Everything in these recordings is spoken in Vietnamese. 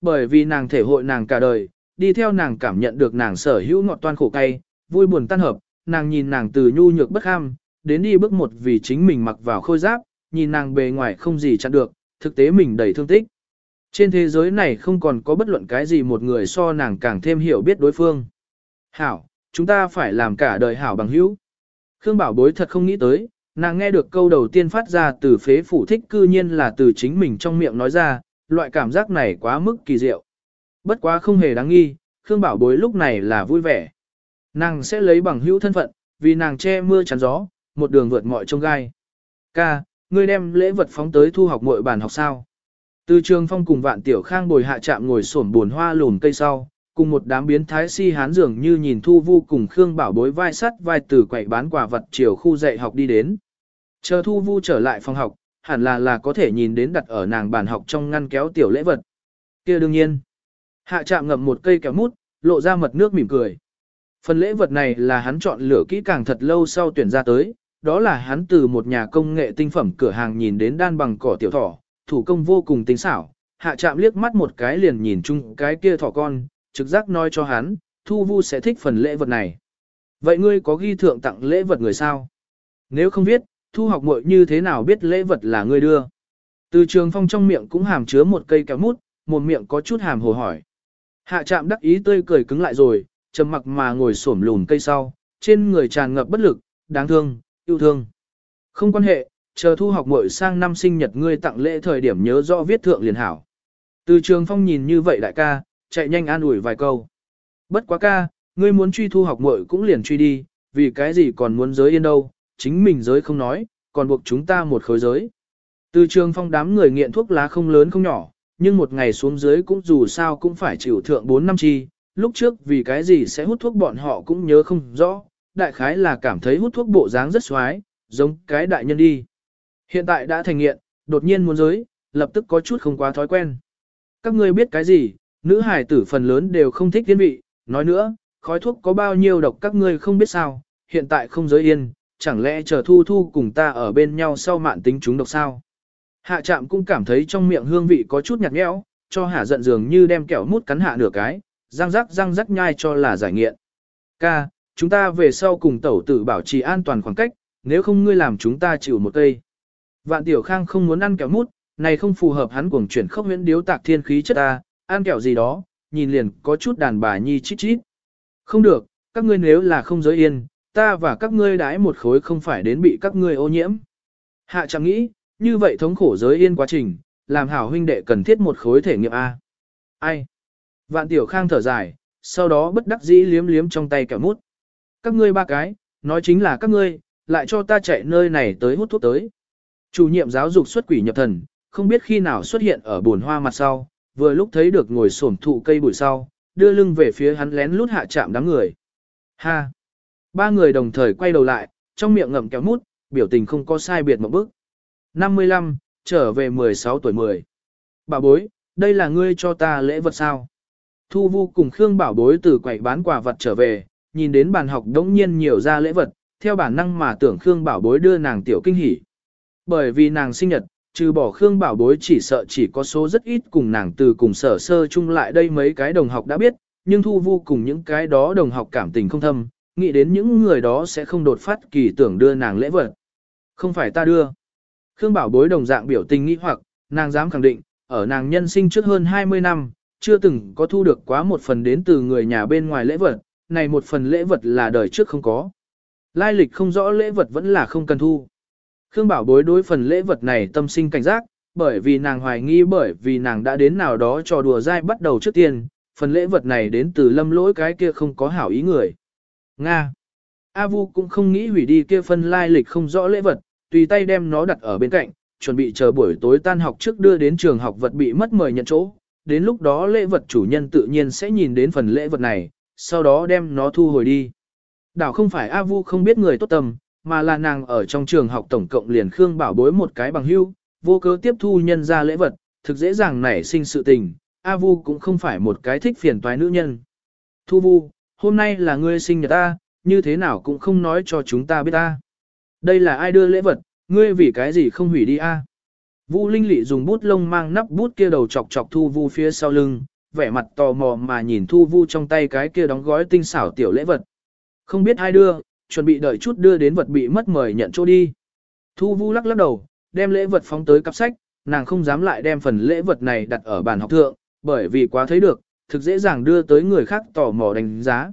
bởi vì nàng thể hội nàng cả đời, đi theo nàng cảm nhận được nàng sở hữu ngọt toan khổ cay, vui buồn tan hợp, nàng nhìn nàng từ nhu nhược bất ham, đến đi bước một vì chính mình mặc vào khôi giáp, nhìn nàng bề ngoài không gì chặn được, thực tế mình đầy thương tích. Trên thế giới này không còn có bất luận cái gì một người so nàng càng thêm hiểu biết đối phương. Hảo, chúng ta phải làm cả đời hảo bằng hữu. Khương Bảo Bối thật không nghĩ tới, nàng nghe được câu đầu tiên phát ra từ phế phủ thích cư nhiên là từ chính mình trong miệng nói ra, loại cảm giác này quá mức kỳ diệu. Bất quá không hề đáng nghi, Khương Bảo Bối lúc này là vui vẻ. Nàng sẽ lấy bằng hữu thân phận, vì nàng che mưa chắn gió, một đường vượt mọi trông gai. Ca, ngươi đem lễ vật phóng tới thu học muội bàn học sao? Từ trường phong cùng vạn tiểu khang bồi hạ chạm ngồi sổm buồn hoa lùn cây sau, cùng một đám biến thái si hán dường như nhìn thu vu cùng Khương Bảo bối vai sắt vai từ quậy bán quả vật chiều khu dạy học đi đến. Chờ thu vu trở lại phòng học, hẳn là là có thể nhìn đến đặt ở nàng bàn học trong ngăn kéo tiểu lễ vật. kia đương nhiên. Hạ chạm ngậm một cây kéo mút, lộ ra mật nước mỉm cười. Phần lễ vật này là hắn chọn lựa kỹ càng thật lâu sau tuyển ra tới, đó là hắn từ một nhà công nghệ tinh phẩm cửa hàng nhìn đến đan bằng cỏ tiểu thỏ, thủ công vô cùng tinh xảo, hạ chạm liếc mắt một cái liền nhìn chung cái kia thỏ con, trực giác nói cho hắn, thu vu sẽ thích phần lễ vật này. Vậy ngươi có ghi thượng tặng lễ vật người sao? Nếu không biết, thu học muội như thế nào biết lễ vật là ngươi đưa? Từ trường phong trong miệng cũng hàm chứa một cây kéo mút, một miệng có chút hàm hồ hỏi. Hạ chạm đắc ý tươi cười cứng lại rồi, trầm mặc mà ngồi xổm lùn cây sau, trên người tràn ngập bất lực, đáng thương, yêu thương. Không quan hệ, chờ thu học muội sang năm sinh nhật ngươi tặng lễ thời điểm nhớ rõ viết thượng liền hảo. Từ trường phong nhìn như vậy đại ca, chạy nhanh an ủi vài câu. Bất quá ca, ngươi muốn truy thu học muội cũng liền truy đi, vì cái gì còn muốn giới yên đâu, chính mình giới không nói, còn buộc chúng ta một khối giới. Từ trường phong đám người nghiện thuốc lá không lớn không nhỏ, nhưng một ngày xuống dưới cũng dù sao cũng phải chịu thượng 4 năm chi, lúc trước vì cái gì sẽ hút thuốc bọn họ cũng nhớ không rõ, đại khái là cảm thấy hút thuốc bộ dáng rất xoái, giống cái đại nhân đi. Hiện tại đã thành nghiện, đột nhiên muốn giới, lập tức có chút không quá thói quen. Các ngươi biết cái gì, nữ hải tử phần lớn đều không thích thiên vị, nói nữa, khói thuốc có bao nhiêu độc các ngươi không biết sao, hiện tại không giới yên, chẳng lẽ chờ thu thu cùng ta ở bên nhau sau mạn tính chúng độc sao. Hạ trạm cũng cảm thấy trong miệng hương vị có chút nhạt nhẽo, cho hạ giận dường như đem kẹo mút cắn hạ nửa cái, răng rắc răng rắc nhai cho là giải nghiện. Ca, chúng ta về sau cùng tẩu tử bảo trì an toàn khoảng cách, nếu không ngươi làm chúng ta chịu một cây. Vạn Tiểu Khang không muốn ăn kẹo mút, này không phù hợp hắn cuồng chuyển khốc huyễn điếu tạc thiên khí chất ta, ăn kẹo gì đó, nhìn liền có chút đàn bà nhi chít chít. Không được, các ngươi nếu là không giới yên, ta và các ngươi đãi một khối không phải đến bị các ngươi ô nhiễm. Hạ chẳng nghĩ, như vậy thống khổ giới yên quá trình, làm hảo huynh đệ cần thiết một khối thể nghiệm A. Ai? Vạn Tiểu Khang thở dài, sau đó bất đắc dĩ liếm liếm trong tay kẹo mút. Các ngươi ba cái, nói chính là các ngươi, lại cho ta chạy nơi này tới hút thuốc tới. Chủ nhiệm giáo dục xuất quỷ nhập thần, không biết khi nào xuất hiện ở buồn hoa mặt sau, vừa lúc thấy được ngồi xổm thụ cây bụi sau, đưa lưng về phía hắn lén lút hạ chạm đám người. Ha! Ba người đồng thời quay đầu lại, trong miệng ngậm kéo mút, biểu tình không có sai biệt một bước. 55, trở về 16 tuổi 10. Bà bối, đây là ngươi cho ta lễ vật sao? Thu vu cùng Khương bảo bối từ quầy bán quà vật trở về, nhìn đến bàn học đống nhiên nhiều ra lễ vật, theo bản năng mà tưởng Khương bảo bối đưa nàng tiểu kinh hỉ. Bởi vì nàng sinh nhật, trừ bỏ Khương bảo bối chỉ sợ chỉ có số rất ít cùng nàng từ cùng sở sơ chung lại đây mấy cái đồng học đã biết, nhưng thu vu cùng những cái đó đồng học cảm tình không thâm, nghĩ đến những người đó sẽ không đột phát kỳ tưởng đưa nàng lễ vật. Không phải ta đưa. Khương bảo bối đồng dạng biểu tình nghĩ hoặc, nàng dám khẳng định, ở nàng nhân sinh trước hơn 20 năm, chưa từng có thu được quá một phần đến từ người nhà bên ngoài lễ vật, này một phần lễ vật là đời trước không có. Lai lịch không rõ lễ vật vẫn là không cần thu. Khương Bảo bối đối phần lễ vật này tâm sinh cảnh giác, bởi vì nàng hoài nghi bởi vì nàng đã đến nào đó trò đùa dai bắt đầu trước tiên, phần lễ vật này đến từ lâm lỗi cái kia không có hảo ý người. Nga. A Vu cũng không nghĩ hủy đi kia phân lai lịch không rõ lễ vật, tùy tay đem nó đặt ở bên cạnh, chuẩn bị chờ buổi tối tan học trước đưa đến trường học vật bị mất mời nhận chỗ. Đến lúc đó lễ vật chủ nhân tự nhiên sẽ nhìn đến phần lễ vật này, sau đó đem nó thu hồi đi. Đảo không phải A Vu không biết người tốt tâm, mà là nàng ở trong trường học tổng cộng liền Khương bảo bối một cái bằng hưu, vô cớ tiếp thu nhân ra lễ vật, thực dễ dàng nảy sinh sự tình, A Vu cũng không phải một cái thích phiền toái nữ nhân. Thu Vu, hôm nay là ngươi sinh nhật ta, như thế nào cũng không nói cho chúng ta biết ta. Đây là ai đưa lễ vật, ngươi vì cái gì không hủy đi a? Vu Linh Lệ dùng bút lông mang nắp bút kia đầu chọc chọc Thu Vu phía sau lưng, vẻ mặt tò mò mà nhìn Thu Vu trong tay cái kia đóng gói tinh xảo tiểu lễ vật. Không biết ai đưa, chuẩn bị đợi chút đưa đến vật bị mất mời nhận chỗ đi. Thu Vu lắc lắc đầu, đem lễ vật phóng tới cặp sách, nàng không dám lại đem phần lễ vật này đặt ở bàn học thượng, bởi vì quá thấy được, thực dễ dàng đưa tới người khác tò mò đánh giá.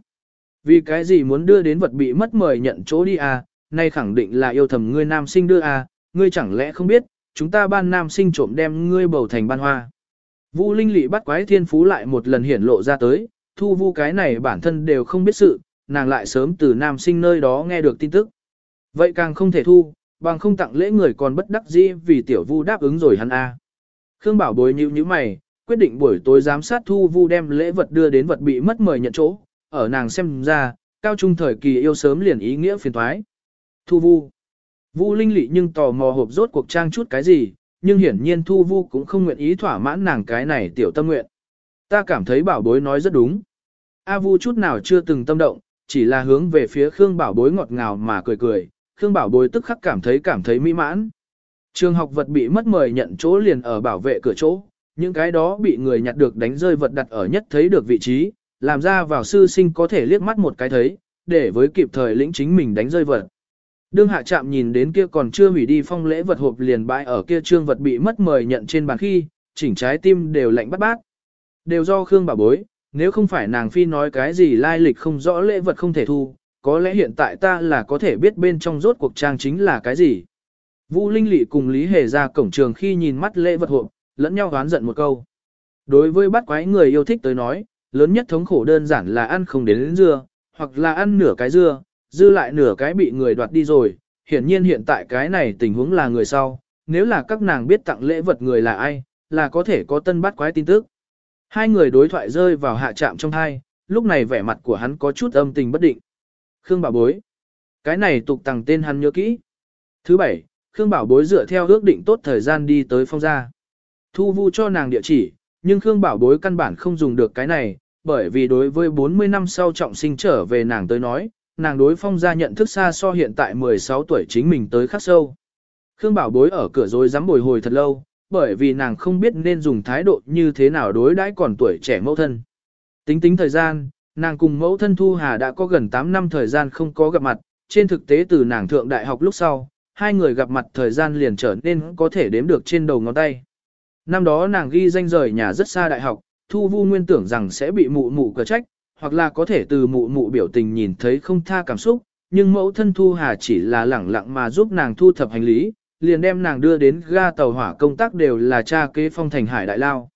Vì cái gì muốn đưa đến vật bị mất mời nhận chỗ đi à, nay khẳng định là yêu thầm ngươi nam sinh đưa à, ngươi chẳng lẽ không biết, chúng ta ban nam sinh trộm đem ngươi bầu thành ban hoa. Vu Linh Lị bắt quái thiên phú lại một lần hiển lộ ra tới, thu vu cái này bản thân đều không biết sự, nàng lại sớm từ nam sinh nơi đó nghe được tin tức. Vậy càng không thể thu, bằng không tặng lễ người còn bất đắc dĩ vì tiểu vu đáp ứng rồi hắn a. Khương Bảo Bối nhíu nhíu mày, quyết định buổi tối giám sát thu vu đem lễ vật đưa đến vật bị mất mời nhận chỗ, ở nàng xem ra, cao trung thời kỳ yêu sớm liền ý nghĩa phiền thoái. Thu vu. Vu Linh Lị nhưng tò mò hộp rốt cuộc trang chút cái gì, nhưng hiển nhiên Thu Vu cũng không nguyện ý thỏa mãn nàng cái này tiểu tâm nguyện. Ta cảm thấy bảo bối nói rất đúng. A Vu chút nào chưa từng tâm động, chỉ là hướng về phía Khương bảo bối ngọt ngào mà cười cười, Khương bảo bối tức khắc cảm thấy cảm thấy mỹ mãn. Trường học vật bị mất mời nhận chỗ liền ở bảo vệ cửa chỗ, những cái đó bị người nhặt được đánh rơi vật đặt ở nhất thấy được vị trí, làm ra vào sư sinh có thể liếc mắt một cái thấy, để với kịp thời lĩnh chính mình đánh rơi vật. Đương hạ chạm nhìn đến kia còn chưa hủy đi phong lễ vật hộp liền bãi ở kia trương vật bị mất mời nhận trên bàn khi, chỉnh trái tim đều lạnh bắt bát. Đều do Khương bà bối, nếu không phải nàng phi nói cái gì lai lịch không rõ lễ vật không thể thu, có lẽ hiện tại ta là có thể biết bên trong rốt cuộc trang chính là cái gì. Vũ Linh Lị cùng Lý Hề ra cổng trường khi nhìn mắt lễ vật hộp, lẫn nhau oán giận một câu. Đối với bắt quái người yêu thích tới nói, lớn nhất thống khổ đơn giản là ăn không đến, đến dưa, hoặc là ăn nửa cái dưa, dư lại nửa cái bị người đoạt đi rồi, hiển nhiên hiện tại cái này tình huống là người sau, nếu là các nàng biết tặng lễ vật người là ai, là có thể có tân bắt quái tin tức. Hai người đối thoại rơi vào hạ trạm trong hai, lúc này vẻ mặt của hắn có chút âm tình bất định. Khương Bảo Bối. Cái này tục tặng tên hắn nhớ kỹ. Thứ bảy, Khương Bảo Bối dựa theo ước định tốt thời gian đi tới phong gia. Thu vu cho nàng địa chỉ, nhưng Khương Bảo Bối căn bản không dùng được cái này, bởi vì đối với 40 năm sau trọng sinh trở về nàng tới nói, nàng đối phong gia nhận thức xa so hiện tại 16 tuổi chính mình tới khắc sâu. Khương Bảo Bối ở cửa rồi dám bồi hồi thật lâu, bởi vì nàng không biết nên dùng thái độ như thế nào đối đãi còn tuổi trẻ mẫu thân. Tính tính thời gian, nàng cùng mẫu thân Thu Hà đã có gần 8 năm thời gian không có gặp mặt, trên thực tế từ nàng thượng đại học lúc sau, hai người gặp mặt thời gian liền trở nên có thể đếm được trên đầu ngón tay. Năm đó nàng ghi danh rời nhà rất xa đại học, Thu Vu nguyên tưởng rằng sẽ bị mụ mụ cờ trách, hoặc là có thể từ mụ mụ biểu tình nhìn thấy không tha cảm xúc, nhưng mẫu thân Thu Hà chỉ là lẳng lặng mà giúp nàng thu thập hành lý, liền đem nàng đưa đến ga tàu hỏa công tác đều là cha kế phong thành hải đại lao.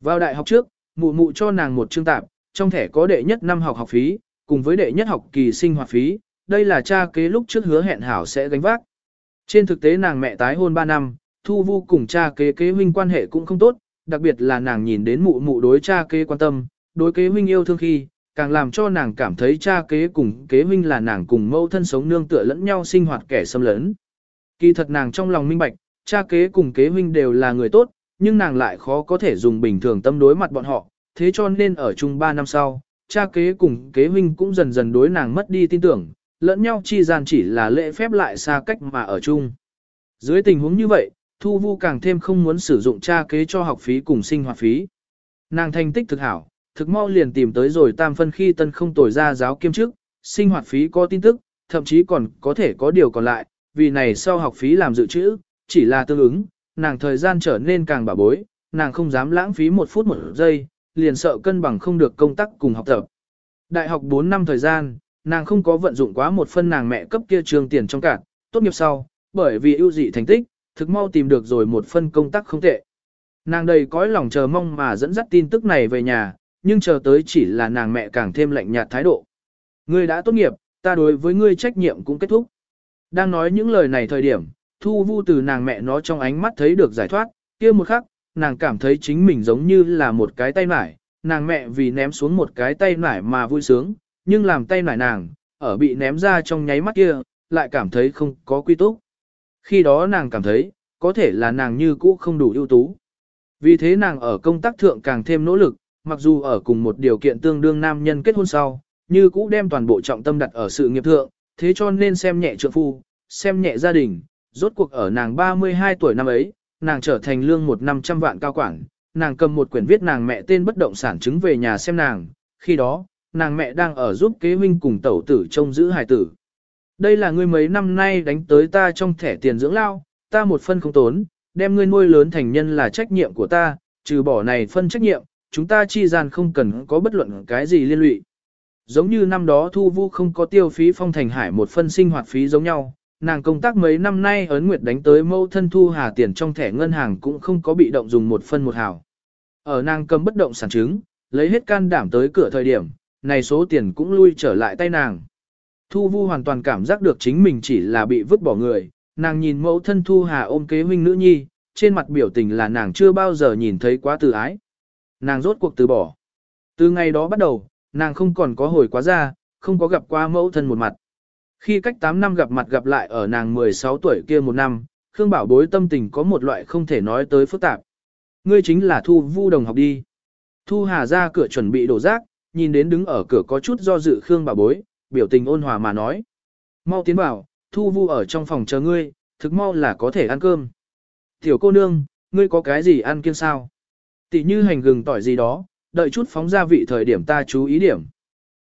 Vào đại học trước, mụ mụ cho nàng một chương tạp, trong thẻ có đệ nhất năm học học phí, cùng với đệ nhất học kỳ sinh hoạt phí, đây là cha kế lúc trước hứa hẹn hảo sẽ gánh vác. Trên thực tế nàng mẹ tái hôn 3 năm, Thu Vu cùng cha kế kế huynh quan hệ cũng không tốt, đặc biệt là nàng nhìn đến mụ mụ đối cha kế quan tâm, đối kế huynh yêu thương khi, càng làm cho nàng cảm thấy cha kế cùng kế huynh là nàng cùng mẫu thân sống nương tựa lẫn nhau sinh hoạt kẻ xâm lấn. Kỳ thật nàng trong lòng minh bạch, cha kế cùng kế huynh đều là người tốt, nhưng nàng lại khó có thể dùng bình thường tâm đối mặt bọn họ, thế cho nên ở chung 3 năm sau, cha kế cùng kế huynh cũng dần dần đối nàng mất đi tin tưởng, lẫn nhau chi gian chỉ là lễ phép lại xa cách mà ở chung. Dưới tình huống như vậy, Thu Vu càng thêm không muốn sử dụng cha kế cho học phí cùng sinh hoạt phí. Nàng thành tích thực hảo, thực mau liền tìm tới rồi tam phân khi tân không tồi ra giáo kiêm chức, sinh hoạt phí có tin tức, thậm chí còn có thể có điều còn lại, vì này sau học phí làm dự trữ, chỉ là tương ứng, nàng thời gian trở nên càng bà bối, nàng không dám lãng phí một phút một giây, liền sợ cân bằng không được công tác cùng học tập. Đại học 4 năm thời gian, nàng không có vận dụng quá một phân nàng mẹ cấp kia trường tiền trong cạn, tốt nghiệp sau, bởi vì ưu dị thành tích, thực mau tìm được rồi một phân công tác không tệ. Nàng đầy cõi lòng chờ mong mà dẫn dắt tin tức này về nhà, nhưng chờ tới chỉ là nàng mẹ càng thêm lạnh nhạt thái độ. Ngươi đã tốt nghiệp, ta đối với ngươi trách nhiệm cũng kết thúc. Đang nói những lời này thời điểm, thu vu từ nàng mẹ nó trong ánh mắt thấy được giải thoát, kia một khắc, nàng cảm thấy chính mình giống như là một cái tay nải, nàng mẹ vì ném xuống một cái tay nải mà vui sướng, nhưng làm tay nải nàng, ở bị ném ra trong nháy mắt kia, lại cảm thấy không có quy túc. Khi đó nàng cảm thấy, có thể là nàng như cũ không đủ ưu tú. Vì thế nàng ở công tác thượng càng thêm nỗ lực, mặc dù ở cùng một điều kiện tương đương nam nhân kết hôn sau, như cũ đem toàn bộ trọng tâm đặt ở sự nghiệp thượng, thế cho nên xem nhẹ trượng phu, xem nhẹ gia đình, rốt cuộc ở nàng 32 tuổi năm ấy, nàng trở thành lương một năm trăm vạn cao quản, nàng cầm một quyển viết nàng mẹ tên bất động sản chứng về nhà xem nàng, khi đó, nàng mẹ đang ở giúp kế huynh cùng tẩu tử trông giữ hài tử. Đây là ngươi mấy năm nay đánh tới ta trong thẻ tiền dưỡng lao, ta một phân không tốn, đem ngươi nuôi lớn thành nhân là trách nhiệm của ta, trừ bỏ này phân trách nhiệm, chúng ta chi gian không cần có bất luận cái gì liên lụy. Giống như năm đó thu vu không có tiêu phí phong thành hải một phân sinh hoạt phí giống nhau, nàng công tác mấy năm nay ấn nguyệt đánh tới mâu thân thu hà tiền trong thẻ ngân hàng cũng không có bị động dùng một phân một hào. Ở nàng cầm bất động sản chứng, lấy hết can đảm tới cửa thời điểm, này số tiền cũng lui trở lại tay nàng. Thu vu hoàn toàn cảm giác được chính mình chỉ là bị vứt bỏ người, nàng nhìn mẫu thân thu hà ôm kế huynh nữ nhi, trên mặt biểu tình là nàng chưa bao giờ nhìn thấy quá từ ái. Nàng rốt cuộc từ bỏ. Từ ngày đó bắt đầu, nàng không còn có hồi quá ra, không có gặp qua mẫu thân một mặt. Khi cách 8 năm gặp mặt gặp lại ở nàng 16 tuổi kia một năm, Khương Bảo bối tâm tình có một loại không thể nói tới phức tạp. Ngươi chính là Thu Vu đồng học đi. Thu Hà ra cửa chuẩn bị đổ rác, nhìn đến đứng ở cửa có chút do dự Khương Bảo bối, biểu tình ôn hòa mà nói. Mau tiến vào, Thu Vu ở trong phòng chờ ngươi, thực mau là có thể ăn cơm. Tiểu cô nương, ngươi có cái gì ăn kiêng sao? Tỷ như hành gừng tỏi gì đó, đợi chút phóng gia vị thời điểm ta chú ý điểm.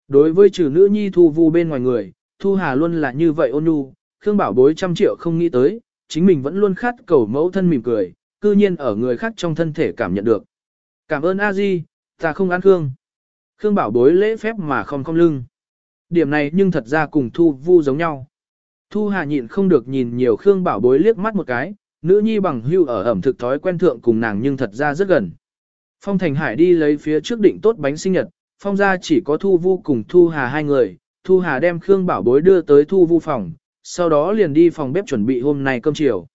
Đối với trừ nữ nhi Thu Vu bên ngoài người, Thu Hà luôn là như vậy ôn nhu, Khương Bảo bối trăm triệu không nghĩ tới, chính mình vẫn luôn khát cầu mẫu thân mỉm cười, cư nhiên ở người khác trong thân thể cảm nhận được. Cảm ơn a di, ta không ăn Khương. Khương Bảo bối lễ phép mà không không lưng. Điểm này nhưng thật ra cùng Thu Vu giống nhau. Thu Hà nhịn không được nhìn nhiều Khương Bảo bối liếc mắt một cái, nữ nhi bằng hưu ở ẩm thực thói quen thượng cùng nàng nhưng thật ra rất gần. Phong Thành Hải đi lấy phía trước định tốt bánh sinh nhật, Phong ra chỉ có Thu Vu cùng Thu Hà hai người, Thu Hà đem Khương Bảo bối đưa tới Thu Vu phòng, sau đó liền đi phòng bếp chuẩn bị hôm nay cơm chiều.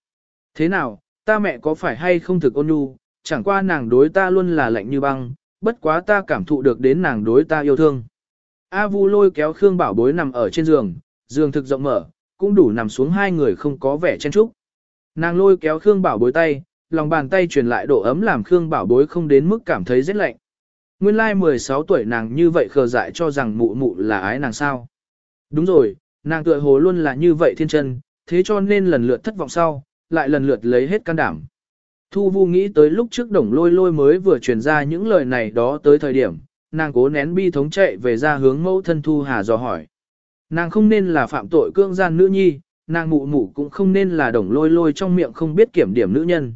Thế nào, ta mẹ có phải hay không thực ôn nhu, chẳng qua nàng đối ta luôn là lạnh như băng, bất quá ta cảm thụ được đến nàng đối ta yêu thương. A Vu lôi kéo Khương Bảo bối nằm ở trên giường, giường thực rộng mở, cũng đủ nằm xuống hai người không có vẻ chen chúc. Nàng lôi kéo Khương Bảo bối tay, lòng bàn tay truyền lại độ ấm làm Khương Bảo bối không đến mức cảm thấy rét lạnh. Nguyên lai 16 tuổi nàng như vậy khờ dại cho rằng mụ mụ là ái nàng sao. Đúng rồi, nàng tựa hồ luôn là như vậy thiên chân, thế cho nên lần lượt thất vọng sau, lại lần lượt lấy hết can đảm. Thu Vu nghĩ tới lúc trước đồng lôi lôi mới vừa truyền ra những lời này đó tới thời điểm, nàng cố nén bi thống chạy về ra hướng mẫu thân Thu Hà dò hỏi. Nàng không nên là phạm tội cưỡng gian nữ nhi, nàng mụ mụ cũng không nên là đồng lôi lôi trong miệng không biết kiểm điểm nữ nhân.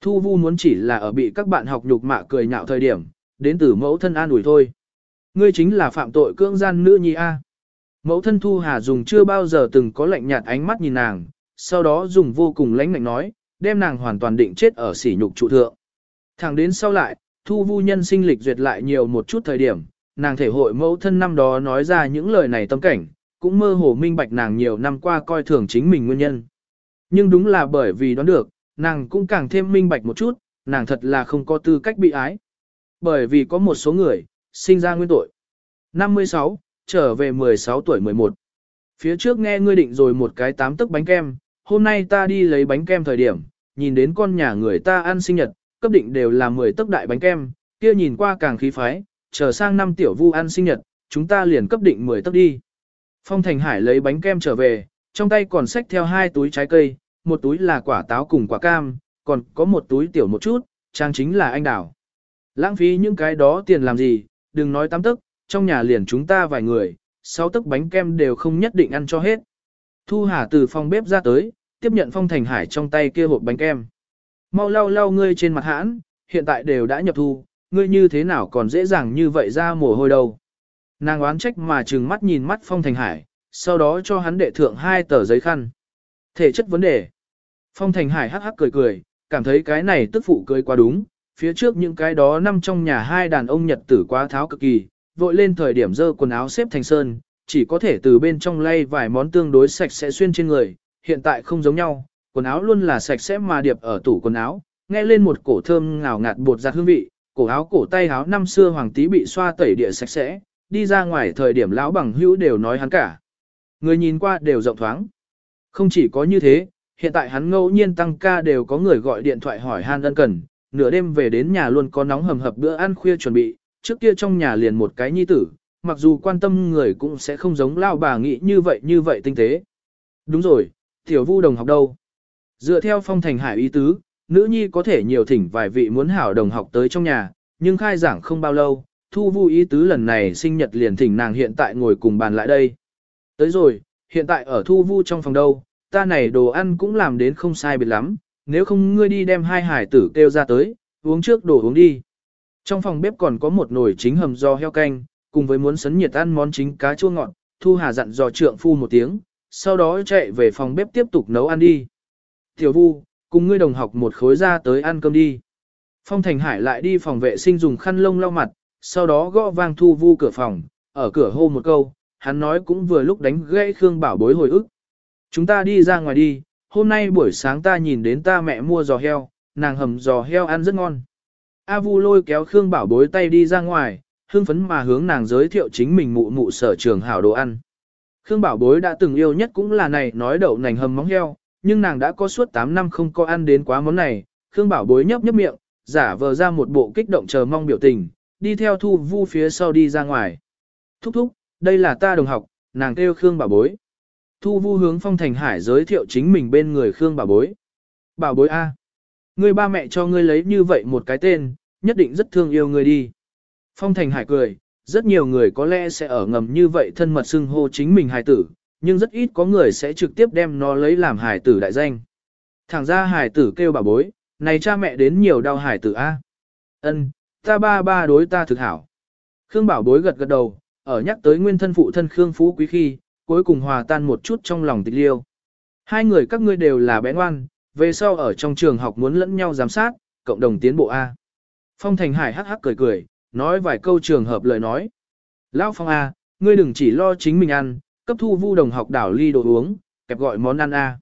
Thu Vu muốn chỉ là ở bị các bạn học nhục mạ cười nhạo thời điểm, đến từ mẫu thân an ủi thôi. Ngươi chính là phạm tội cưỡng gian nữ nhi A. Mẫu thân Thu Hà dùng chưa bao giờ từng có lạnh nhạt ánh mắt nhìn nàng, sau đó dùng vô cùng lãnh lạnh nói, đem nàng hoàn toàn định chết ở sỉ nhục trụ thượng. Thẳng đến sau lại, Thu Vu nhân sinh lịch duyệt lại nhiều một chút thời điểm, nàng thể hội mẫu thân năm đó nói ra những lời này tâm cảnh, cũng mơ hồ minh bạch nàng nhiều năm qua coi thường chính mình nguyên nhân. Nhưng đúng là bởi vì đoán được, nàng cũng càng thêm minh bạch một chút, nàng thật là không có tư cách bị ái. Bởi vì có một số người, sinh ra nguyên tội. 56, trở về 16 tuổi 11. Phía trước nghe ngươi định rồi một cái tám tức bánh kem, hôm nay ta đi lấy bánh kem thời điểm, nhìn đến con nhà người ta ăn sinh nhật, cấp định đều là 10 tấc đại bánh kem, kia nhìn qua càng khí phái, chờ sang năm tiểu vu ăn sinh nhật, chúng ta liền cấp định 10 tấc đi. Phong Thành Hải lấy bánh kem trở về, trong tay còn xách theo hai túi trái cây, một túi là quả táo cùng quả cam, còn có một túi tiểu một chút, trang chính là anh đảo. Lãng phí những cái đó tiền làm gì, đừng nói tám tức, trong nhà liền chúng ta vài người, sáu tức bánh kem đều không nhất định ăn cho hết. Thu Hà từ phòng bếp ra tới, tiếp nhận Phong Thành Hải trong tay kia hộp bánh kem. Mau lau lau ngươi trên mặt hãn, hiện tại đều đã nhập thu, ngươi như thế nào còn dễ dàng như vậy ra mồ hôi đâu. Nàng oán trách mà trừng mắt nhìn mắt Phong Thành Hải, sau đó cho hắn đệ thượng hai tờ giấy khăn. Thể chất vấn đề. Phong Thành Hải hắc hắc cười cười, cảm thấy cái này tức phụ cười quá đúng, phía trước những cái đó năm trong nhà hai đàn ông nhật tử quá tháo cực kỳ, vội lên thời điểm dơ quần áo xếp thành sơn, chỉ có thể từ bên trong lay vài món tương đối sạch sẽ xuyên trên người, hiện tại không giống nhau, quần áo luôn là sạch sẽ mà điệp ở tủ quần áo, nghe lên một cổ thơm ngào ngạt bột giặt hương vị, cổ áo cổ tay áo năm xưa hoàng tí bị xoa tẩy địa sạch sẽ, đi ra ngoài thời điểm lão bằng hữu đều nói hắn cả. Người nhìn qua đều rộng thoáng. Không chỉ có như thế, hiện tại hắn ngẫu nhiên tăng ca đều có người gọi điện thoại hỏi han ân cần, nửa đêm về đến nhà luôn có nóng hầm hập bữa ăn khuya chuẩn bị, trước kia trong nhà liền một cái nhi tử, mặc dù quan tâm người cũng sẽ không giống lao bà nghĩ như vậy như vậy tinh tế. Đúng rồi, tiểu vu đồng học đâu? Dựa theo phong thành hải ý tứ, nữ nhi có thể nhiều thỉnh vài vị muốn hảo đồng học tới trong nhà, nhưng khai giảng không bao lâu, thu vu ý tứ lần này sinh nhật liền thỉnh nàng hiện tại ngồi cùng bàn lại đây. Tới rồi, hiện tại ở thu vu trong phòng đâu, ta này đồ ăn cũng làm đến không sai biệt lắm, nếu không ngươi đi đem hai hải tử kêu ra tới, uống trước đồ uống đi. Trong phòng bếp còn có một nồi chính hầm do heo canh, cùng với muốn sấn nhiệt ăn món chính cá chua ngọt, Thu Hà dặn dò trượng phu một tiếng, sau đó chạy về phòng bếp tiếp tục nấu ăn đi. Tiểu Vu, cùng ngươi đồng học một khối ra tới ăn cơm đi. Phong Thành Hải lại đi phòng vệ sinh dùng khăn lông lau mặt, sau đó gõ vang Thu Vu cửa phòng, ở cửa hô một câu, hắn nói cũng vừa lúc đánh gãy Khương Bảo Bối hồi ức. Chúng ta đi ra ngoài đi, hôm nay buổi sáng ta nhìn đến ta mẹ mua giò heo, nàng hầm giò heo ăn rất ngon. A Vu lôi kéo Khương Bảo Bối tay đi ra ngoài, hương phấn mà hướng nàng giới thiệu chính mình mụ mụ sở trường hảo đồ ăn. Khương Bảo Bối đã từng yêu nhất cũng là này nói đậu nành hầm móng heo, nhưng nàng đã có suốt 8 năm không có ăn đến quá món này, Khương Bảo Bối nhấp nhấp miệng, giả vờ ra một bộ kích động chờ mong biểu tình, đi theo Thu Vu phía sau đi ra ngoài. Thúc thúc, đây là ta đồng học, nàng kêu Khương Bảo Bối. Thu Vu hướng Phong Thành Hải giới thiệu chính mình bên người Khương Bảo Bối. Bảo Bối A. người ba mẹ cho ngươi lấy như vậy một cái tên, nhất định rất thương yêu ngươi đi. Phong Thành Hải cười, rất nhiều người có lẽ sẽ ở ngầm như vậy thân mật xưng hô chính mình hài tử, nhưng rất ít có người sẽ trực tiếp đem nó lấy làm hải tử đại danh. Thẳng ra hải tử kêu bà bối, này cha mẹ đến nhiều đau hải tử A. ân ta ba ba đối ta thực hảo. Khương bảo bối gật gật đầu, ở nhắc tới nguyên thân phụ thân Khương Phú Quý khi, cuối cùng hòa tan một chút trong lòng tịch liêu. Hai người các ngươi đều là bé ngoan, về sau ở trong trường học muốn lẫn nhau giám sát, cộng đồng tiến bộ A. Phong Thành Hải hắc hắc cười cười, nói vài câu trường hợp lời nói. Lão Phong A, ngươi đừng chỉ lo chính mình ăn, cấp thu vu đồng học đảo ly đồ uống, kẹp gọi món ăn A.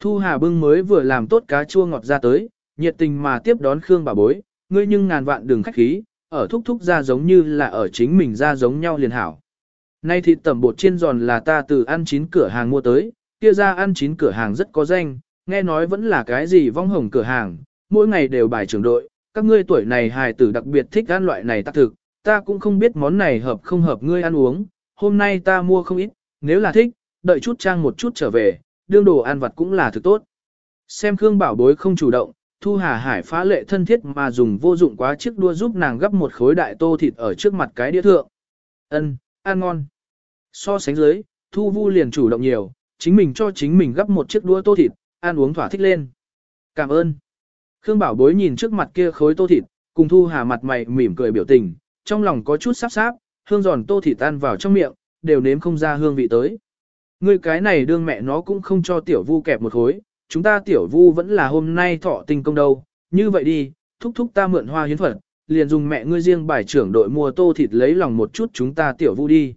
Thu Hà bưng mới vừa làm tốt cá chua ngọt ra tới, nhiệt tình mà tiếp đón Khương bà bối, ngươi nhưng ngàn vạn đừng khách khí, ở thúc thúc ra giống như là ở chính mình ra giống nhau liền hảo. Nay thịt tẩm bột chiên giòn là ta từ ăn chín cửa hàng mua tới, kia ra ăn chín cửa hàng rất có danh, nghe nói vẫn là cái gì vong hồng cửa hàng, mỗi ngày đều bài trưởng đội, các ngươi tuổi này hài tử đặc biệt thích ăn loại này tác thực, ta cũng không biết món này hợp không hợp ngươi ăn uống, hôm nay ta mua không ít, nếu là thích, đợi chút trang một chút trở về, đương đồ ăn vặt cũng là thực tốt. Xem Khương bảo bối không chủ động, Thu Hà Hải phá lệ thân thiết mà dùng vô dụng quá chiếc đua giúp nàng gấp một khối đại tô thịt ở trước mặt cái đĩa thượng. Ân, ăn ngon. So sánh dưới, Thu Vu liền chủ động nhiều, chính mình cho chính mình gấp một chiếc đua tô thịt, ăn uống thỏa thích lên. Cảm ơn. Khương Bảo Bối nhìn trước mặt kia khối tô thịt, cùng Thu Hà mặt mày mỉm cười biểu tình, trong lòng có chút sắp sáp, hương giòn tô thịt tan vào trong miệng, đều nếm không ra hương vị tới. Ngươi cái này đương mẹ nó cũng không cho tiểu vu kẹp một khối, chúng ta tiểu vu vẫn là hôm nay thọ tình công đâu, như vậy đi, thúc thúc ta mượn hoa hiến phật, liền dùng mẹ ngươi riêng bài trưởng đội mua tô thịt lấy lòng một chút chúng ta tiểu vu đi.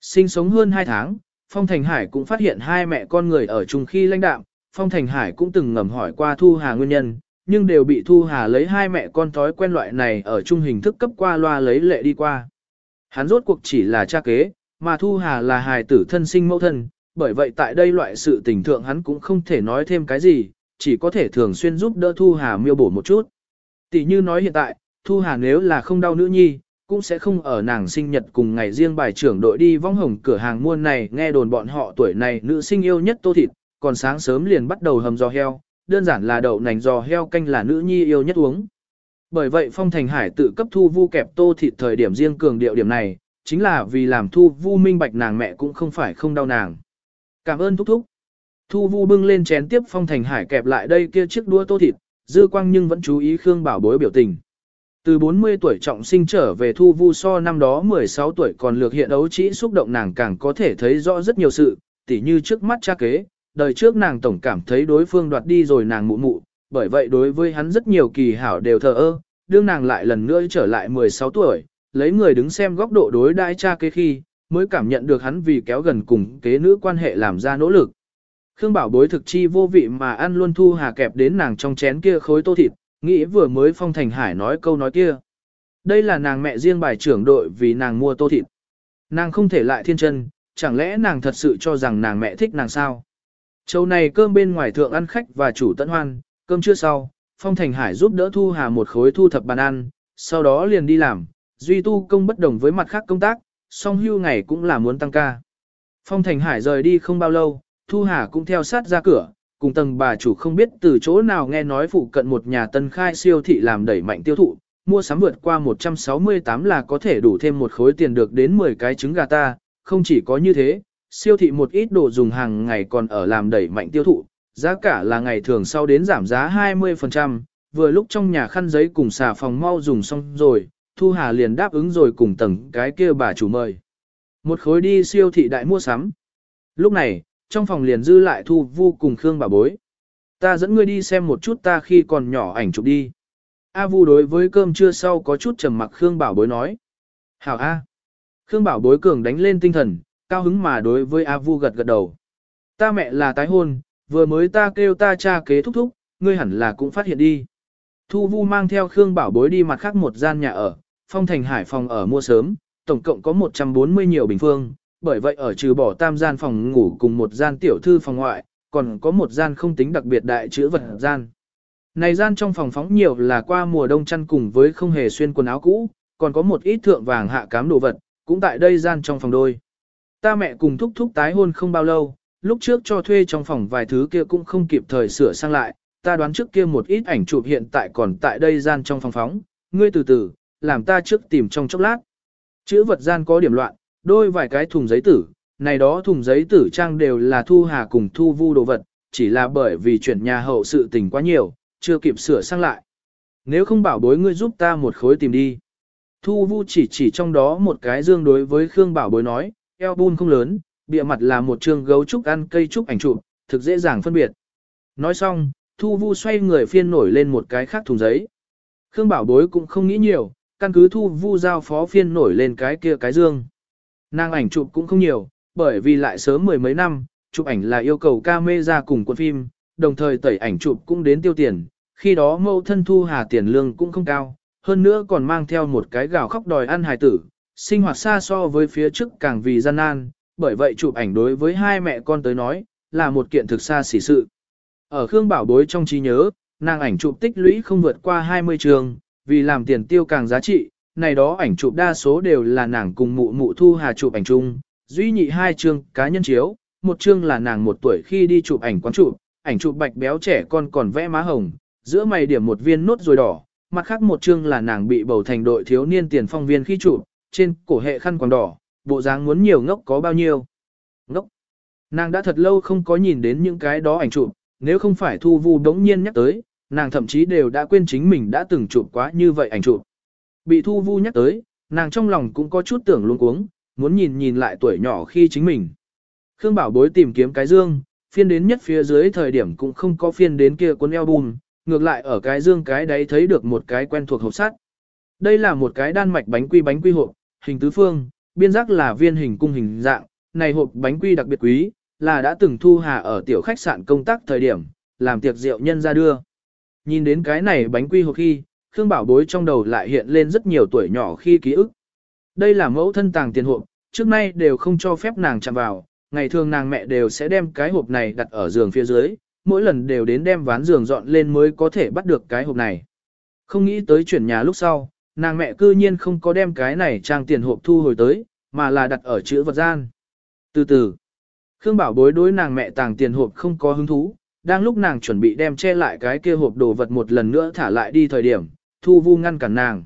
Sinh sống hơn 2 tháng, Phong Thành Hải cũng phát hiện hai mẹ con người ở chung khi lãnh đạm, Phong Thành Hải cũng từng ngầm hỏi qua Thu Hà nguyên nhân, nhưng đều bị Thu Hà lấy hai mẹ con thói quen loại này ở chung hình thức cấp qua loa lấy lệ đi qua. Hắn rốt cuộc chỉ là cha kế, mà Thu Hà là hài tử thân sinh mẫu thân, bởi vậy tại đây loại sự tình thượng hắn cũng không thể nói thêm cái gì, chỉ có thể thường xuyên giúp đỡ Thu Hà miêu bổ một chút. Tỷ như nói hiện tại, Thu Hà nếu là không đau nữ nhi, cũng sẽ không ở nàng sinh nhật cùng ngày riêng bài trưởng đội đi vong hồng cửa hàng muôn này nghe đồn bọn họ tuổi này nữ sinh yêu nhất tô thịt, còn sáng sớm liền bắt đầu hầm giò heo, đơn giản là đậu nành giò heo canh là nữ nhi yêu nhất uống. Bởi vậy Phong Thành Hải tự cấp thu vu kẹp tô thịt thời điểm riêng cường điệu điểm này, chính là vì làm thu vu minh bạch nàng mẹ cũng không phải không đau nàng. Cảm ơn thúc thúc. Thu vu bưng lên chén tiếp Phong Thành Hải kẹp lại đây kia chiếc đũa tô thịt, dư quang nhưng vẫn chú ý Khương Bảo Bối biểu tình. Từ 40 tuổi trọng sinh trở về thu vu so năm đó 16 tuổi còn lược hiện ấu trí xúc động nàng càng có thể thấy rõ rất nhiều sự, tỉ như trước mắt cha kế, đời trước nàng tổng cảm thấy đối phương đoạt đi rồi nàng mụ mụ, bởi vậy đối với hắn rất nhiều kỳ hảo đều thờ ơ, đương nàng lại lần nữa trở lại 16 tuổi, lấy người đứng xem góc độ đối đãi cha kế khi, mới cảm nhận được hắn vì kéo gần cùng kế nữ quan hệ làm ra nỗ lực. Khương Bảo bối thực chi vô vị mà ăn luôn thu hà kẹp đến nàng trong chén kia khối tô thịt, nghĩ vừa mới phong thành hải nói câu nói kia. Đây là nàng mẹ riêng bài trưởng đội vì nàng mua tô thịt. Nàng không thể lại thiên chân, chẳng lẽ nàng thật sự cho rằng nàng mẹ thích nàng sao? Châu này cơm bên ngoài thượng ăn khách và chủ tận hoan, cơm chưa sau, Phong Thành Hải giúp đỡ Thu Hà một khối thu thập bàn ăn, sau đó liền đi làm, duy tu công bất đồng với mặt khác công tác, song hưu ngày cũng là muốn tăng ca. Phong Thành Hải rời đi không bao lâu, Thu Hà cũng theo sát ra cửa, cùng tầng bà chủ không biết từ chỗ nào nghe nói phụ cận một nhà tân khai siêu thị làm đẩy mạnh tiêu thụ, mua sắm vượt qua 168 là có thể đủ thêm một khối tiền được đến 10 cái trứng gà ta, không chỉ có như thế, siêu thị một ít đồ dùng hàng ngày còn ở làm đẩy mạnh tiêu thụ, giá cả là ngày thường sau đến giảm giá 20%, vừa lúc trong nhà khăn giấy cùng xà phòng mau dùng xong rồi, Thu Hà liền đáp ứng rồi cùng tầng cái kia bà chủ mời. Một khối đi siêu thị đại mua sắm. Lúc này, trong phòng liền dư lại Thu Vu cùng Khương bà bối. Ta dẫn ngươi đi xem một chút ta khi còn nhỏ ảnh chụp đi. A Vu đối với cơm trưa sau có chút trầm mặc Khương bảo bối nói. Hảo A. Khương bảo bối cường đánh lên tinh thần, cao hứng mà đối với A Vu gật gật đầu. Ta mẹ là tái hôn, vừa mới ta kêu ta cha kế thúc thúc, ngươi hẳn là cũng phát hiện đi. Thu Vu mang theo Khương bảo bối đi mặt khác một gian nhà ở, phong thành hải phòng ở mua sớm, tổng cộng có 140 nhiều bình phương, bởi vậy ở trừ bỏ tam gian phòng ngủ cùng một gian tiểu thư phòng ngoại, còn có một gian không tính đặc biệt đại chữ vật gian. Này gian trong phòng phóng nhiều là qua mùa đông chăn cùng với không hề xuyên quần áo cũ, còn có một ít thượng vàng hạ cám đồ vật, cũng tại đây gian trong phòng đôi. Ta mẹ cùng thúc thúc tái hôn không bao lâu, lúc trước cho thuê trong phòng vài thứ kia cũng không kịp thời sửa sang lại, ta đoán trước kia một ít ảnh chụp hiện tại còn tại đây gian trong phòng phóng, ngươi từ từ, làm ta trước tìm trong chốc lát. Chữ vật gian có điểm loạn, đôi vài cái thùng giấy tử, này đó thùng giấy tử trang đều là thu hà cùng thu vu đồ vật, chỉ là bởi vì chuyển nhà hậu sự tình quá nhiều, chưa kịp sửa sang lại. Nếu không bảo bối ngươi giúp ta một khối tìm đi. Thu vu chỉ chỉ trong đó một cái dương đối với Khương bảo bối nói, album không lớn, bìa mặt là một trường gấu trúc ăn cây trúc ảnh chụp, thực dễ dàng phân biệt. Nói xong, Thu Vu xoay người phiên nổi lên một cái khác thùng giấy. Khương Bảo Bối cũng không nghĩ nhiều, căn cứ Thu Vu giao phó phiên nổi lên cái kia cái dương. Nàng ảnh chụp cũng không nhiều, bởi vì lại sớm mười mấy năm, chụp ảnh là yêu cầu camera cùng cuộn phim, đồng thời tẩy ảnh chụp cũng đến tiêu tiền, khi đó mâu thân Thu Hà tiền lương cũng không cao, hơn nữa còn mang theo một cái gào khóc đòi ăn hài tử, sinh hoạt xa so với phía trước càng vì gian nan, bởi vậy chụp ảnh đối với hai mẹ con tới nói, là một kiện thực xa xỉ sự. Ở Khương Bảo Bối trong trí nhớ, nàng ảnh chụp tích lũy không vượt qua 20 trường, vì làm tiền tiêu càng giá trị, này đó ảnh chụp đa số đều là nàng cùng mụ mụ thu hà chụp ảnh chung, duy nhị hai chương cá nhân chiếu, một chương là nàng một tuổi khi đi chụp ảnh quán chụp, ảnh chụp bạch béo trẻ con còn vẽ má hồng, giữa mày điểm một viên nốt rồi đỏ, mặt khác một chương là nàng bị bầu thành đội thiếu niên tiền phong viên khi chụp, trên cổ hệ khăn quàng đỏ, bộ dáng muốn nhiều ngốc có bao nhiêu. Ngốc. Nàng đã thật lâu không có nhìn đến những cái đó ảnh chụp, nếu không phải thu vu đống nhiên nhắc tới, nàng thậm chí đều đã quên chính mình đã từng chụp quá như vậy ảnh chụp. Bị thu vu nhắc tới, nàng trong lòng cũng có chút tưởng luống cuống, muốn nhìn nhìn lại tuổi nhỏ khi chính mình. Khương Bảo Bối tìm kiếm cái dương, phiên đến nhất phía dưới thời điểm cũng không có phiên đến kia cuốn album, ngược lại ở cái dương cái đấy thấy được một cái quen thuộc hộp sắt. Đây là một cái đan mạch bánh quy bánh quy hộp, hình tứ phương, biên giác là viên hình cung hình dạng, này hộp bánh quy đặc biệt quý, là đã từng thu hà ở tiểu khách sạn công tác thời điểm, làm tiệc rượu nhân ra đưa. Nhìn đến cái này bánh quy hộp khi, Khương Bảo Bối trong đầu lại hiện lên rất nhiều tuổi nhỏ khi ký ức. Đây là mẫu thân tàng tiền hộp, trước nay đều không cho phép nàng chạm vào, ngày thường nàng mẹ đều sẽ đem cái hộp này đặt ở giường phía dưới, mỗi lần đều đến đem ván giường dọn lên mới có thể bắt được cái hộp này. Không nghĩ tới chuyển nhà lúc sau, nàng mẹ cư nhiên không có đem cái này trang tiền hộp thu hồi tới, mà là đặt ở chữ vật gian. Từ từ, Khương Bảo bối đối nàng mẹ tàng tiền hộp không có hứng thú, đang lúc nàng chuẩn bị đem che lại cái kia hộp đồ vật một lần nữa thả lại đi thời điểm, Thu Vu ngăn cản nàng.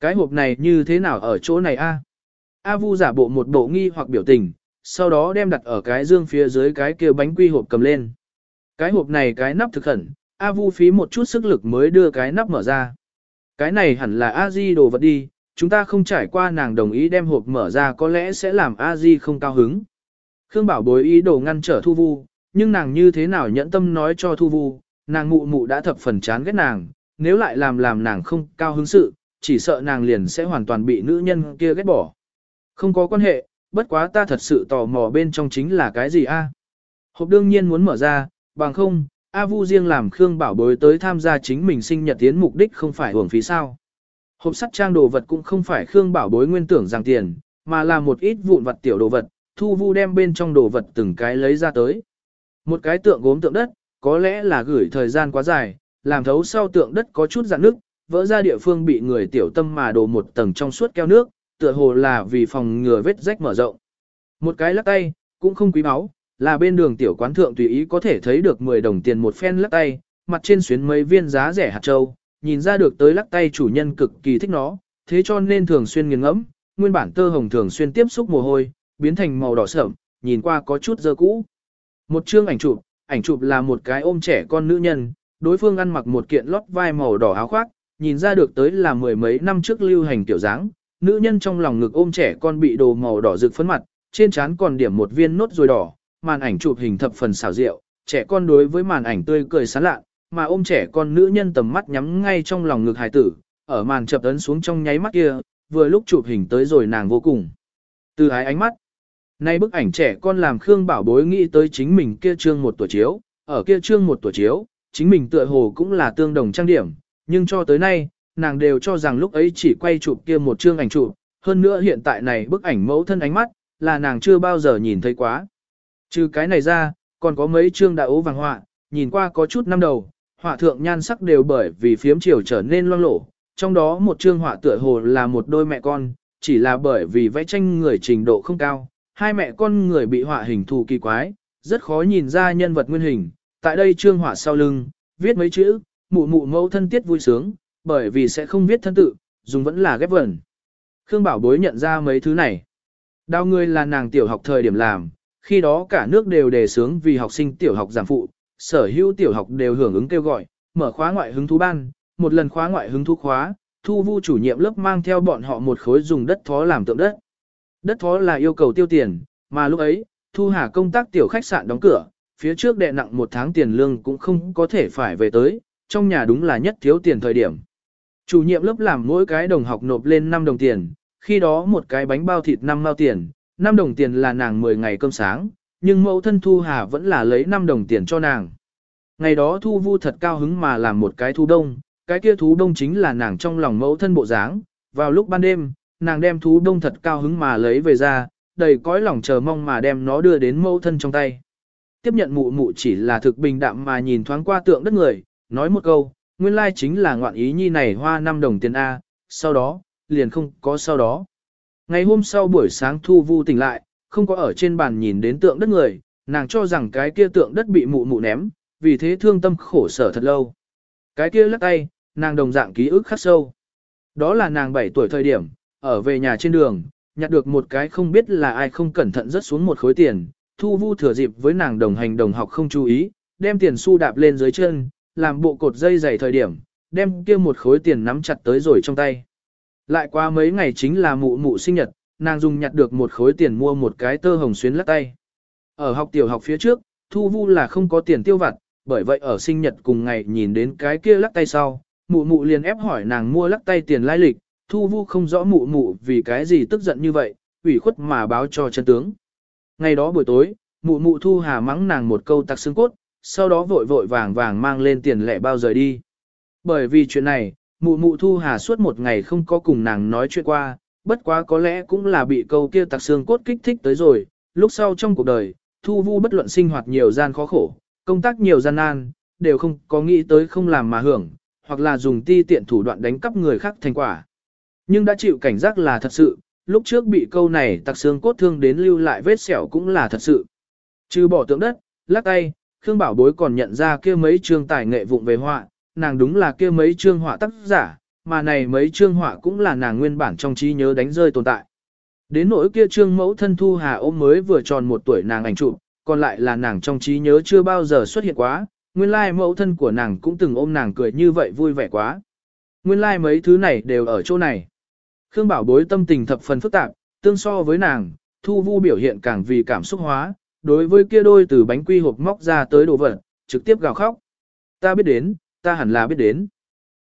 Cái hộp này như thế nào ở chỗ này a? A Vu giả bộ một bộ nghi hoặc biểu tình, sau đó đem đặt ở cái dương phía dưới cái kia bánh quy hộp cầm lên. Cái hộp này cái nắp thực khẩn, A Vu phí một chút sức lực mới đưa cái nắp mở ra. Cái này hẳn là A Di đồ vật đi, chúng ta không trải qua nàng đồng ý đem hộp mở ra có lẽ sẽ làm A Di không cao hứng. Khương Bảo bối ý đồ ngăn trở Thu Vu, nhưng nàng như thế nào nhẫn tâm nói cho Thu Vu, nàng mụ mụ đã thập phần chán ghét nàng, nếu lại làm làm nàng không cao hứng sự, chỉ sợ nàng liền sẽ hoàn toàn bị nữ nhân kia ghét bỏ. Không có quan hệ, bất quá ta thật sự tò mò bên trong chính là cái gì a? Hộp đương nhiên muốn mở ra, bằng không, A Vu riêng làm Khương Bảo bối tới tham gia chính mình sinh nhật tiến mục đích không phải hưởng phí sao. Hộp sắt trang đồ vật cũng không phải Khương Bảo bối nguyên tưởng rằng tiền, mà là một ít vụn vật tiểu đồ vật, Thu Vu đem bên trong đồ vật từng cái lấy ra tới. Một cái tượng gốm tượng đất, có lẽ là gửi thời gian quá dài, làm thấu sau tượng đất có chút dạn nước, vỡ ra địa phương bị người tiểu tâm mà đổ một tầng trong suốt keo nước, tựa hồ là vì phòng ngừa vết rách mở rộng. Một cái lắc tay, cũng không quý báu, là bên đường tiểu quán thượng tùy ý có thể thấy được 10 đồng tiền một phen lắc tay, mặt trên xuyến mấy viên giá rẻ hạt châu, nhìn ra được tới lắc tay chủ nhân cực kỳ thích nó, thế cho nên thường xuyên nghiền ngẫm, nguyên bản tơ hồng thường xuyên tiếp xúc mồ hôi, biến thành màu đỏ sẫm, nhìn qua có chút dơ cũ. Một chương ảnh chụp, ảnh chụp là một cái ôm trẻ con nữ nhân, đối phương ăn mặc một kiện lót vai màu đỏ áo khoác, nhìn ra được tới là mười mấy năm trước lưu hành tiểu dáng, nữ nhân trong lòng ngực ôm trẻ con bị đồ màu đỏ rực phấn mặt, trên trán còn điểm một viên nốt ruồi đỏ, màn ảnh chụp hình thập phần xảo diệu, trẻ con đối với màn ảnh tươi cười sán lạ, mà ôm trẻ con nữ nhân tầm mắt nhắm ngay trong lòng ngực hài tử, ở màn chập ấn xuống trong nháy mắt kia, vừa lúc chụp hình tới rồi nàng vô cùng. Từ ái ánh mắt, nay bức ảnh trẻ con làm Khương Bảo Bối nghĩ tới chính mình kia trương một tuổi chiếu, ở kia trương một tuổi chiếu, chính mình tựa hồ cũng là tương đồng trang điểm, nhưng cho tới nay, nàng đều cho rằng lúc ấy chỉ quay chụp kia một chương ảnh chụp, hơn nữa hiện tại này bức ảnh mẫu thân ánh mắt, là nàng chưa bao giờ nhìn thấy quá. Trừ cái này ra, còn có mấy chương đại ố vàng họa, nhìn qua có chút năm đầu, họa thượng nhan sắc đều bởi vì phiếm chiều trở nên loang lổ, trong đó một chương họa tựa hồ là một đôi mẹ con, chỉ là bởi vì vẽ tranh người trình độ không cao, hai mẹ con người bị họa hình thù kỳ quái, rất khó nhìn ra nhân vật nguyên hình. Tại đây trương họa sau lưng, viết mấy chữ, mụ mụ mẫu thân tiết vui sướng, bởi vì sẽ không viết thân tự, dùng vẫn là ghép vần. Khương Bảo Bối nhận ra mấy thứ này. Đào người là nàng tiểu học thời điểm làm, khi đó cả nước đều đề sướng vì học sinh tiểu học giảm phụ, sở hữu tiểu học đều hưởng ứng kêu gọi, mở khóa ngoại hứng thú ban, một lần khóa ngoại hứng thú khóa, thu vu chủ nhiệm lớp mang theo bọn họ một khối dùng đất thó làm tượng đất. Đất thó là yêu cầu tiêu tiền, mà lúc ấy, thu hà công tác tiểu khách sạn đóng cửa, phía trước đệ nặng một tháng tiền lương cũng không có thể phải về tới, trong nhà đúng là nhất thiếu tiền thời điểm. Chủ nhiệm lớp làm mỗi cái đồng học nộp lên 5 đồng tiền, khi đó một cái bánh bao thịt 5 mao tiền, 5 đồng tiền là nàng 10 ngày cơm sáng, nhưng mẫu thân Thu Hà vẫn là lấy 5 đồng tiền cho nàng. Ngày đó Thu Vu thật cao hứng mà làm một cái thú đông, cái kia thú đông chính là nàng trong lòng mẫu thân bộ dáng. Vào lúc ban đêm, nàng đem thú đông thật cao hứng mà lấy về ra, đầy cõi lòng chờ mong mà đem nó đưa đến mẫu thân trong tay. Tiếp nhận mụ mụ chỉ là thực bình đạm mà nhìn thoáng qua tượng đất người, nói một câu, nguyên lai chính là ngoạn ý nhi này hoa 5 đồng tiền A, sau đó, liền không có sau đó. Ngày hôm sau buổi sáng Thu Vu tỉnh lại, không có ở trên bàn nhìn đến tượng đất người, nàng cho rằng cái kia tượng đất bị mụ mụ ném, vì thế thương tâm khổ sở thật lâu. Cái kia lắc tay, nàng đồng dạng ký ức khắc sâu. Đó là nàng 7 tuổi thời điểm, ở về nhà trên đường, nhặt được một cái không biết là ai không cẩn thận rớt xuống một khối tiền, Thu Vu thừa dịp với nàng đồng hành đồng học không chú ý, đem tiền xu đạp lên dưới chân, làm bộ cột dây dày thời điểm, đem kia một khối tiền nắm chặt tới rồi trong tay. Lại qua mấy ngày chính là mụ mụ sinh nhật, nàng dùng nhặt được một khối tiền mua một cái tơ hồng xuyến lắc tay. Ở học tiểu học phía trước, Thu Vu là không có tiền tiêu vặt, bởi vậy ở sinh nhật cùng ngày nhìn đến cái kia lắc tay sau, mụ mụ liền ép hỏi nàng mua lắc tay tiền lai lịch, Thu Vu không rõ mụ mụ vì cái gì tức giận như vậy, ủy khuất mà báo cho chân tướng. Ngày đó buổi tối, mụ mụ Thu Hà mắng nàng một câu tặc xương cốt, sau đó vội vội vàng vàng mang lên tiền lẻ bao rời đi. Bởi vì chuyện này, mụ mụ Thu Hà suốt một ngày không có cùng nàng nói chuyện qua, bất quá có lẽ cũng là bị câu kia tặc xương cốt kích thích tới rồi, lúc sau trong cuộc đời, Thu Vu bất luận sinh hoạt nhiều gian khó khổ, công tác nhiều gian nan, đều không có nghĩ tới không làm mà hưởng, hoặc là dùng ti tiện thủ đoạn đánh cắp người khác thành quả. Nhưng đã chịu cảnh giác là thật sự, lúc trước bị câu này tặc xương cốt thương đến lưu lại vết sẹo cũng là thật sự. Trừ bỏ tượng đất, lắc tay, Khương Bảo Bối còn nhận ra kia mấy chương tài nghệ vụng về họa, nàng đúng là kia mấy chương họa tác giả, mà này mấy chương họa cũng là nàng nguyên bản trong trí nhớ đánh rơi tồn tại. Đến nỗi kia trương mẫu thân Thu Hà ôm mới vừa tròn một tuổi nàng ảnh chụp, còn lại là nàng trong trí nhớ chưa bao giờ xuất hiện quá, nguyên lai mẫu thân của nàng cũng từng ôm nàng cười như vậy vui vẻ quá. Nguyên lai mấy thứ này đều ở chỗ này. Khương Bảo Bối tâm tình thập phần phức tạp, tương so với nàng, Thu Vu biểu hiện càng vì cảm xúc hóa, đối với kia đôi từ bánh quy hộp móc ra tới đồ vật, trực tiếp gào khóc. Ta biết đến, ta hẳn là biết đến.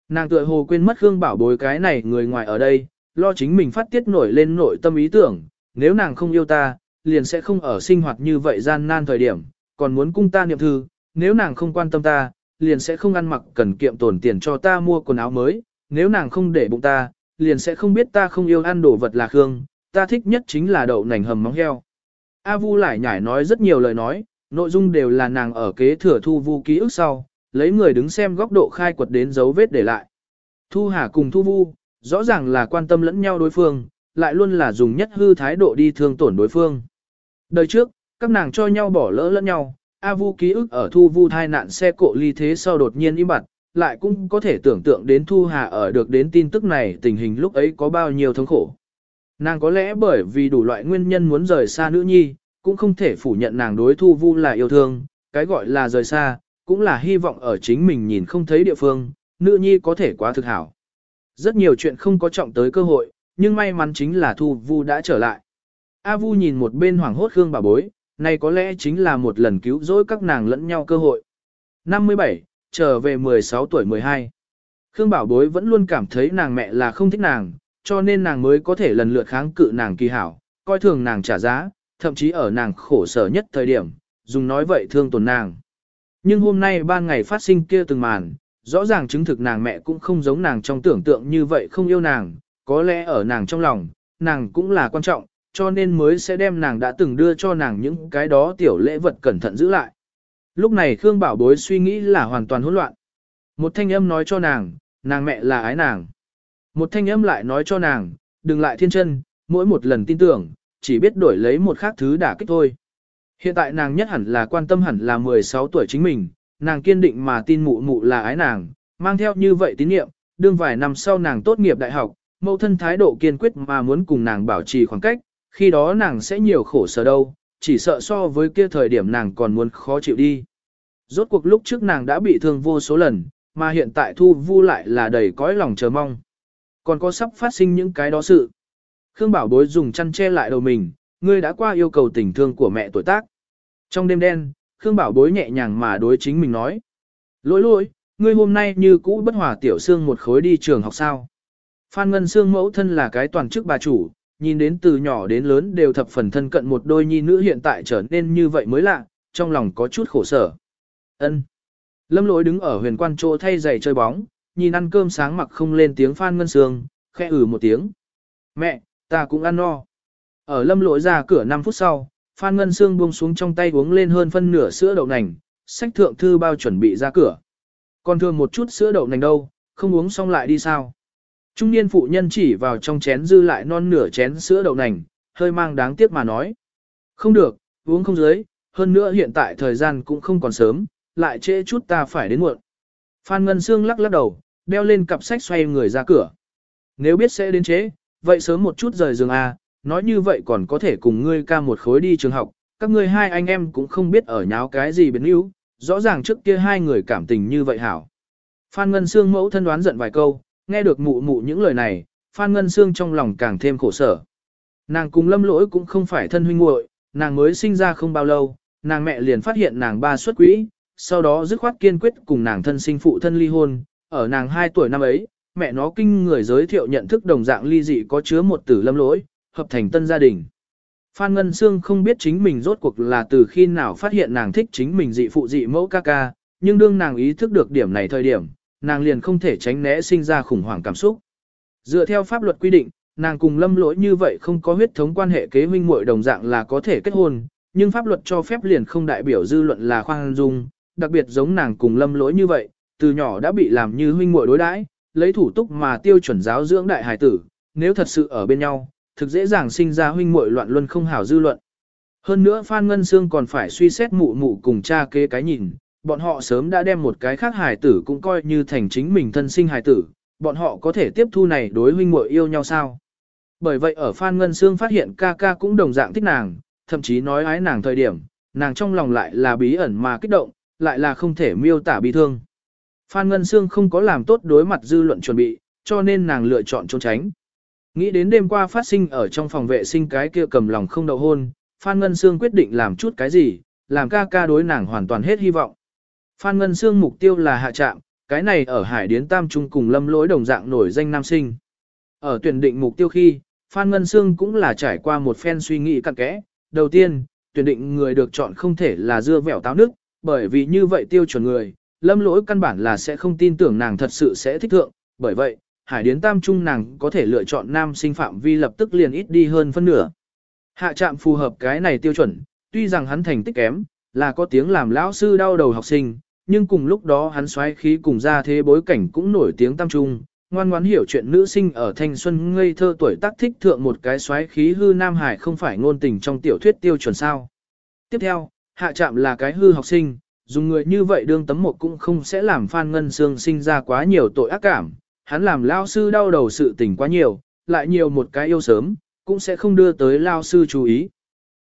Nàng tựa hồ quên mất Khương Bảo Bối cái này người ngoài ở đây, lo chính mình phát tiết nổi lên nội tâm ý tưởng, nếu nàng không yêu ta, liền sẽ không ở sinh hoạt như vậy gian nan thời điểm, còn muốn cung ta niệm thư, nếu nàng không quan tâm ta, liền sẽ không ăn mặc cần kiệm tổn tiền cho ta mua quần áo mới, nếu nàng không để bụng ta, liền sẽ không biết ta không yêu ăn đồ vật là Khương, ta thích nhất chính là đậu nành hầm móng heo. A Vu lại nhải nói rất nhiều lời nói, nội dung đều là nàng ở kế thừa thu vu ký ức sau, lấy người đứng xem góc độ khai quật đến dấu vết để lại. Thu Hà cùng Thu Vu, rõ ràng là quan tâm lẫn nhau đối phương, lại luôn là dùng nhất hư thái độ đi thương tổn đối phương. Đời trước, Các nàng cho nhau bỏ lỡ lẫn nhau, A Vu ký ức ở thu vu thai nạn xe cộ ly thế sau đột nhiên im bặt, lại cũng có thể tưởng tượng đến Thu Hà ở được đến tin tức này tình hình lúc ấy có bao nhiêu thống khổ. Nàng có lẽ bởi vì đủ loại nguyên nhân muốn rời xa nữ nhi, cũng không thể phủ nhận nàng đối Thu Vu là yêu thương, cái gọi là rời xa, cũng là hy vọng ở chính mình nhìn không thấy địa phương, nữ nhi có thể quá thực hảo. Rất nhiều chuyện không có trọng tới cơ hội, nhưng may mắn chính là Thu Vu đã trở lại. A Vu nhìn một bên hoảng hốt Khương bà bối, này có lẽ chính là một lần cứu rỗi các nàng lẫn nhau cơ hội. 57, trở về 16 tuổi 12. Khương Bảo Bối vẫn luôn cảm thấy nàng mẹ là không thích nàng, cho nên nàng mới có thể lần lượt kháng cự nàng kỳ hảo, coi thường nàng trả giá, thậm chí ở nàng khổ sở nhất thời điểm, dùng nói vậy thương tổn nàng. Nhưng hôm nay ban ngày phát sinh kia từng màn, rõ ràng chứng thực nàng mẹ cũng không giống nàng trong tưởng tượng như vậy không yêu nàng, có lẽ ở nàng trong lòng, nàng cũng là quan trọng, cho nên mới sẽ đem nàng đã từng đưa cho nàng những cái đó tiểu lễ vật cẩn thận giữ lại. Lúc này Khương Bảo Bối suy nghĩ là hoàn toàn hỗn loạn. Một thanh âm nói cho nàng, nàng mẹ là ái nàng. Một thanh âm lại nói cho nàng, đừng lại thiên chân, mỗi một lần tin tưởng, chỉ biết đổi lấy một khác thứ đả kích thôi. Hiện tại nàng nhất hẳn là quan tâm hẳn là 16 tuổi chính mình, nàng kiên định mà tin mụ mụ là ái nàng, mang theo như vậy tín nhiệm, đương vài năm sau nàng tốt nghiệp đại học, mẫu thân thái độ kiên quyết mà muốn cùng nàng bảo trì khoảng cách, khi đó nàng sẽ nhiều khổ sở đâu, chỉ sợ so với kia thời điểm nàng còn muốn khó chịu đi. Rốt cuộc lúc trước nàng đã bị thương vô số lần, mà hiện tại thu vu lại là đầy cõi lòng chờ mong. Còn có sắp phát sinh những cái đó sự. Khương Bảo Bối dùng chăn che lại đầu mình, ngươi đã qua yêu cầu tình thương của mẹ tuổi tác. Trong đêm đen, Khương Bảo Bối nhẹ nhàng mà đối chính mình nói. Lỗi lỗi, ngươi hôm nay như cũ bất hòa tiểu xương một khối đi trường học sao. Phan Ngân Sương mẫu thân là cái toàn chức bà chủ, nhìn đến từ nhỏ đến lớn đều thập phần thân cận một đôi nhi nữ hiện tại trở nên như vậy mới lạ, trong lòng có chút khổ sở. Ân. Lâm lỗi đứng ở huyền quan chỗ thay giày chơi bóng, nhìn ăn cơm sáng mặc không lên tiếng Phan Ngân Sương, khẽ ử một tiếng. Mẹ, ta cũng ăn no. Ở lâm lỗi ra cửa 5 phút sau, Phan Ngân Sương buông xuống trong tay uống lên hơn phân nửa sữa đậu nành, sách thượng thư bao chuẩn bị ra cửa. Còn thường một chút sữa đậu nành đâu, không uống xong lại đi sao. Trung niên phụ nhân chỉ vào trong chén dư lại non nửa chén sữa đậu nành, hơi mang đáng tiếc mà nói. Không được, uống không dưới, hơn nữa hiện tại thời gian cũng không còn sớm, lại trễ chút ta phải đến muộn. Phan Ngân Sương lắc lắc đầu, đeo lên cặp sách xoay người ra cửa. Nếu biết sẽ đến trễ, vậy sớm một chút rời giường à, nói như vậy còn có thể cùng ngươi ca một khối đi trường học, các ngươi hai anh em cũng không biết ở nháo cái gì biến yếu, rõ ràng trước kia hai người cảm tình như vậy hảo. Phan Ngân Sương mẫu thân đoán giận vài câu, nghe được mụ mụ những lời này, Phan Ngân Sương trong lòng càng thêm khổ sở. Nàng cùng lâm lỗi cũng không phải thân huynh muội, nàng mới sinh ra không bao lâu, nàng mẹ liền phát hiện nàng ba xuất quỹ, sau đó dứt khoát kiên quyết cùng nàng thân sinh phụ thân ly hôn, ở nàng 2 tuổi năm ấy, mẹ nó kinh người giới thiệu nhận thức đồng dạng ly dị có chứa một tử lâm lỗi, hợp thành tân gia đình. Phan Ngân Sương không biết chính mình rốt cuộc là từ khi nào phát hiện nàng thích chính mình dị phụ dị mẫu ca ca, nhưng đương nàng ý thức được điểm này thời điểm, nàng liền không thể tránh né sinh ra khủng hoảng cảm xúc. Dựa theo pháp luật quy định, nàng cùng lâm lỗi như vậy không có huyết thống quan hệ kế huynh muội đồng dạng là có thể kết hôn, nhưng pháp luật cho phép liền không đại biểu dư luận là khoan dung, đặc biệt giống nàng cùng lâm lỗi như vậy, từ nhỏ đã bị làm như huynh muội đối đãi, lấy thủ túc mà tiêu chuẩn giáo dưỡng đại hải tử, nếu thật sự ở bên nhau, thực dễ dàng sinh ra huynh muội loạn luân không hảo dư luận. Hơn nữa Phan Ngân Sương còn phải suy xét mụ mụ cùng cha kế cái nhìn, bọn họ sớm đã đem một cái khác hài tử cũng coi như thành chính mình thân sinh hài tử, bọn họ có thể tiếp thu này đối huynh muội yêu nhau sao? Bởi vậy ở Phan Ngân Sương phát hiện ca ca cũng đồng dạng thích nàng, thậm chí nói ái nàng thời điểm, nàng trong lòng lại là bí ẩn mà kích động, lại là không thể miêu tả bi thương. Phan Ngân Sương không có làm tốt đối mặt dư luận chuẩn bị, cho nên nàng lựa chọn trốn tránh. Nghĩ đến đêm qua phát sinh ở trong phòng vệ sinh cái kia cầm lòng không đậu hôn, Phan Ngân Sương quyết định làm chút cái gì, làm ca ca đối nàng hoàn toàn hết hy vọng. Phan Ngân Sương mục tiêu là hạ trạm, cái này ở Hải Điến Tam Trung cùng lâm lỗi đồng dạng nổi danh nam sinh. Ở tuyển định mục tiêu khi, Phan Ngân Sương cũng là trải qua một phen suy nghĩ cặn kẽ. Đầu tiên, tuyển định người được chọn không thể là dưa vẻo táo nước, bởi vì như vậy tiêu chuẩn người, lâm lỗi căn bản là sẽ không tin tưởng nàng thật sự sẽ thích thượng. Bởi vậy, Hải Điến Tam Trung nàng có thể lựa chọn nam sinh phạm vi lập tức liền ít đi hơn phân nửa. Hạ trạm phù hợp cái này tiêu chuẩn, tuy rằng hắn thành tích kém, là có tiếng làm lão sư đau đầu học sinh, nhưng cùng lúc đó hắn xoáy khí cùng ra thế bối cảnh cũng nổi tiếng tam trung, ngoan ngoãn hiểu chuyện nữ sinh ở thanh xuân ngây thơ tuổi tác thích thượng một cái xoáy khí hư nam hải không phải ngôn tình trong tiểu thuyết tiêu chuẩn sao. Tiếp theo, hạ chạm là cái hư học sinh, dùng người như vậy đương tấm một cũng không sẽ làm Phan Ngân Sương sinh ra quá nhiều tội ác cảm. Hắn làm lao sư đau đầu sự tình quá nhiều, lại nhiều một cái yêu sớm, cũng sẽ không đưa tới lao sư chú ý.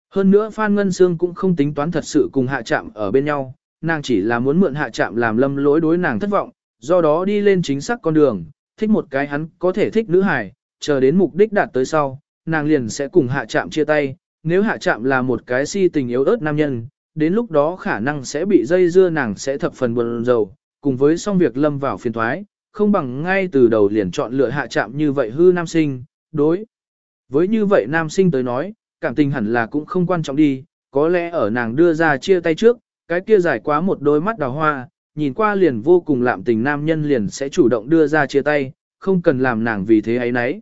Hơn nữa Phan Ngân Sương cũng không tính toán thật sự cùng hạ chạm ở bên nhau, nàng chỉ là muốn mượn hạ chạm làm lâm lỗi đối nàng thất vọng, do đó đi lên chính xác con đường, thích một cái hắn có thể thích nữ hài, chờ đến mục đích đạt tới sau, nàng liền sẽ cùng hạ chạm chia tay, nếu hạ chạm là một cái si tình yếu ớt nam nhân, đến lúc đó khả năng sẽ bị dây dưa nàng sẽ thập phần buồn rầu, cùng với xong việc lâm vào phiền thoái, không bằng ngay từ đầu liền chọn lựa hạ chạm như vậy hư nam sinh, đối. Với như vậy nam sinh tới nói, cảm tình hẳn là cũng không quan trọng đi, có lẽ ở nàng đưa ra chia tay trước, cái kia dài quá một đôi mắt đào hoa, nhìn qua liền vô cùng lạm tình nam nhân liền sẽ chủ động đưa ra chia tay, không cần làm nàng vì thế ấy nấy.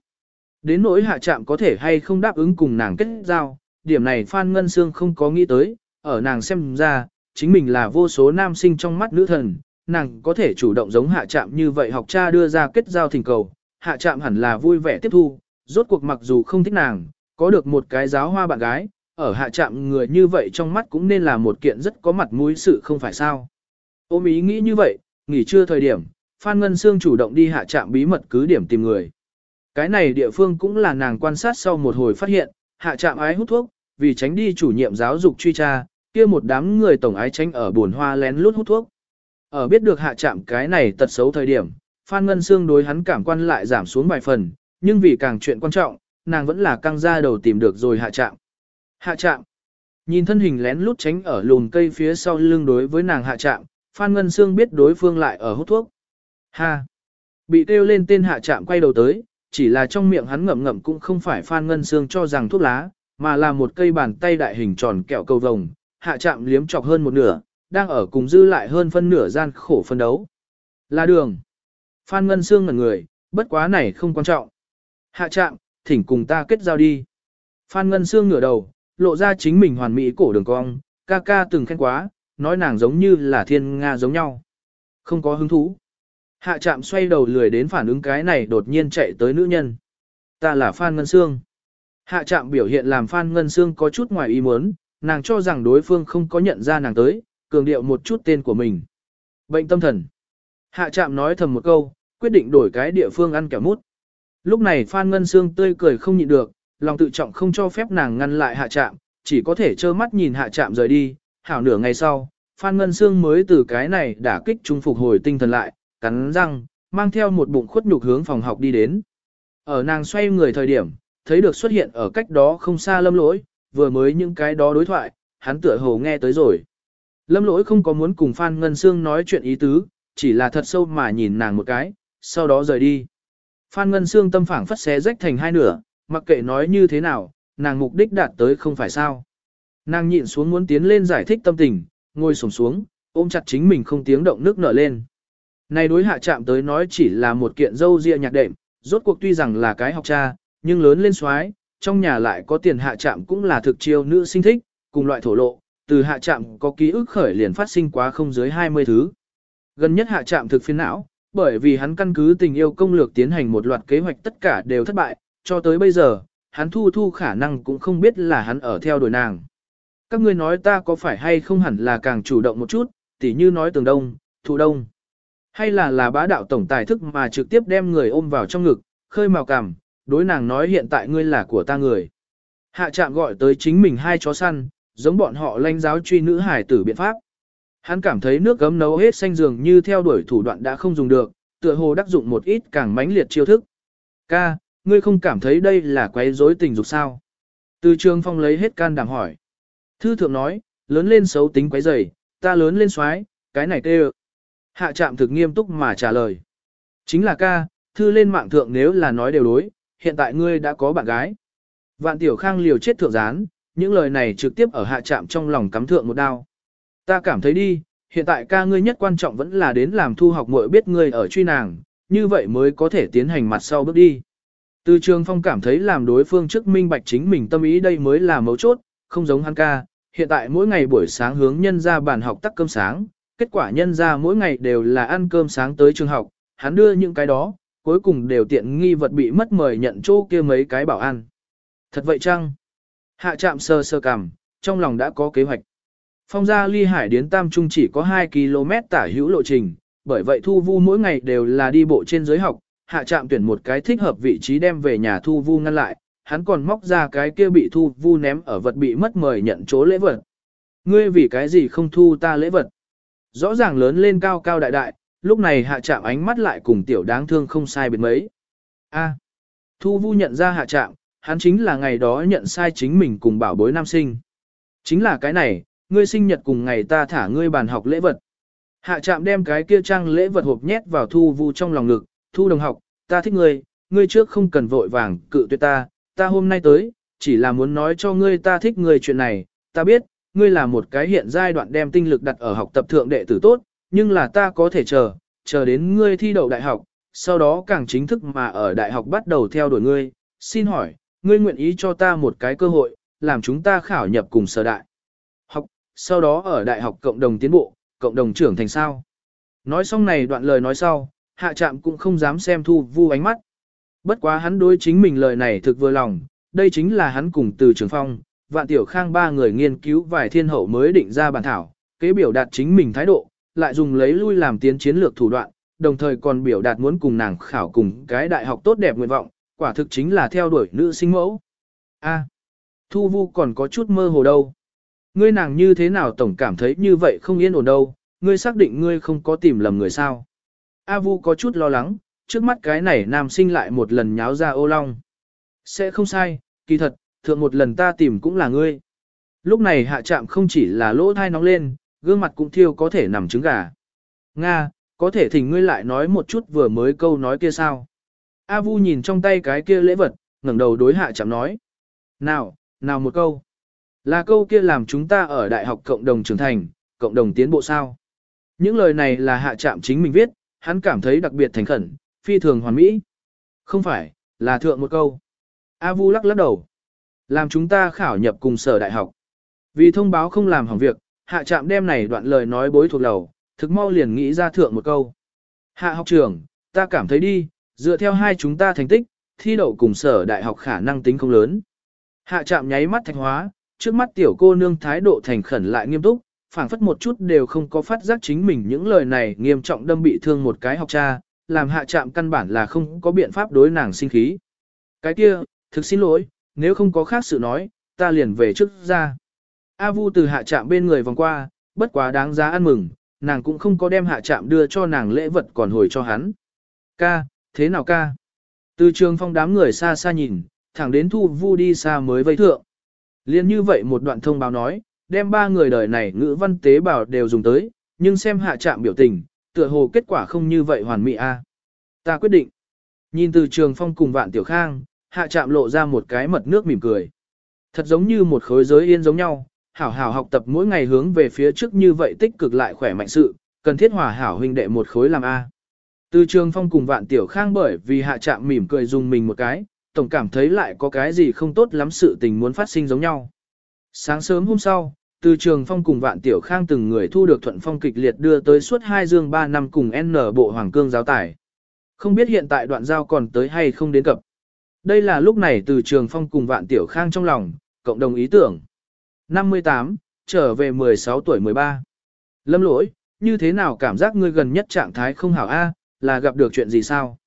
Đến nỗi hạ trạm có thể hay không đáp ứng cùng nàng kết giao, điểm này Phan Ngân Sương không có nghĩ tới, ở nàng xem ra, chính mình là vô số nam sinh trong mắt nữ thần, nàng có thể chủ động giống hạ trạm như vậy học cha đưa ra kết giao thỉnh cầu, hạ trạm hẳn là vui vẻ tiếp thu, rốt cuộc mặc dù không thích nàng, có được một cái giáo hoa bạn gái, ở hạ trạm người như vậy trong mắt cũng nên là một kiện rất có mặt mũi sự không phải sao. Ôm ý nghĩ như vậy, nghỉ trưa thời điểm, Phan Ngân Sương chủ động đi hạ trạm bí mật cứ điểm tìm người. Cái này địa phương cũng là nàng quan sát sau một hồi phát hiện, hạ trạm ái hút thuốc, vì tránh đi chủ nhiệm giáo dục truy tra, kia một đám người tổng ái tránh ở buồn hoa lén lút hút thuốc. Ở biết được hạ trạm cái này tật xấu thời điểm, Phan Ngân Sương đối hắn cảm quan lại giảm xuống vài phần, nhưng vì càng chuyện quan trọng, nàng vẫn là căng ra đầu tìm được rồi hạ trạm. Hạ trạm. Nhìn thân hình lén lút tránh ở lùn cây phía sau lưng đối với nàng hạ trạm, Phan Ngân Sương biết đối phương lại ở hút thuốc. Ha! Bị kêu lên tên hạ trạm quay đầu tới, chỉ là trong miệng hắn ngậm ngậm cũng không phải Phan Ngân Sương cho rằng thuốc lá, mà là một cây bàn tay đại hình tròn kẹo cầu vồng, hạ trạm liếm chọc hơn một nửa, đang ở cùng dư lại hơn phân nửa gian khổ phân đấu. Là đường. Phan Ngân Sương ngẩn người, bất quá này không quan trọng. Hạ trạm, thỉnh cùng ta kết giao đi. Phan Ngân Sương ngửa đầu, lộ ra chính mình hoàn mỹ cổ đường cong, ca ca từng khen quá, nói nàng giống như là thiên Nga giống nhau. Không có hứng thú. Hạ trạm xoay đầu lười đến phản ứng cái này đột nhiên chạy tới nữ nhân. Ta là Phan Ngân Sương. Hạ trạm biểu hiện làm Phan Ngân Sương có chút ngoài ý muốn, nàng cho rằng đối phương không có nhận ra nàng tới, cường điệu một chút tên của mình. Bệnh tâm thần. Hạ trạm nói thầm một câu, quyết định đổi cái địa phương ăn kẹo mút. Lúc này Phan Ngân Sương tươi cười không nhịn được, lòng tự trọng không cho phép nàng ngăn lại hạ trạm, chỉ có thể trơ mắt nhìn hạ trạm rời đi, hảo nửa ngày sau, Phan Ngân Sương mới từ cái này đả kích trung phục hồi tinh thần lại, cắn răng, mang theo một bụng khuất nhục hướng phòng học đi đến. Ở nàng xoay người thời điểm, thấy được xuất hiện ở cách đó không xa lâm lỗi, vừa mới những cái đó đối thoại, hắn tựa hồ nghe tới rồi. Lâm lỗi không có muốn cùng Phan Ngân Sương nói chuyện ý tứ, chỉ là thật sâu mà nhìn nàng một cái, sau đó rời đi. Phan Ngân Sương tâm phảng phất xé rách thành hai nửa, mặc kệ nói như thế nào, nàng mục đích đạt tới không phải sao. Nàng nhịn xuống muốn tiến lên giải thích tâm tình, ngồi xổm xuống, ôm chặt chính mình không tiếng động nước nở lên. Này đối hạ chạm tới nói chỉ là một kiện dâu ria nhạc đệm, rốt cuộc tuy rằng là cái học cha, nhưng lớn lên xoái, trong nhà lại có tiền hạ chạm cũng là thực chiêu nữ sinh thích, cùng loại thổ lộ, từ hạ chạm có ký ức khởi liền phát sinh quá không dưới 20 thứ. Gần nhất hạ chạm thực phiền não, bởi vì hắn căn cứ tình yêu công lược tiến hành một loạt kế hoạch tất cả đều thất bại, cho tới bây giờ, hắn thu thu khả năng cũng không biết là hắn ở theo đuổi nàng. Các ngươi nói ta có phải hay không hẳn là càng chủ động một chút, tỉ như nói tường đông, thụ đông. Hay là là bá đạo tổng tài thức mà trực tiếp đem người ôm vào trong ngực, khơi màu cảm đối nàng nói hiện tại ngươi là của ta người. Hạ trạm gọi tới chính mình hai chó săn, giống bọn họ lanh giáo truy nữ hải tử biện pháp. Hắn cảm thấy nước gấm nấu hết xanh dường như theo đuổi thủ đoạn đã không dùng được, tựa hồ đắc dụng một ít càng mãnh liệt chiêu thức. Ca, ngươi không cảm thấy đây là quấy rối tình dục sao? Từ trường phong lấy hết can đảm hỏi. Thư thượng nói, lớn lên xấu tính quấy rầy, ta lớn lên xoái, cái này tê Hạ trạm thực nghiêm túc mà trả lời. Chính là ca, thư lên mạng thượng nếu là nói đều đối, hiện tại ngươi đã có bạn gái. Vạn tiểu khang liều chết thượng gián, những lời này trực tiếp ở hạ trạm trong lòng cắm thượng một đao. Ta cảm thấy đi, hiện tại ca ngươi nhất quan trọng vẫn là đến làm thu học muội biết ngươi ở truy nàng, như vậy mới có thể tiến hành mặt sau bước đi. Từ trường phong cảm thấy làm đối phương trước minh bạch chính mình tâm ý đây mới là mấu chốt, không giống hắn ca, hiện tại mỗi ngày buổi sáng hướng nhân ra bàn học tắc cơm sáng, kết quả nhân ra mỗi ngày đều là ăn cơm sáng tới trường học, hắn đưa những cái đó, cuối cùng đều tiện nghi vật bị mất mời nhận chỗ kia mấy cái bảo ăn. Thật vậy chăng? Hạ chạm sơ sơ cằm, trong lòng đã có kế hoạch. Phong gia ly hải đến Tam Trung chỉ có 2 km tả hữu lộ trình, bởi vậy Thu Vu mỗi ngày đều là đi bộ trên giới học, hạ trạm tuyển một cái thích hợp vị trí đem về nhà Thu Vu ngăn lại, hắn còn móc ra cái kia bị Thu Vu ném ở vật bị mất mời nhận chỗ lễ vật. Ngươi vì cái gì không thu ta lễ vật? Rõ ràng lớn lên cao cao đại đại, lúc này hạ trạm ánh mắt lại cùng tiểu đáng thương không sai biệt mấy. A. Thu Vu nhận ra hạ trạm, hắn chính là ngày đó nhận sai chính mình cùng bảo bối nam sinh. Chính là cái này, ngươi sinh nhật cùng ngày ta thả ngươi bàn học lễ vật. Hạ trạm đem cái kia trang lễ vật hộp nhét vào Thu Vu trong lòng ngực, Thu đồng học, ta thích ngươi, ngươi trước không cần vội vàng cự tuyệt ta, ta hôm nay tới, chỉ là muốn nói cho ngươi ta thích ngươi chuyện này, ta biết, ngươi là một cái hiện giai đoạn đem tinh lực đặt ở học tập thượng đệ tử tốt, nhưng là ta có thể chờ, chờ đến ngươi thi đậu đại học, sau đó càng chính thức mà ở đại học bắt đầu theo đuổi ngươi, xin hỏi, ngươi nguyện ý cho ta một cái cơ hội, làm chúng ta khảo nhập cùng sở đại. Sau đó ở đại học cộng đồng tiến bộ, cộng đồng trưởng thành sao. Nói xong này đoạn lời nói sau, hạ trạm cũng không dám xem thu vu ánh mắt. Bất quá hắn đối chính mình lời này thực vừa lòng, đây chính là hắn cùng từ trường phong, vạn tiểu khang ba người nghiên cứu vài thiên hậu mới định ra bản thảo, kế biểu đạt chính mình thái độ, lại dùng lấy lui làm tiến chiến lược thủ đoạn, đồng thời còn biểu đạt muốn cùng nàng khảo cùng cái đại học tốt đẹp nguyện vọng, quả thực chính là theo đuổi nữ sinh mẫu. A, Thu Vu còn có chút mơ hồ đâu. Ngươi nàng như thế nào tổng cảm thấy như vậy không yên ổn đâu, ngươi xác định ngươi không có tìm lầm người sao. A Vu có chút lo lắng, trước mắt cái này nam sinh lại một lần nháo ra ô long. Sẽ không sai, kỳ thật, thượng một lần ta tìm cũng là ngươi. Lúc này hạ chạm không chỉ là lỗ thai nóng lên, gương mặt cũng thiêu có thể nằm trứng gà. Nga, có thể thỉnh ngươi lại nói một chút vừa mới câu nói kia sao. A Vu nhìn trong tay cái kia lễ vật, ngẩng đầu đối hạ chạm nói. Nào, nào một câu. Là câu kia làm chúng ta ở đại học cộng đồng trưởng thành, cộng đồng tiến bộ sao. Những lời này là hạ Trạm chính mình viết, hắn cảm thấy đặc biệt thành khẩn, phi thường hoàn mỹ. Không phải, là thượng một câu. A Vu lắc lắc đầu. Làm chúng ta khảo nhập cùng sở đại học. Vì thông báo không làm hỏng việc, hạ trạm đem này đoạn lời nói bối thuộc đầu, thực mau liền nghĩ ra thượng một câu. Hạ học trưởng, ta cảm thấy đi, dựa theo hai chúng ta thành tích, thi đậu cùng sở đại học khả năng tính không lớn. Hạ trạm nháy mắt thạch hóa, trước mắt tiểu cô nương thái độ thành khẩn lại nghiêm túc, phảng phất một chút đều không có phát giác chính mình những lời này nghiêm trọng đâm bị thương một cái học cha, làm hạ trạm căn bản là không có biện pháp đối nàng sinh khí. Cái kia, thực xin lỗi, nếu không có khác sự nói, ta liền về trước ra. A Vu từ hạ trạm bên người vòng qua, bất quá đáng giá ăn mừng, nàng cũng không có đem hạ trạm đưa cho nàng lễ vật còn hồi cho hắn. Ca, thế nào ca? Từ trường phong đám người xa xa nhìn, thẳng đến thu vu đi xa mới vây thượng. Liên như vậy một đoạn thông báo nói, đem ba người đời này ngữ văn tế bào đều dùng tới, nhưng xem hạ trạm biểu tình, tựa hồ kết quả không như vậy hoàn mỹ a. Ta quyết định. Nhìn từ trường phong cùng vạn tiểu khang, hạ trạm lộ ra một cái mật nước mỉm cười. Thật giống như một khối giới yên giống nhau, hảo hảo học tập mỗi ngày hướng về phía trước như vậy tích cực lại khỏe mạnh sự, cần thiết hòa hảo huynh đệ một khối làm A. Từ trường phong cùng vạn tiểu khang bởi vì hạ trạm mỉm cười dùng mình một cái, tổng cảm thấy lại có cái gì không tốt lắm sự tình muốn phát sinh giống nhau. Sáng sớm hôm sau, từ trường phong cùng vạn tiểu khang từng người thu được thuận phong kịch liệt đưa tới suốt hai dương 3 năm cùng N bộ hoàng cương giáo tải. Không biết hiện tại đoạn giao còn tới hay không đến cập. Đây là lúc này từ trường phong cùng vạn tiểu khang trong lòng, cộng đồng ý tưởng. 58, trở về 16 tuổi 13. Lâm lỗi, như thế nào cảm giác ngươi gần nhất trạng thái không hảo A, là gặp được chuyện gì sao?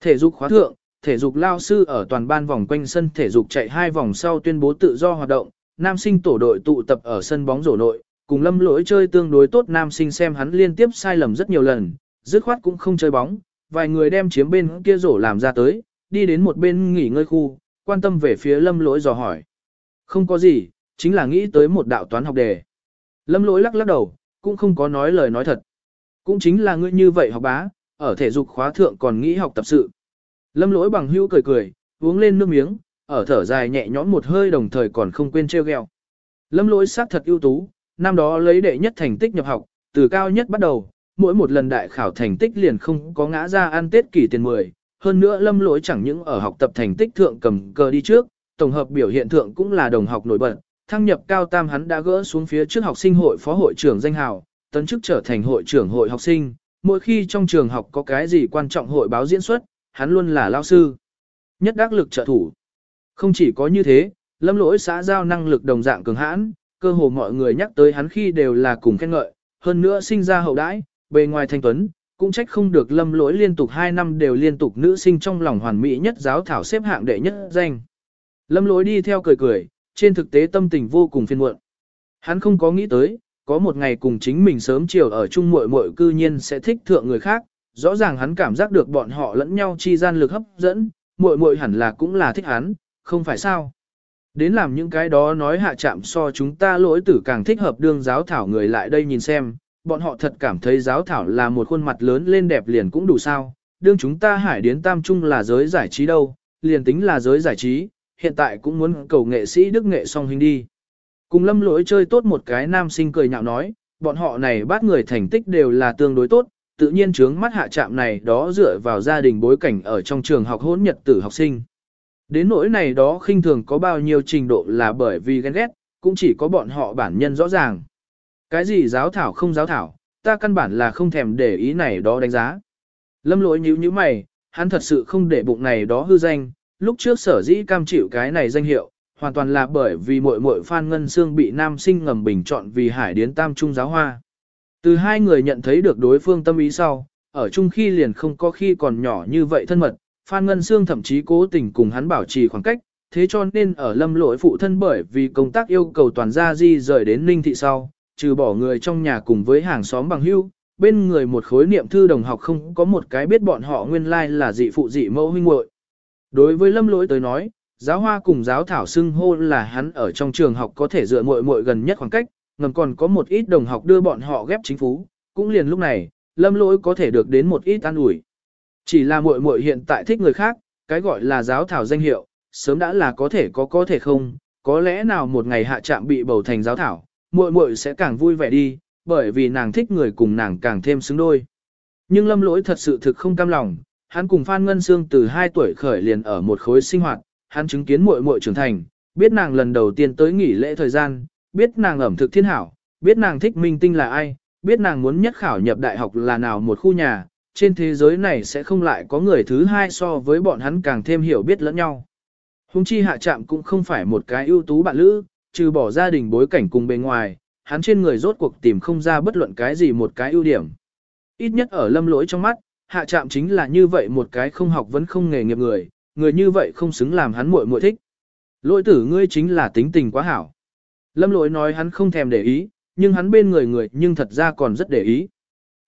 Thể dục khóa thượng, thể dục lao sư ở toàn ban vòng quanh sân thể dục chạy hai vòng sau tuyên bố tự do hoạt động, nam sinh tổ đội tụ tập ở sân bóng rổ nội, cùng lâm lỗi chơi tương đối tốt nam sinh xem hắn liên tiếp sai lầm rất nhiều lần, dứt khoát cũng không chơi bóng, vài người đem chiếm bên kia rổ làm ra tới, đi đến một bên nghỉ ngơi khu, quan tâm về phía lâm lỗi dò hỏi. Không có gì, chính là nghĩ tới một đạo toán học đề. Lâm lỗi lắc lắc đầu, cũng không có nói lời nói thật. Cũng chính là ngươi như vậy học bá, ở thể dục khóa thượng còn nghĩ học tập sự. Lâm lỗi bằng hữu cười cười, uống lên nước miếng, ở thở dài nhẹ nhõm một hơi đồng thời còn không quên treo gheo. Lâm lỗi sát thật ưu tú, năm đó lấy đệ nhất thành tích nhập học, từ cao nhất bắt đầu, mỗi một lần đại khảo thành tích liền không có ngã ra ăn tết kỷ tiền 10. Hơn nữa lâm lỗi chẳng những ở học tập thành tích thượng cầm cờ đi trước, tổng hợp biểu hiện thượng cũng là đồng học nổi bật, thăng nhập cao tam hắn đã gỡ xuống phía trước học sinh hội phó hội trưởng danh hào, tấn chức trở thành hội trưởng hội học sinh, mỗi khi trong trường học có cái gì quan trọng hội báo diễn xuất, hắn luôn là lao sư. Nhất đắc lực trợ thủ. Không chỉ có như thế, lâm lỗi xã giao năng lực đồng dạng cường hãn, cơ hồ mọi người nhắc tới hắn khi đều là cùng khen ngợi, hơn nữa sinh ra hậu đãi, bề ngoài thanh tuấn, cũng trách không được lâm lỗi liên tục 2 năm đều liên tục nữ sinh trong lòng hoàn mỹ nhất giáo thảo xếp hạng đệ nhất danh. Lâm lỗi đi theo cười cười, trên thực tế tâm tình vô cùng phiền muộn. Hắn không có nghĩ tới, có một ngày cùng chính mình sớm chiều ở chung muội muội cư nhiên sẽ thích thượng người khác, rõ ràng hắn cảm giác được bọn họ lẫn nhau chi gian lực hấp dẫn, muội muội hẳn là cũng là thích hắn, không phải sao? Đến làm những cái đó nói hạ chạm so chúng ta lỗi tử càng thích hợp đương giáo thảo người lại đây nhìn xem, bọn họ thật cảm thấy giáo thảo là một khuôn mặt lớn lên đẹp liền cũng đủ sao, đương chúng ta hải điến tam trung là giới giải trí đâu, liền tính là giới giải trí, hiện tại cũng muốn cầu nghệ sĩ đức nghệ song hình đi. Cùng lâm lỗi chơi tốt một cái nam sinh cười nhạo nói, bọn họ này bắt người thành tích đều là tương đối tốt, tự nhiên trướng mắt hạ trạm này đó dựa vào gia đình bối cảnh ở trong trường học hôn nhật tử học sinh. Đến nỗi này đó khinh thường có bao nhiêu trình độ là bởi vì ghen ghét, cũng chỉ có bọn họ bản nhân rõ ràng. Cái gì giáo thảo không giáo thảo, ta căn bản là không thèm để ý này đó đánh giá. Lâm lỗi nhíu nhíu mày, hắn thật sự không để bụng này đó hư danh, lúc trước sở dĩ cam chịu cái này danh hiệu, hoàn toàn là bởi vì muội muội Phan Ngân Sương bị nam sinh ngầm bình chọn vì hải điến tam trung giáo hoa. Từ hai người nhận thấy được đối phương tâm ý sau, ở chung khi liền không có khi còn nhỏ như vậy thân mật, Phan Ngân Sương thậm chí cố tình cùng hắn bảo trì khoảng cách, thế cho nên ở lâm lỗi phụ thân bởi vì công tác yêu cầu toàn gia di rời đến Ninh Thị sau, trừ bỏ người trong nhà cùng với hàng xóm bằng hữu, bên người một khối niệm thư đồng học không có một cái biết bọn họ nguyên lai like là dị phụ dị mẫu huynh muội. Đối với lâm lỗi tới nói, giáo hoa cùng giáo thảo xưng hô là hắn ở trong trường học có thể dựa muội muội gần nhất khoảng cách, ngầm còn có một ít đồng học đưa bọn họ ghép chính phú, cũng liền lúc này, lâm lỗi có thể được đến một ít an ủi. Chỉ là muội muội hiện tại thích người khác, cái gọi là giáo thảo danh hiệu, sớm đã là có thể có có thể không, có lẽ nào một ngày hạ trạm bị bầu thành giáo thảo, muội muội sẽ càng vui vẻ đi, bởi vì nàng thích người cùng nàng càng thêm xứng đôi. Nhưng lâm lỗi thật sự thực không cam lòng, hắn cùng Phan Ngân Sương từ 2 tuổi khởi liền ở một khối sinh hoạt, hắn chứng kiến muội muội trưởng thành, biết nàng lần đầu tiên tới nghỉ lễ thời gian, biết nàng ẩm thực thiên hảo, biết nàng thích minh tinh là ai, biết nàng muốn nhất khảo nhập đại học là nào một khu nhà, trên thế giới này sẽ không lại có người thứ hai so với bọn hắn càng thêm hiểu biết lẫn nhau. Hùng chi hạ trạm cũng không phải một cái ưu tú bạn lữ, trừ bỏ gia đình bối cảnh cùng bên ngoài, hắn trên người rốt cuộc tìm không ra bất luận cái gì một cái ưu điểm. Ít nhất ở lâm lỗi trong mắt, hạ trạm chính là như vậy một cái không học vẫn không nghề nghiệp người, người như vậy không xứng làm hắn muội muội thích. Lỗi tử ngươi chính là tính tình quá hảo. Lâm lỗi nói hắn không thèm để ý, nhưng hắn bên người người nhưng thật ra còn rất để ý.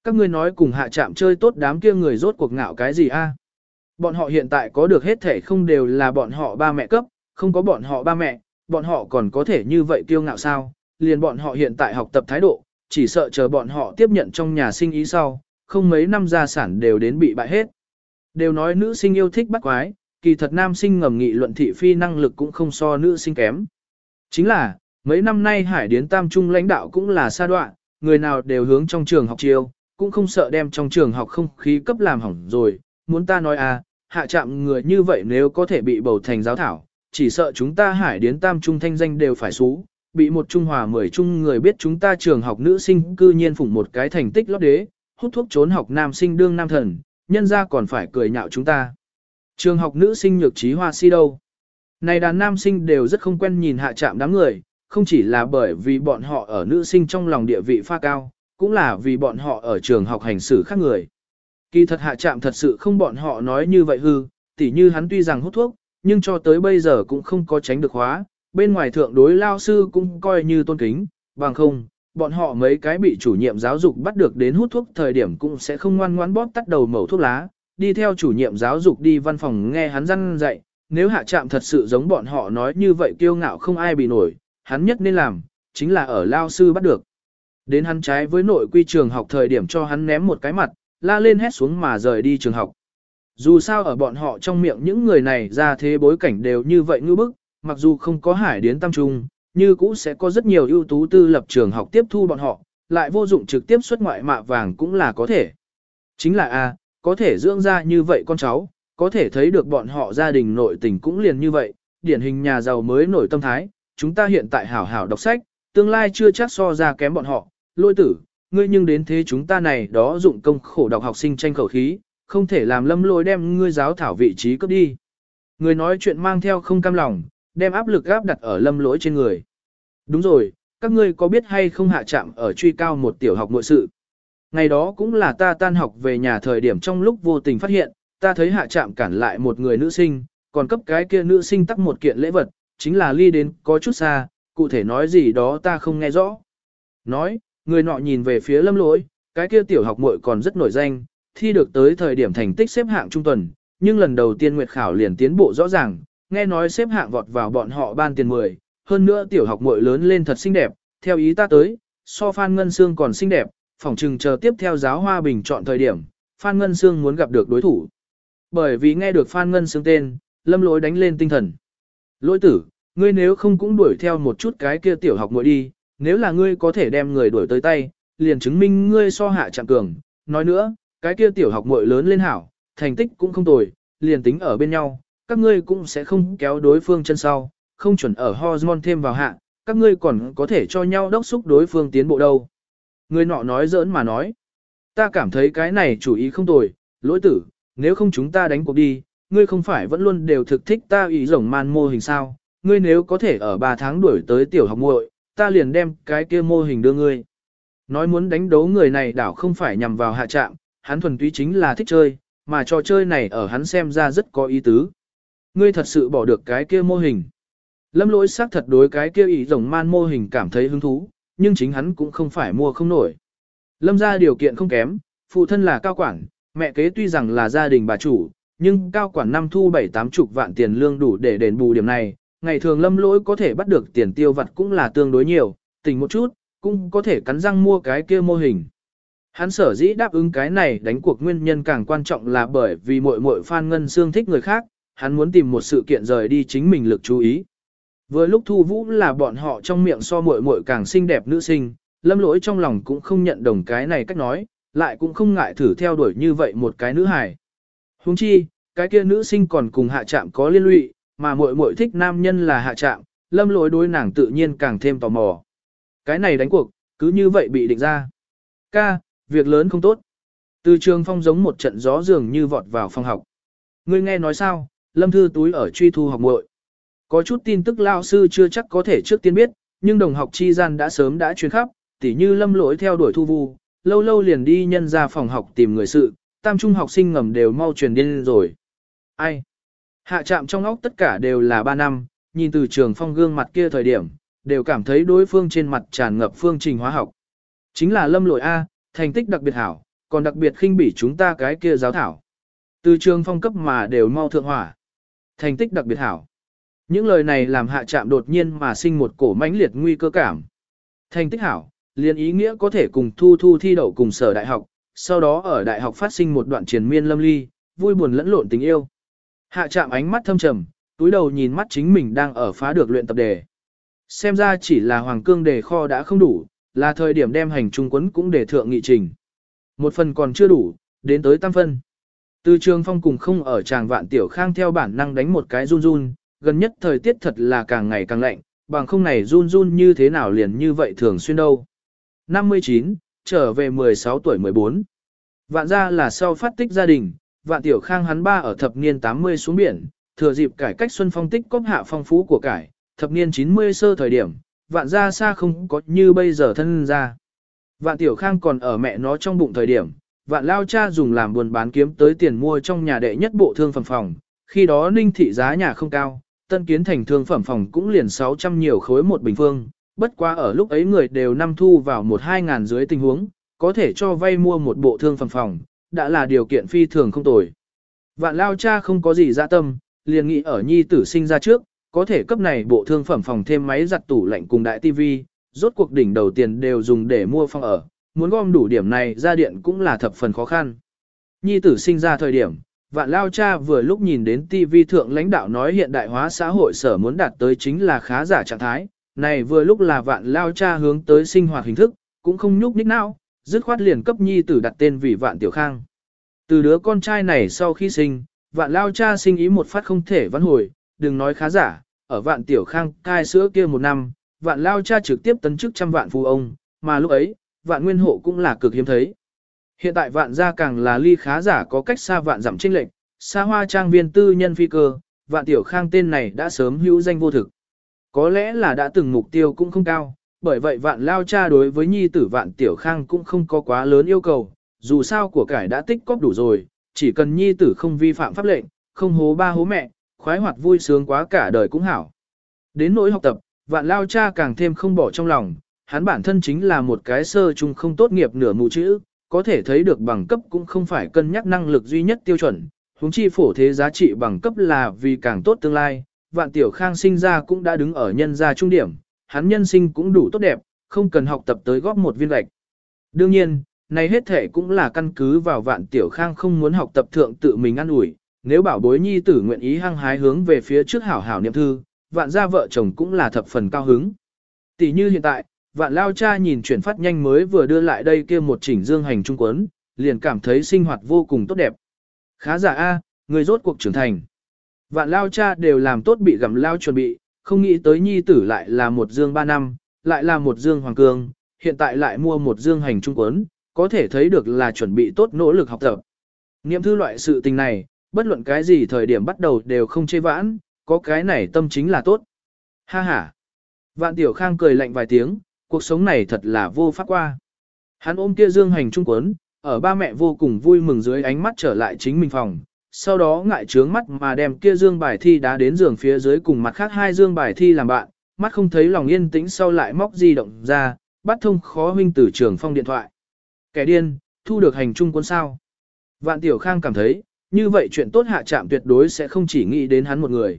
Các ngươi nói cùng hạ trạm chơi tốt đám kia người rốt cuộc ngạo cái gì a? À? Bọn họ hiện tại có được hết thể không đều là bọn họ ba mẹ cấp, không có bọn họ ba mẹ, bọn họ còn có thể như vậy kiêu ngạo sao? Liền bọn họ hiện tại học tập thái độ, chỉ sợ chờ bọn họ tiếp nhận trong nhà sinh ý sau, không mấy năm gia sản đều đến bị bại hết. Đều nói nữ sinh yêu thích bắt quái, kỳ thật nam sinh ngầm nghị luận thị phi năng lực cũng không so nữ sinh kém. Chính là, mấy năm nay Hải Điến Tam Trung lãnh đạo cũng là sa đoạn, người nào đều hướng trong trường học chiêu, cũng không sợ đem trong trường học không khí cấp làm hỏng rồi. Muốn ta nói à, hạ chạm người như vậy nếu có thể bị bầu thành giáo thảo, chỉ sợ chúng ta Hải Điến Tam Trung thanh danh đều phải xú, bị một Trung Hòa mười Trung người biết chúng ta trường học nữ sinh cư nhiên phủng một cái thành tích lót đế, hút thuốc trốn học nam sinh đương nam thần, nhân ra còn phải cười nhạo chúng ta. Trường học nữ sinh nhược trí hoa si đâu. Này đàn nam sinh đều rất không quen nhìn hạ chạm đám người, không chỉ là bởi vì bọn họ ở nữ sinh trong lòng địa vị pha cao, cũng là vì bọn họ ở trường học hành xử khác người. Kỳ thật hạ Trạm thật sự không bọn họ nói như vậy hư, tỉ như hắn tuy rằng hút thuốc, nhưng cho tới bây giờ cũng không có tránh được hóa, bên ngoài thượng đối lao sư cũng coi như tôn kính, bằng không, bọn họ mấy cái bị chủ nhiệm giáo dục bắt được đến hút thuốc thời điểm cũng sẽ không ngoan ngoãn bóp tắt đầu mẩu thuốc lá, đi theo chủ nhiệm giáo dục đi văn phòng nghe hắn răn dạy, nếu hạ trạm thật sự giống bọn họ nói như vậy kiêu ngạo không ai bị nổi, hắn nhất nên làm, chính là ở lao sư bắt được. Đến hắn trái với nội quy trường học thời điểm cho hắn ném một cái mặt, la lên hét xuống mà rời đi trường học. Dù sao ở bọn họ trong miệng những người này ra thế bối cảnh đều như vậy ngư bức, mặc dù không có hải đến tam trung, như cũ sẽ có rất nhiều ưu tú tư lập trường học tiếp thu bọn họ, lại vô dụng trực tiếp xuất ngoại mạ vàng cũng là có thể. Chính là A, có thể dưỡng ra như vậy con cháu, có thể thấy được bọn họ gia đình nội tình cũng liền như vậy, điển hình nhà giàu mới nổi tâm thái, chúng ta hiện tại hảo hảo đọc sách, tương lai chưa chắc so ra kém bọn họ, lôi tử, ngươi nhưng đến thế chúng ta này đó dụng công khổ đọc học sinh tranh khẩu khí, không thể làm lâm lôi đem ngươi giáo thảo vị trí cấp đi. Người nói chuyện mang theo không cam lòng, đem áp lực áp đặt ở lâm lỗi trên người. Đúng rồi, các ngươi có biết hay không hạ chạm ở truy cao một tiểu học nội sự. Ngày đó cũng là ta tan học về nhà thời điểm trong lúc vô tình phát hiện, ta thấy hạ chạm cản lại một người nữ sinh, còn cấp cái kia nữ sinh tắc một kiện lễ vật, chính là ly đến có chút xa, cụ thể nói gì đó ta không nghe rõ. Nói, người nọ nhìn về phía lâm lỗi, cái kia tiểu học muội còn rất nổi danh, thi được tới thời điểm thành tích xếp hạng trung tuần, nhưng lần đầu tiên nguyệt khảo liền tiến bộ rõ ràng, nghe nói xếp hạng vọt vào bọn họ ban tiền 10, hơn nữa tiểu học muội lớn lên thật xinh đẹp, theo ý ta tới, so Phan Ngân Sương còn xinh đẹp, phỏng chừng chờ tiếp theo giáo hoa bình chọn thời điểm, Phan Ngân Sương muốn gặp được đối thủ. Bởi vì nghe được Phan Ngân Sương tên, lâm lỗi đánh lên tinh thần. Lỗi tử, ngươi nếu không cũng đuổi theo một chút cái kia tiểu học muội đi, nếu là ngươi có thể đem người đuổi tới tay, liền chứng minh ngươi so hạ trạng cường. Nói nữa, cái kia tiểu học muội lớn lên hảo, thành tích cũng không tồi, liền tính ở bên nhau, các ngươi cũng sẽ không kéo đối phương chân sau, không chuẩn ở hormone thêm vào hạ, các ngươi còn có thể cho nhau đốc xúc đối phương tiến bộ đâu. Người nọ nói giỡn mà nói, ta cảm thấy cái này chủ ý không tồi, lỗi tử, nếu không chúng ta đánh cuộc đi, ngươi không phải vẫn luôn đều thực thích ta ý rồng man mô hình sao, ngươi nếu có thể ở 3 tháng đuổi tới tiểu học muội, ta liền đem cái kia mô hình đưa ngươi. Nói muốn đánh đấu người này đảo không phải nhằm vào hạ trạm, hắn thuần túy chính là thích chơi, mà trò chơi này ở hắn xem ra rất có ý tứ. Ngươi thật sự bỏ được cái kia mô hình. Lâm lỗi xác thật đối cái kia ý rồng man mô hình cảm thấy hứng thú, nhưng chính hắn cũng không phải mua không nổi. Lâm ra điều kiện không kém, phụ thân là cao quản, mẹ kế tuy rằng là gia đình bà chủ, nhưng cao quản năm thu bảy tám chục vạn tiền lương đủ để đền bù điểm này, ngày thường lâm lỗi có thể bắt được tiền tiêu vặt cũng là tương đối nhiều, tỉnh một chút, cũng có thể cắn răng mua cái kia mô hình. Hắn sở dĩ đáp ứng cái này đánh cuộc nguyên nhân càng quan trọng là bởi vì muội muội Phan Ngân Sương thích người khác, hắn muốn tìm một sự kiện rời đi chính mình lực chú ý. với lúc Thu Vũ là bọn họ trong miệng so muội muội càng xinh đẹp nữ sinh, lâm lỗi trong lòng cũng không nhận đồng cái này cách nói, lại cũng không ngại thử theo đuổi như vậy một cái nữ hài. Huống chi, cái kia nữ sinh còn cùng hạ trạm có liên lụy, mà muội muội thích nam nhân là hạ trạm, lâm lỗi đối nàng tự nhiên càng thêm tò mò. Cái này đánh cuộc, cứ như vậy bị định ra. Ca, việc lớn không tốt. Từ trường phong giống một trận gió dường như vọt vào phòng học. Ngươi nghe nói sao, lâm thư túi ở truy thu học muội. Có chút tin tức lao sư chưa chắc có thể trước tiên biết, nhưng đồng học chi gian đã sớm đã truyền khắp, tỉ như lâm lỗi theo đuổi thu vu, lâu lâu liền đi nhân ra phòng học tìm người sự, tam trung học sinh ngầm đều mau truyền điên rồi. Ai? Hạ chạm trong óc tất cả đều là 3 năm, nhìn từ trường phong gương mặt kia thời điểm, đều cảm thấy đối phương trên mặt tràn ngập phương trình hóa học. Chính là lâm lội A, thành tích đặc biệt hảo, còn đặc biệt khinh bỉ chúng ta cái kia giáo thảo. Từ trường phong cấp mà đều mau thượng hỏa. Thành tích đặc biệt hảo. Những lời này làm hạ chạm đột nhiên mà sinh một cổ mãnh liệt nguy cơ cảm. Thành tích hảo, liền ý nghĩa có thể cùng thu thu thi đậu cùng sở đại học, sau đó ở đại học phát sinh một đoạn triền miên lâm ly, vui buồn lẫn lộn tình yêu. Hạ chạm ánh mắt thâm trầm, túi đầu nhìn mắt chính mình đang ở phá được luyện tập đề. Xem ra chỉ là hoàng cương đề kho đã không đủ, là thời điểm đem hành trung quấn cũng để thượng nghị trình. Một phần còn chưa đủ, đến tới tam phân. Từ trường phong cùng không ở tràng vạn tiểu khang theo bản năng đánh một cái run run, gần nhất thời tiết thật là càng ngày càng lạnh, bằng không này run run như thế nào liền như vậy thường xuyên đâu. 59, trở về 16 tuổi 14. Vạn ra là sau phát tích gia đình, vạn tiểu khang hắn ba ở thập niên 80 xuống biển, thừa dịp cải cách xuân phong tích cóp hạ phong phú của cải, thập niên 90 sơ thời điểm, vạn ra xa không có như bây giờ thân ra. Vạn tiểu khang còn ở mẹ nó trong bụng thời điểm, vạn lao cha dùng làm buồn bán kiếm tới tiền mua trong nhà đệ nhất bộ thương phẩm phòng, khi đó ninh thị giá nhà không cao, tân kiến thành thương phẩm phòng cũng liền 600 nhiều khối một bình phương, bất quá ở lúc ấy người đều năm thu vào một hai ngàn dưới tình huống, có thể cho vay mua một bộ thương phẩm phòng, đã là điều kiện phi thường không tồi. Vạn lao cha không có gì dạ tâm, liền nghĩ ở nhi tử sinh ra trước, có thể cấp này bộ thương phẩm phòng thêm máy giặt tủ lạnh cùng đại tivi, rốt cuộc đỉnh đầu tiền đều dùng để mua phòng ở, muốn gom đủ điểm này ra điện cũng là thập phần khó khăn. Nhi tử sinh ra thời điểm, vạn lao cha vừa lúc nhìn đến tivi thượng lãnh đạo nói hiện đại hóa xã hội sở muốn đạt tới chính là khá giả trạng thái, này vừa lúc là vạn lao cha hướng tới sinh hoạt hình thức, cũng không nhúc nhích nào, dứt khoát liền cấp nhi tử đặt tên vì vạn tiểu khang. Từ đứa con trai này sau khi sinh, vạn lao cha sinh ý một phát không thể vãn hồi, đừng nói khá giả, ở vạn tiểu khang cai sữa kia một năm, vạn lao cha trực tiếp tấn chức trăm vạn phu ông, mà lúc ấy, vạn nguyên hộ cũng là cực hiếm thấy. Hiện tại vạn gia càng là ly khá giả có cách xa vạn giảm trinh lệnh, xa hoa trang viên tư nhân phi cơ, vạn tiểu khang tên này đã sớm hữu danh vô thực. Có lẽ là đã từng mục tiêu cũng không cao, bởi vậy vạn lao cha đối với nhi tử vạn tiểu khang cũng không có quá lớn yêu cầu, dù sao của cải đã tích cóp đủ rồi, chỉ cần nhi tử không vi phạm pháp lệnh, không hố ba hố mẹ, khoái hoạt vui sướng quá cả đời cũng hảo. Đến nỗi học tập, vạn lao cha càng thêm không bỏ trong lòng, hắn bản thân chính là một cái sơ trung không tốt nghiệp nửa mù chữ, có thể thấy được bằng cấp cũng không phải cân nhắc năng lực duy nhất tiêu chuẩn, huống chi phổ thế giá trị bằng cấp là vì càng tốt tương lai, vạn tiểu khang sinh ra cũng đã đứng ở nhân gia trung điểm, hắn nhân sinh cũng đủ tốt đẹp, không cần học tập tới góp một viên gạch. Đương nhiên, này hết thể cũng là căn cứ vào vạn tiểu khang không muốn học tập thượng tự mình ăn ủi nếu bảo bối nhi tử nguyện ý hăng hái hướng về phía trước hảo hảo niệm thư, vạn gia vợ chồng cũng là thập phần cao hứng. Tỷ như hiện tại, vạn lao cha nhìn chuyển phát nhanh mới vừa đưa lại đây kia một chỉnh dương hành trung quấn, liền cảm thấy sinh hoạt vô cùng tốt đẹp. Khá giả A, người rốt cuộc trưởng thành. Vạn lao cha đều làm tốt bị gặm lao chuẩn bị, không nghĩ tới nhi tử lại là một dương ba năm, lại là một dương hoàng cương, hiện tại lại mua một dương hành trung quấn, có thể thấy được là chuẩn bị tốt nỗ lực học tập. Niệm thư loại sự tình này, bất luận cái gì thời điểm bắt đầu đều không chê vãn, có cái này tâm chính là tốt. Ha ha. Vạn Tiểu Khang cười lạnh vài tiếng, cuộc sống này thật là vô pháp qua. Hắn ôm kia dương hành trung quấn, ở ba mẹ vô cùng vui mừng dưới ánh mắt trở lại chính mình phòng, sau đó ngại trướng mắt mà đem kia dương bài thi đá đến giường phía dưới cùng mặt khác hai dương bài thi làm bạn, mắt không thấy lòng yên tĩnh sau lại móc di động ra, bắt thông khó huynh từ trường phong điện thoại. Kẻ điên, thu được hành trung quân sao. Vạn Tiểu Khang cảm thấy, như vậy chuyện tốt hạ chạm tuyệt đối sẽ không chỉ nghĩ đến hắn một người.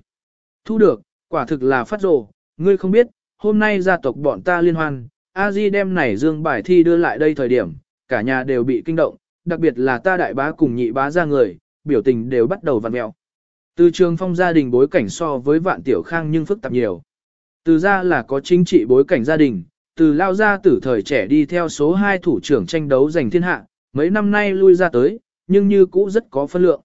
Thu được, quả thực là phát rồ, ngươi không biết, hôm nay gia tộc bọn ta liên hoan, a di đem này dương bài thi đưa lại đây thời điểm, cả nhà đều bị kinh động, đặc biệt là ta đại bá cùng nhị bá ra người, biểu tình đều bắt đầu vặn mẹo. Từ trường phong gia đình bối cảnh so với vạn tiểu khang nhưng phức tạp nhiều. Từ ra là có chính trị bối cảnh gia đình, từ lao ra tử thời trẻ đi theo số 2 thủ trưởng tranh đấu giành thiên hạ, mấy năm nay lui ra tới, nhưng như cũ rất có phân lượng.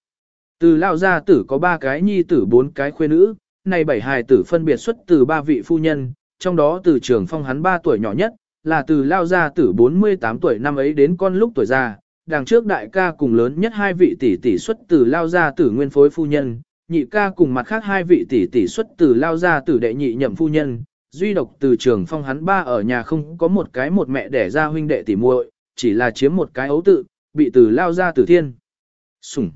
Từ lao gia tử có ba cái nhi tử bốn cái khuê nữ, này bảy hài tử phân biệt xuất từ ba vị phu nhân, trong đó từ trường phong hắn 3 tuổi nhỏ nhất, là từ lao gia tử 48 tuổi năm ấy đến con lúc tuổi già, đằng trước đại ca cùng lớn nhất hai vị tỷ tỷ xuất từ lao gia tử nguyên phối phu nhân, nhị ca cùng mặt khác hai vị tỷ tỷ xuất từ lao gia tử đệ nhị nhậm phu nhân, duy độc từ trường phong hắn ba ở nhà không có một cái một mẹ đẻ ra huynh đệ tỷ muội, chỉ là chiếm một cái ấu tự, bị từ lao gia tử thiên. Sủng.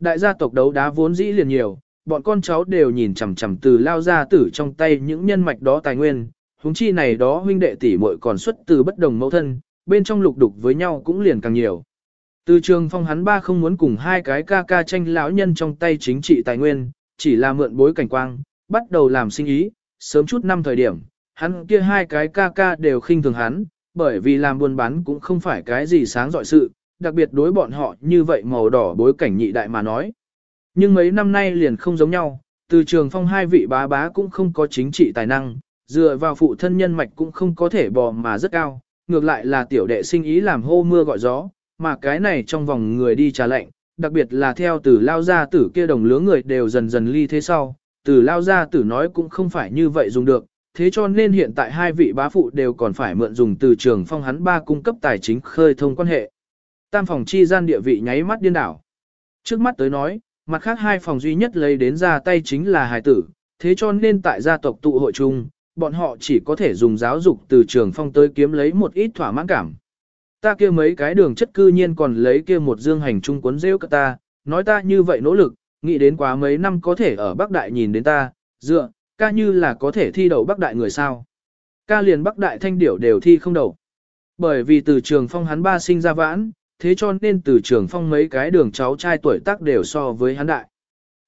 Đại gia tộc đấu đá vốn dĩ liền nhiều, bọn con cháu đều nhìn chằm chằm từ lao gia tử trong tay những nhân mạch đó tài nguyên, huống chi này đó huynh đệ tỷ muội còn xuất từ bất đồng mẫu thân, bên trong lục đục với nhau cũng liền càng nhiều. Từ trường phong hắn ba không muốn cùng hai cái ca ca tranh lão nhân trong tay chính trị tài nguyên, chỉ là mượn bối cảnh quang, bắt đầu làm sinh ý, sớm chút năm thời điểm, hắn kia hai cái ca ca đều khinh thường hắn, bởi vì làm buôn bán cũng không phải cái gì sáng dọi sự, đặc biệt đối bọn họ như vậy màu đỏ bối cảnh nhị đại mà nói. Nhưng mấy năm nay liền không giống nhau, từ trường phong hai vị bá bá cũng không có chính trị tài năng, dựa vào phụ thân nhân mạch cũng không có thể bò mà rất cao, ngược lại là tiểu đệ sinh ý làm hô mưa gọi gió, mà cái này trong vòng người đi trà lệnh, đặc biệt là theo từ lao gia tử kia đồng lứa người đều dần dần ly thế sau, từ lao gia tử nói cũng không phải như vậy dùng được, thế cho nên hiện tại hai vị bá phụ đều còn phải mượn dùng từ trường phong hắn ba cung cấp tài chính khơi thông quan hệ. Tam phòng chi gian địa vị nháy mắt điên đảo. Trước mắt tới nói, mặt khác hai phòng duy nhất lấy đến ra tay chính là hài tử, thế cho nên tại gia tộc tụ hội chung, bọn họ chỉ có thể dùng giáo dục từ trường phong tới kiếm lấy một ít thỏa mãn cảm. Ta kia mấy cái đường chất cư nhiên còn lấy kia một dương hành trung cuốn rêu cả ta, nói ta như vậy nỗ lực, nghĩ đến quá mấy năm có thể ở Bắc Đại nhìn đến ta, dựa, ca như là có thể thi đậu Bắc Đại người sao. Ca liền Bắc Đại thanh điểu đều thi không đậu. Bởi vì từ trường phong hắn ba sinh ra vãn, thế cho nên từ trường phong mấy cái đường cháu trai tuổi tác đều so với hắn đại.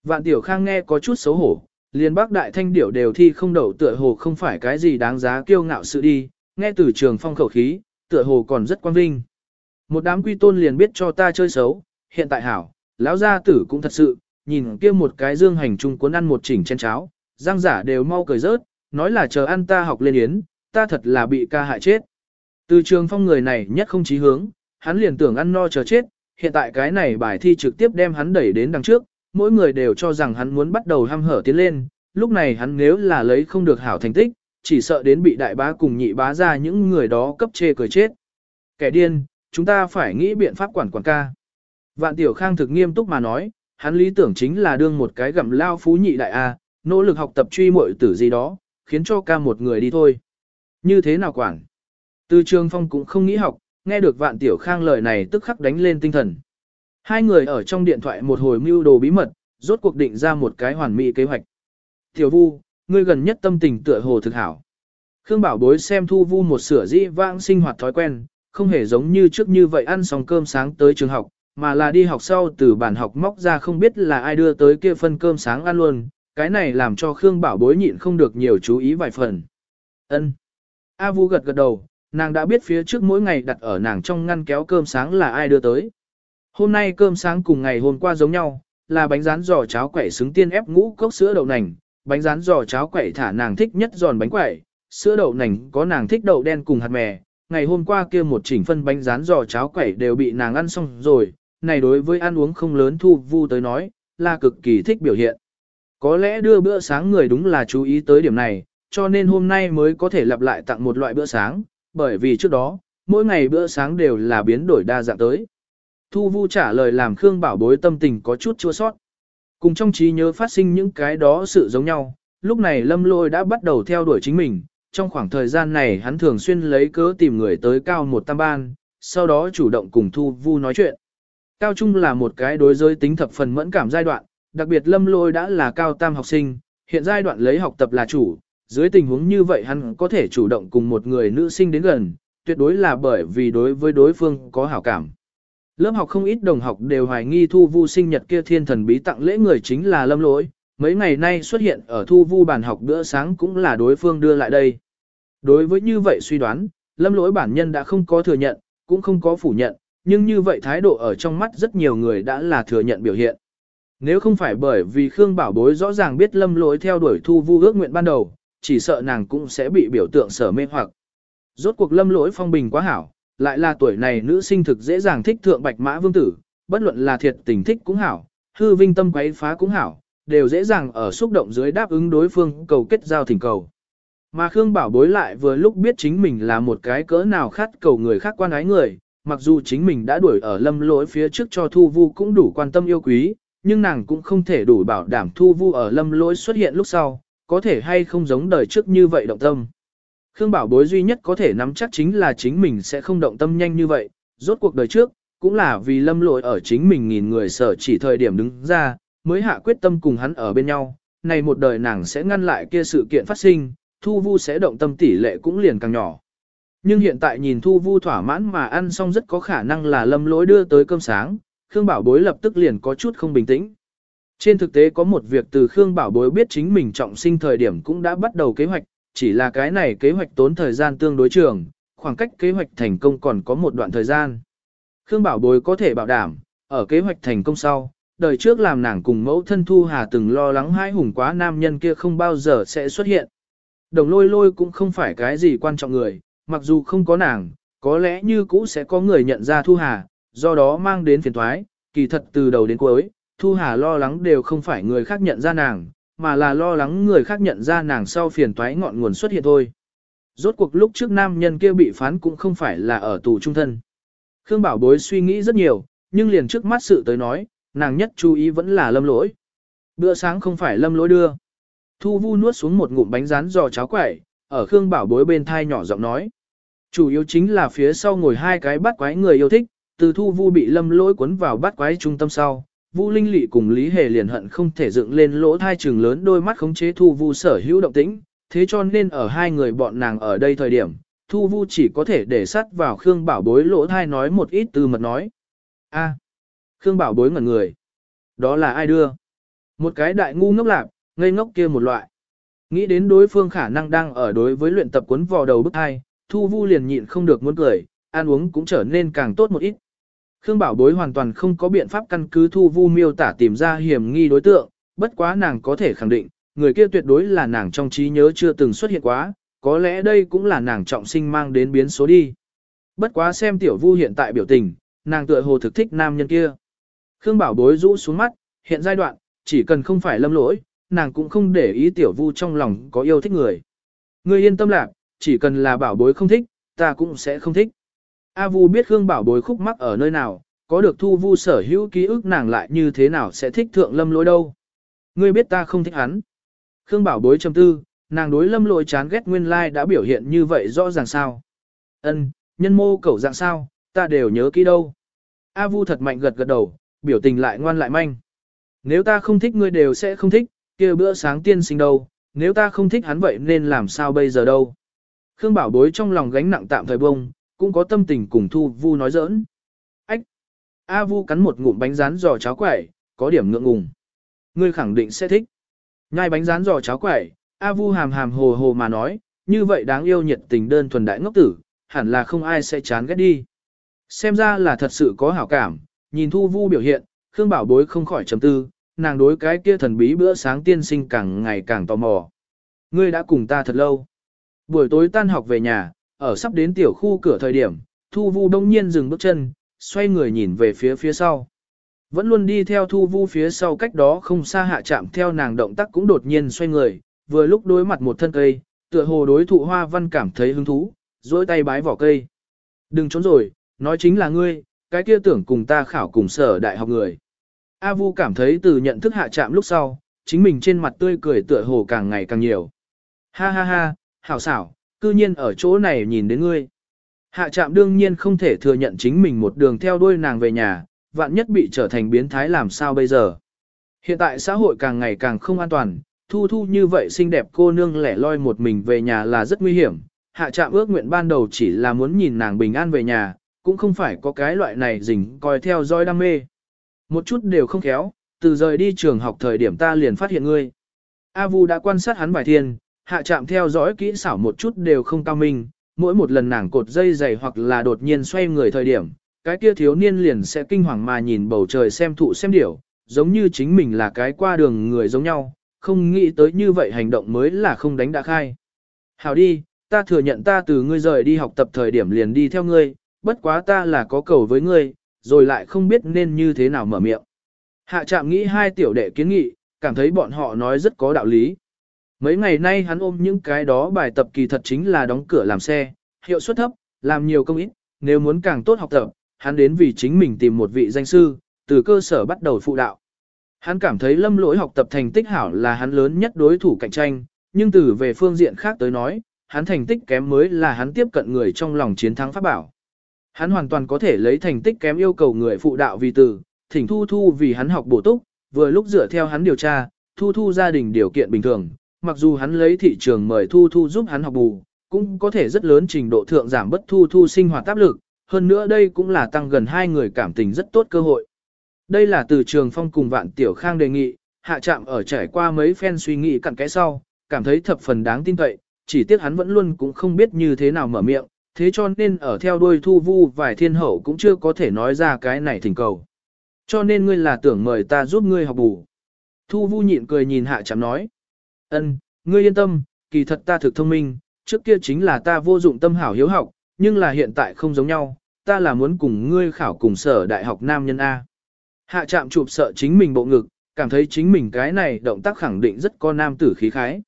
Vạn Tiểu Khang nghe có chút xấu hổ, liền bác đại thanh điểu đều thi không đậu tựa hồ không phải cái gì đáng giá kiêu ngạo sự đi, nghe từ trường phong khẩu khí, tựa hồ còn rất quan vinh. Một đám quy tôn liền biết cho ta chơi xấu, hiện tại hảo, lão gia tử cũng thật sự, nhìn kia một cái dương hành trung cuốn ăn một chỉnh chén cháo, giang giả đều mau cười rớt, nói là chờ ăn ta học lên yến, ta thật là bị ca hại chết. Từ trường phong người này nhất không chí hướng, hắn liền tưởng ăn no chờ chết, hiện tại cái này bài thi trực tiếp đem hắn đẩy đến đằng trước, mỗi người đều cho rằng hắn muốn bắt đầu ham hở tiến lên, lúc này hắn nếu là lấy không được hảo thành tích, chỉ sợ đến bị đại bá cùng nhị bá ra những người đó cấp chê cười chết. Kẻ điên, chúng ta phải nghĩ biện pháp quản quản ca. Vạn Tiểu Khang thực nghiêm túc mà nói, hắn lý tưởng chính là đương một cái gặm lao phú nhị đại A, nỗ lực học tập truy muội tử gì đó, khiến cho ca một người đi thôi. Như thế nào quản? Từ trường phong cũng không nghĩ học, nghe được vạn tiểu khang lời này tức khắc đánh lên tinh thần. Hai người ở trong điện thoại một hồi mưu đồ bí mật, rốt cuộc định ra một cái hoàn mỹ kế hoạch. Tiểu vu, ngươi gần nhất tâm tình tựa hồ thực hảo. Khương Bảo Bối xem Thu Vu một sửa dĩ vãng sinh hoạt thói quen, không hề giống như trước như vậy ăn xong cơm sáng tới trường học, mà là đi học sau từ bàn học móc ra không biết là ai đưa tới kia phân cơm sáng ăn luôn, cái này làm cho Khương Bảo Bối nhịn không được nhiều chú ý vài phần. Ân. A Vu gật gật đầu, nàng đã biết phía trước mỗi ngày đặt ở nàng trong ngăn kéo cơm sáng là ai đưa tới. Hôm nay cơm sáng cùng ngày hôm qua giống nhau, là bánh rán giò cháo quẩy xứng tiên ép ngũ cốc sữa đậu nành, bánh rán giò cháo quẩy thả nàng thích nhất giòn bánh quẩy, sữa đậu nành có nàng thích đậu đen cùng hạt mè. Ngày hôm qua kia một chỉnh phân bánh rán giò cháo quẩy đều bị nàng ăn xong rồi, này đối với ăn uống không lớn thu vu tới nói, là cực kỳ thích biểu hiện. Có lẽ đưa bữa sáng người đúng là chú ý tới điểm này, cho nên hôm nay mới có thể lặp lại tặng một loại bữa sáng, bởi vì trước đó, mỗi ngày bữa sáng đều là biến đổi đa dạng tới. Thu Vu trả lời làm Khương Bảo Bối tâm tình có chút chua sót. Cùng trong trí nhớ phát sinh những cái đó sự giống nhau, lúc này Lâm Lôi đã bắt đầu theo đuổi chính mình, trong khoảng thời gian này hắn thường xuyên lấy cớ tìm người tới cao một tam ban, sau đó chủ động cùng Thu Vu nói chuyện. Cao trung là một cái đối giới tính thập phần mẫn cảm giai đoạn, đặc biệt Lâm Lôi đã là cao tam học sinh, hiện giai đoạn lấy học tập là chủ, dưới tình huống như vậy hắn có thể chủ động cùng một người nữ sinh đến gần, tuyệt đối là bởi vì đối với đối phương có hảo cảm. Lớp học không ít đồng học đều hoài nghi thu vu sinh nhật kia thiên thần bí tặng lễ người chính là lâm lỗi, mấy ngày nay xuất hiện ở thu vu bàn học bữa sáng cũng là đối phương đưa lại đây. Đối với như vậy suy đoán, lâm lỗi bản nhân đã không có thừa nhận, cũng không có phủ nhận, nhưng như vậy thái độ ở trong mắt rất nhiều người đã là thừa nhận biểu hiện. Nếu không phải bởi vì Khương Bảo Bối rõ ràng biết lâm lỗi theo đuổi thu vu ước nguyện ban đầu, chỉ sợ nàng cũng sẽ bị biểu tượng sở mê hoặc. Rốt cuộc lâm lỗi phong bình quá hảo, lại là tuổi này nữ sinh thực dễ dàng thích thượng bạch mã vương tử, bất luận là thiệt tình thích cũng hảo, hư vinh tâm quấy phá cũng hảo, đều dễ dàng ở xúc động dưới đáp ứng đối phương cầu kết giao thỉnh cầu. Mà Khương Bảo bối lại vừa lúc biết chính mình là một cái cỡ nào khát cầu người khác quan ái người, mặc dù chính mình đã đuổi ở lâm lỗi phía trước cho Thu Vu cũng đủ quan tâm yêu quý, nhưng nàng cũng không thể đủ bảo đảm Thu Vu ở lâm lỗi xuất hiện lúc sau, có thể hay không giống đời trước như vậy động tâm. Khương Bảo Bối duy nhất có thể nắm chắc chính là chính mình sẽ không động tâm nhanh như vậy, rốt cuộc đời trước, cũng là vì lâm lội ở chính mình nghìn người sở chỉ thời điểm đứng ra, mới hạ quyết tâm cùng hắn ở bên nhau, này một đời nàng sẽ ngăn lại kia sự kiện phát sinh, Thu Vu sẽ động tâm tỷ lệ cũng liền càng nhỏ. Nhưng hiện tại nhìn Thu Vu thỏa mãn mà ăn xong rất có khả năng là lâm lỗi đưa tới cơm sáng, Khương Bảo Bối lập tức liền có chút không bình tĩnh. Trên thực tế có một việc từ Khương Bảo Bối biết chính mình trọng sinh thời điểm cũng đã bắt đầu kế hoạch, chỉ là cái này kế hoạch tốn thời gian tương đối trường, khoảng cách kế hoạch thành công còn có một đoạn thời gian. Khương Bảo Bối có thể bảo đảm, ở kế hoạch thành công sau, đời trước làm nàng cùng mẫu thân Thu Hà từng lo lắng hai hùng quá nam nhân kia không bao giờ sẽ xuất hiện. Đồng lôi lôi cũng không phải cái gì quan trọng người, mặc dù không có nàng, có lẽ như cũ sẽ có người nhận ra Thu Hà, do đó mang đến phiền thoái, kỳ thật từ đầu đến cuối, Thu Hà lo lắng đều không phải người khác nhận ra nàng, mà là lo lắng người khác nhận ra nàng sau phiền toái ngọn nguồn xuất hiện thôi. Rốt cuộc lúc trước nam nhân kia bị phán cũng không phải là ở tù trung thân. Khương Bảo Bối suy nghĩ rất nhiều, nhưng liền trước mắt sự tới nói, nàng nhất chú ý vẫn là lâm lỗi. Bữa sáng không phải lâm lỗi đưa. Thu Vu nuốt xuống một ngụm bánh rán giò cháo quẩy, ở Khương Bảo Bối bên thai nhỏ giọng nói. Chủ yếu chính là phía sau ngồi hai cái bắt quái người yêu thích, từ Thu Vu bị lâm lỗi cuốn vào bắt quái trung tâm sau, Vu Linh Lệ cùng Lý Hề liền hận không thể dựng lên lỗ thai trừng lớn đôi mắt khống chế Thu Vu sở hữu động tĩnh, thế cho nên ở hai người bọn nàng ở đây thời điểm, Thu Vu chỉ có thể để sắt vào Khương Bảo Bối lỗ thai nói một ít từ mật nói. A, Khương Bảo Bối ngẩn người. Đó là ai đưa? Một cái đại ngu ngốc lạc, ngây ngốc kia một loại. Nghĩ đến đối phương khả năng đang ở đối với luyện tập cuốn vò đầu bức thai, Thu Vu liền nhịn không được muốn cười, ăn uống cũng trở nên càng tốt một ít. Khương Bảo Bối hoàn toàn không có biện pháp căn cứ thu vu miêu tả tìm ra hiểm nghi đối tượng, bất quá nàng có thể khẳng định, người kia tuyệt đối là nàng trong trí nhớ chưa từng xuất hiện quá, có lẽ đây cũng là nàng trọng sinh mang đến biến số đi. Bất quá xem tiểu vu hiện tại biểu tình, nàng tựa hồ thực thích nam nhân kia. Khương Bảo Bối rũ xuống mắt, hiện giai đoạn, chỉ cần không phải lâm lỗi, nàng cũng không để ý tiểu vu trong lòng có yêu thích người. Người yên tâm lạc, chỉ cần là bảo bối không thích, ta cũng sẽ không thích. A Vu biết Khương Bảo Bối khúc mắc ở nơi nào, có được thu vu sở hữu ký ức nàng lại như thế nào sẽ thích thượng lâm lỗi đâu. Ngươi biết ta không thích hắn. Khương Bảo Bối trầm tư, nàng đối lâm lỗi chán ghét nguyên lai like đã biểu hiện như vậy rõ ràng sao. ân nhân mô cẩu dạng sao, ta đều nhớ kỹ đâu. A Vu thật mạnh gật gật đầu, biểu tình lại ngoan lại manh. Nếu ta không thích ngươi đều sẽ không thích, kia bữa sáng tiên sinh đâu, nếu ta không thích hắn vậy nên làm sao bây giờ đâu. Khương Bảo Bối trong lòng gánh nặng tạm thời bông, cũng có tâm tình cùng Thu Vu nói giỡn. Ách! A Vu cắn một ngụm bánh rán giò cháo quẩy, có điểm ngượng ngùng. Ngươi khẳng định sẽ thích. Nhai bánh rán giò cháo quẩy, A Vu hàm hàm hồ hồ mà nói, như vậy đáng yêu nhiệt tình đơn thuần đại ngốc tử, hẳn là không ai sẽ chán ghét đi. Xem ra là thật sự có hảo cảm, nhìn Thu Vu biểu hiện, Khương Bảo Bối không khỏi trầm tư, nàng đối cái kia thần bí bữa sáng tiên sinh càng ngày càng tò mò. Ngươi đã cùng ta thật lâu. Buổi tối tan học về nhà, ở sắp đến tiểu khu cửa thời điểm, Thu Vu đông nhiên dừng bước chân, xoay người nhìn về phía phía sau. Vẫn luôn đi theo Thu Vu phía sau cách đó không xa hạ chạm theo nàng động tác cũng đột nhiên xoay người, vừa lúc đối mặt một thân cây, tựa hồ đối thụ hoa văn cảm thấy hứng thú, dối tay bái vỏ cây. Đừng trốn rồi, nói chính là ngươi, cái kia tưởng cùng ta khảo cùng sở đại học người. A Vu cảm thấy từ nhận thức hạ chạm lúc sau, chính mình trên mặt tươi cười tựa hồ càng ngày càng nhiều. Ha ha ha, hảo xảo, cư nhiên ở chỗ này nhìn đến ngươi. Hạ Trạm đương nhiên không thể thừa nhận chính mình một đường theo đuôi nàng về nhà, vạn nhất bị trở thành biến thái làm sao bây giờ. Hiện tại xã hội càng ngày càng không an toàn, thu thu như vậy xinh đẹp cô nương lẻ loi một mình về nhà là rất nguy hiểm. Hạ trạm ước nguyện ban đầu chỉ là muốn nhìn nàng bình an về nhà, cũng không phải có cái loại này dình coi theo dõi đam mê. Một chút đều không khéo, từ rời đi trường học thời điểm ta liền phát hiện ngươi. A Vu đã quan sát hắn vài thiên, hạ trạm theo dõi kỹ xảo một chút đều không cao minh, mỗi một lần nàng cột dây dày hoặc là đột nhiên xoay người thời điểm, cái kia thiếu niên liền sẽ kinh hoàng mà nhìn bầu trời xem thụ xem điểu, giống như chính mình là cái qua đường người giống nhau, không nghĩ tới như vậy hành động mới là không đánh đã khai. Hảo đi, ta thừa nhận ta từ ngươi rời đi học tập thời điểm liền đi theo ngươi, bất quá ta là có cầu với ngươi, rồi lại không biết nên như thế nào mở miệng. Hạ trạm nghĩ hai tiểu đệ kiến nghị, cảm thấy bọn họ nói rất có đạo lý. Mấy ngày nay hắn ôm những cái đó bài tập kỳ thật chính là đóng cửa làm xe, hiệu suất thấp, làm nhiều công ít, nếu muốn càng tốt học tập, hắn đến vì chính mình tìm một vị danh sư, từ cơ sở bắt đầu phụ đạo. Hắn cảm thấy lâm lỗi học tập thành tích hảo là hắn lớn nhất đối thủ cạnh tranh, nhưng từ về phương diện khác tới nói, hắn thành tích kém mới là hắn tiếp cận người trong lòng chiến thắng pháp bảo. Hắn hoàn toàn có thể lấy thành tích kém yêu cầu người phụ đạo vì từ, thỉnh thu thu vì hắn học bổ túc, vừa lúc dựa theo hắn điều tra, thu thu gia đình điều kiện bình thường, mặc dù hắn lấy thị trường mời thu thu giúp hắn học bù, cũng có thể rất lớn trình độ thượng giảm bất thu thu sinh hoạt áp lực, hơn nữa đây cũng là tăng gần hai người cảm tình rất tốt cơ hội. Đây là từ trường phong cùng vạn tiểu khang đề nghị, hạ chạm ở trải qua mấy phen suy nghĩ cặn kẽ sau, cảm thấy thập phần đáng tin cậy, chỉ tiếc hắn vẫn luôn cũng không biết như thế nào mở miệng, thế cho nên ở theo đuôi thu vu vài thiên hậu cũng chưa có thể nói ra cái này thỉnh cầu. Cho nên ngươi là tưởng mời ta giúp ngươi học bù. Thu vu nhịn cười nhìn hạ chạm nói ân, ngươi yên tâm, kỳ thật ta thực thông minh, trước kia chính là ta vô dụng tâm hảo hiếu học, nhưng là hiện tại không giống nhau, ta là muốn cùng ngươi khảo cùng sở đại học nam nhân A. Hạ chạm chụp sợ chính mình bộ ngực, cảm thấy chính mình cái này động tác khẳng định rất có nam tử khí khái.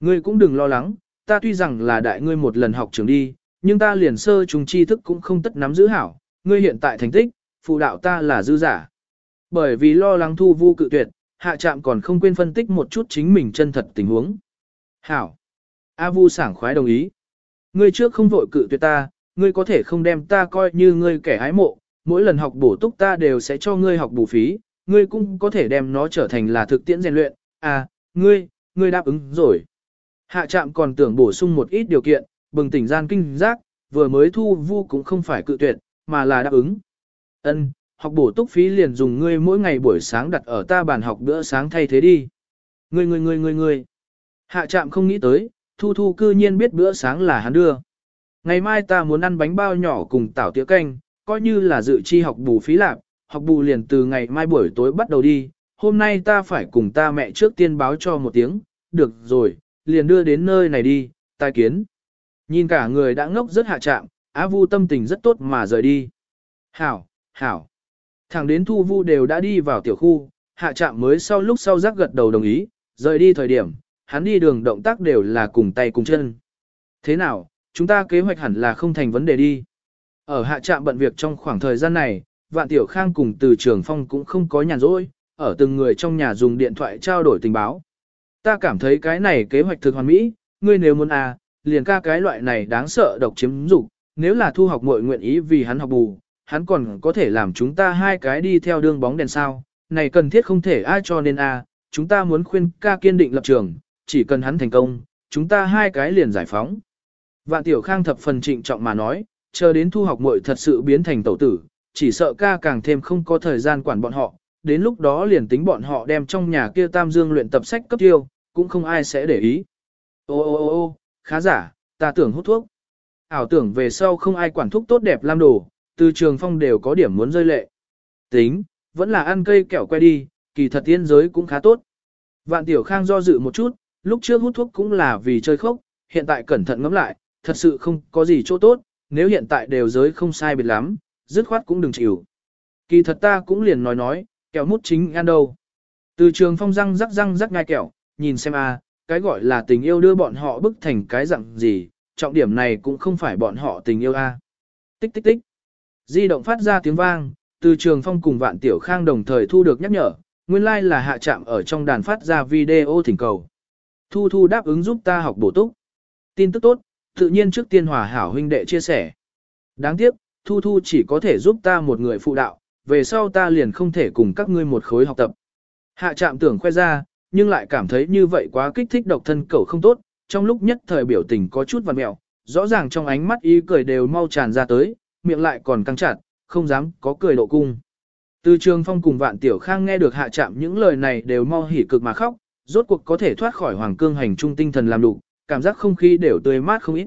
Ngươi cũng đừng lo lắng, ta tuy rằng là đại ngươi một lần học trường đi, nhưng ta liền sơ trùng tri thức cũng không tất nắm giữ hảo, ngươi hiện tại thành tích, phụ đạo ta là dư giả. Bởi vì lo lắng thu vu cự tuyệt, hạ trạm còn không quên phân tích một chút chính mình chân thật tình huống. Hảo. A vu sảng khoái đồng ý. Ngươi trước không vội cự tuyệt ta, ngươi có thể không đem ta coi như ngươi kẻ hái mộ, mỗi lần học bổ túc ta đều sẽ cho ngươi học bù phí, ngươi cũng có thể đem nó trở thành là thực tiễn rèn luyện, à, ngươi, ngươi đáp ứng rồi. Hạ trạm còn tưởng bổ sung một ít điều kiện, bừng tỉnh gian kinh giác, vừa mới thu vu cũng không phải cự tuyệt, mà là đáp ứng. Ân, học bổ túc phí liền dùng ngươi mỗi ngày buổi sáng đặt ở ta bàn học bữa sáng thay thế đi. Ngươi ngươi ngươi ngươi ngươi. Hạ trạm không nghĩ tới, thu thu cư nhiên biết bữa sáng là hắn đưa. Ngày mai ta muốn ăn bánh bao nhỏ cùng tảo tía canh, coi như là dự chi học bù phí lạp, học bù liền từ ngày mai buổi tối bắt đầu đi, hôm nay ta phải cùng ta mẹ trước tiên báo cho một tiếng, được rồi, liền đưa đến nơi này đi, tai kiến. Nhìn cả người đã ngốc rất hạ Trạm, Á Vu tâm tình rất tốt mà rời đi. Hảo, hảo. Thẳng đến Thu Vu đều đã đi vào tiểu khu, hạ trạm mới sau lúc sau giác gật đầu đồng ý, rời đi thời điểm, hắn đi đường động tác đều là cùng tay cùng chân. Thế nào, chúng ta kế hoạch hẳn là không thành vấn đề đi. Ở hạ trạm bận việc trong khoảng thời gian này, Vạn Tiểu Khang cùng từ trường phong cũng không có nhàn rỗi, ở từng người trong nhà dùng điện thoại trao đổi tình báo. Ta cảm thấy cái này kế hoạch thực hoàn mỹ, ngươi nếu muốn à, liền ca cái loại này đáng sợ độc chiếm dục, nếu là thu học muội nguyện ý vì hắn học bù, hắn còn có thể làm chúng ta hai cái đi theo đường bóng đèn sao, này cần thiết không thể ai cho nên à, chúng ta muốn khuyên ca kiên định lập trường, chỉ cần hắn thành công, chúng ta hai cái liền giải phóng. Vạn Tiểu Khang thập phần trịnh trọng mà nói, chờ đến thu học muội thật sự biến thành tẩu tử, chỉ sợ ca càng thêm không có thời gian quản bọn họ, đến lúc đó liền tính bọn họ đem trong nhà kia tam dương luyện tập sách cấp tiêu, cũng không ai sẽ để ý. Ô ô ô ô, khá giả, ta tưởng hút thuốc. Ảo tưởng về sau không ai quản thuốc tốt đẹp lam đồ, từ trường phong đều có điểm muốn rơi lệ. Tính, vẫn là ăn cây kẹo que đi, kỳ thật tiên giới cũng khá tốt. Vạn Tiểu Khang do dự một chút, lúc trước hút thuốc cũng là vì chơi khốc, hiện tại cẩn thận ngẫm lại, thật sự không có gì chỗ tốt, nếu hiện tại đều giới không sai biệt lắm, dứt khoát cũng đừng chịu. Kỳ thật ta cũng liền nói nói, kẹo mút chính ăn đâu. Từ trường phong răng rắc răng rắc ngai kẹo, nhìn xem a, cái gọi là tình yêu đưa bọn họ bức thành cái dạng gì, trọng điểm này cũng không phải bọn họ tình yêu a. Tích tích tích. Di động phát ra tiếng vang, từ trường phong cùng vạn tiểu khang đồng thời thu được nhắc nhở, nguyên lai like là hạ chạm ở trong đàn phát ra video thỉnh cầu. Thu thu đáp ứng giúp ta học bổ túc. Tin tức tốt, tự nhiên trước tiên hòa hảo huynh đệ chia sẻ. Đáng tiếc, thu thu chỉ có thể giúp ta một người phụ đạo, về sau ta liền không thể cùng các ngươi một khối học tập. Hạ chạm tưởng khoe ra, nhưng lại cảm thấy như vậy quá kích thích độc thân cầu không tốt, trong lúc nhất thời biểu tình có chút vằn mẹo, rõ ràng trong ánh mắt ý cười đều mau tràn ra tới, miệng lại còn căng chặt, không dám có cười độ cung. Từ trường phong cùng vạn tiểu khang nghe được hạ chạm những lời này đều mau hỉ cực mà khóc, rốt cuộc có thể thoát khỏi hoàng cương hành trung tinh thần làm đủ, cảm giác không khí đều tươi mát không ít.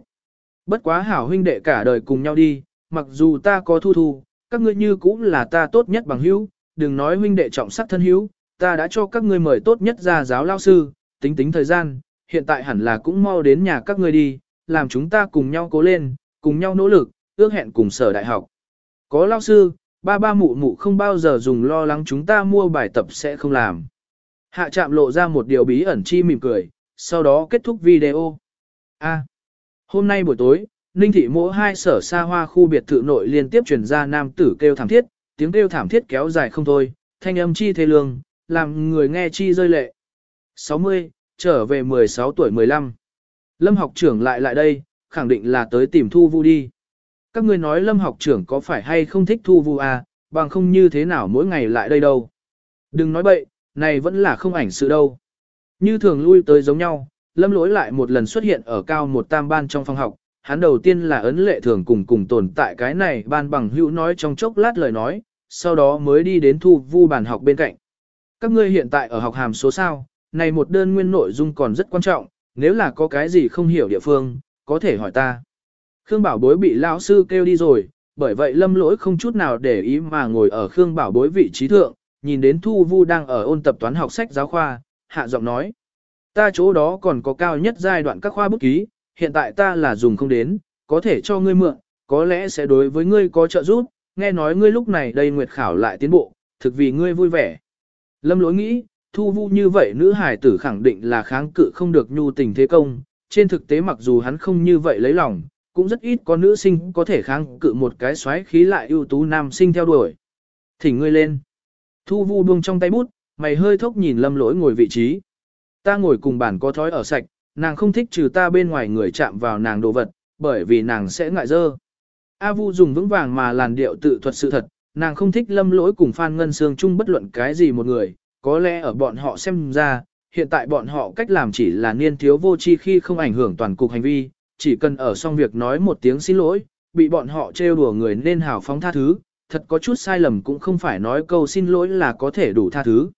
Bất quá hảo huynh đệ cả đời cùng nhau đi, mặc dù ta có thu thu, các ngươi như cũng là ta tốt nhất bằng hữu, đừng nói huynh đệ trọng sắc thân hữu, ta đã cho các ngươi mời tốt nhất ra giáo lao sư, tính tính thời gian, hiện tại hẳn là cũng mau đến nhà các ngươi đi, làm chúng ta cùng nhau cố lên, cùng nhau nỗ lực, ước hẹn cùng sở đại học. Có lao sư, ba ba mụ mụ không bao giờ dùng lo lắng chúng ta mua bài tập sẽ không làm. Hạ chạm lộ ra một điều bí ẩn chi mỉm cười, sau đó kết thúc video. A. hôm nay buổi tối, Ninh thị mỗ hai sở xa hoa khu biệt thự nội liên tiếp truyền ra nam tử kêu thảm thiết, tiếng kêu thảm thiết kéo dài không thôi, thanh âm chi thê lương, làm người nghe chi rơi lệ. 60, trở về 16 tuổi 15. Lâm học trưởng lại lại đây, khẳng định là tới tìm Thu Vu đi. Các ngươi nói Lâm học trưởng có phải hay không thích Thu Vu à, bằng không như thế nào mỗi ngày lại đây đâu. Đừng nói bậy, này vẫn là không ảnh sự đâu. Như thường lui tới giống nhau, Lâm lỗi lại một lần xuất hiện ở cao một tam ban trong phòng học, hắn đầu tiên là ấn lệ thường cùng cùng tồn tại cái này ban bằng hữu nói trong chốc lát lời nói, sau đó mới đi đến thu vu bàn học bên cạnh. Các ngươi hiện tại ở học hàm số sao, này một đơn nguyên nội dung còn rất quan trọng, nếu là có cái gì không hiểu địa phương, có thể hỏi ta. Khương Bảo Bối bị lão sư kêu đi rồi, bởi vậy lâm lỗi không chút nào để ý mà ngồi ở Khương Bảo Bối vị trí thượng, nhìn đến Thu Vu đang ở ôn tập toán học sách giáo khoa, hạ giọng nói. Ta chỗ đó còn có cao nhất giai đoạn các khoa bút ký, hiện tại ta là dùng không đến, có thể cho ngươi mượn, có lẽ sẽ đối với ngươi có trợ giúp, nghe nói ngươi lúc này đây nguyệt khảo lại tiến bộ, thực vì ngươi vui vẻ. Lâm lỗi nghĩ, thu vu như vậy nữ hải tử khẳng định là kháng cự không được nhu tình thế công, trên thực tế mặc dù hắn không như vậy lấy lòng, cũng rất ít có nữ sinh có thể kháng cự một cái xoáy khí lại ưu tú nam sinh theo đuổi. Thỉnh ngươi lên. Thu vu buông trong tay bút, mày hơi thốc nhìn lâm lỗi ngồi vị trí. Ta ngồi cùng bàn có thói ở sạch, nàng không thích trừ ta bên ngoài người chạm vào nàng đồ vật, bởi vì nàng sẽ ngại dơ. A Vu dùng vững vàng mà làn điệu tự thuật sự thật, nàng không thích lâm lỗi cùng Phan Ngân Sương chung bất luận cái gì một người, có lẽ ở bọn họ xem ra, hiện tại bọn họ cách làm chỉ là niên thiếu vô tri khi không ảnh hưởng toàn cục hành vi, chỉ cần ở xong việc nói một tiếng xin lỗi, bị bọn họ trêu đùa người nên hào phóng tha thứ, thật có chút sai lầm cũng không phải nói câu xin lỗi là có thể đủ tha thứ.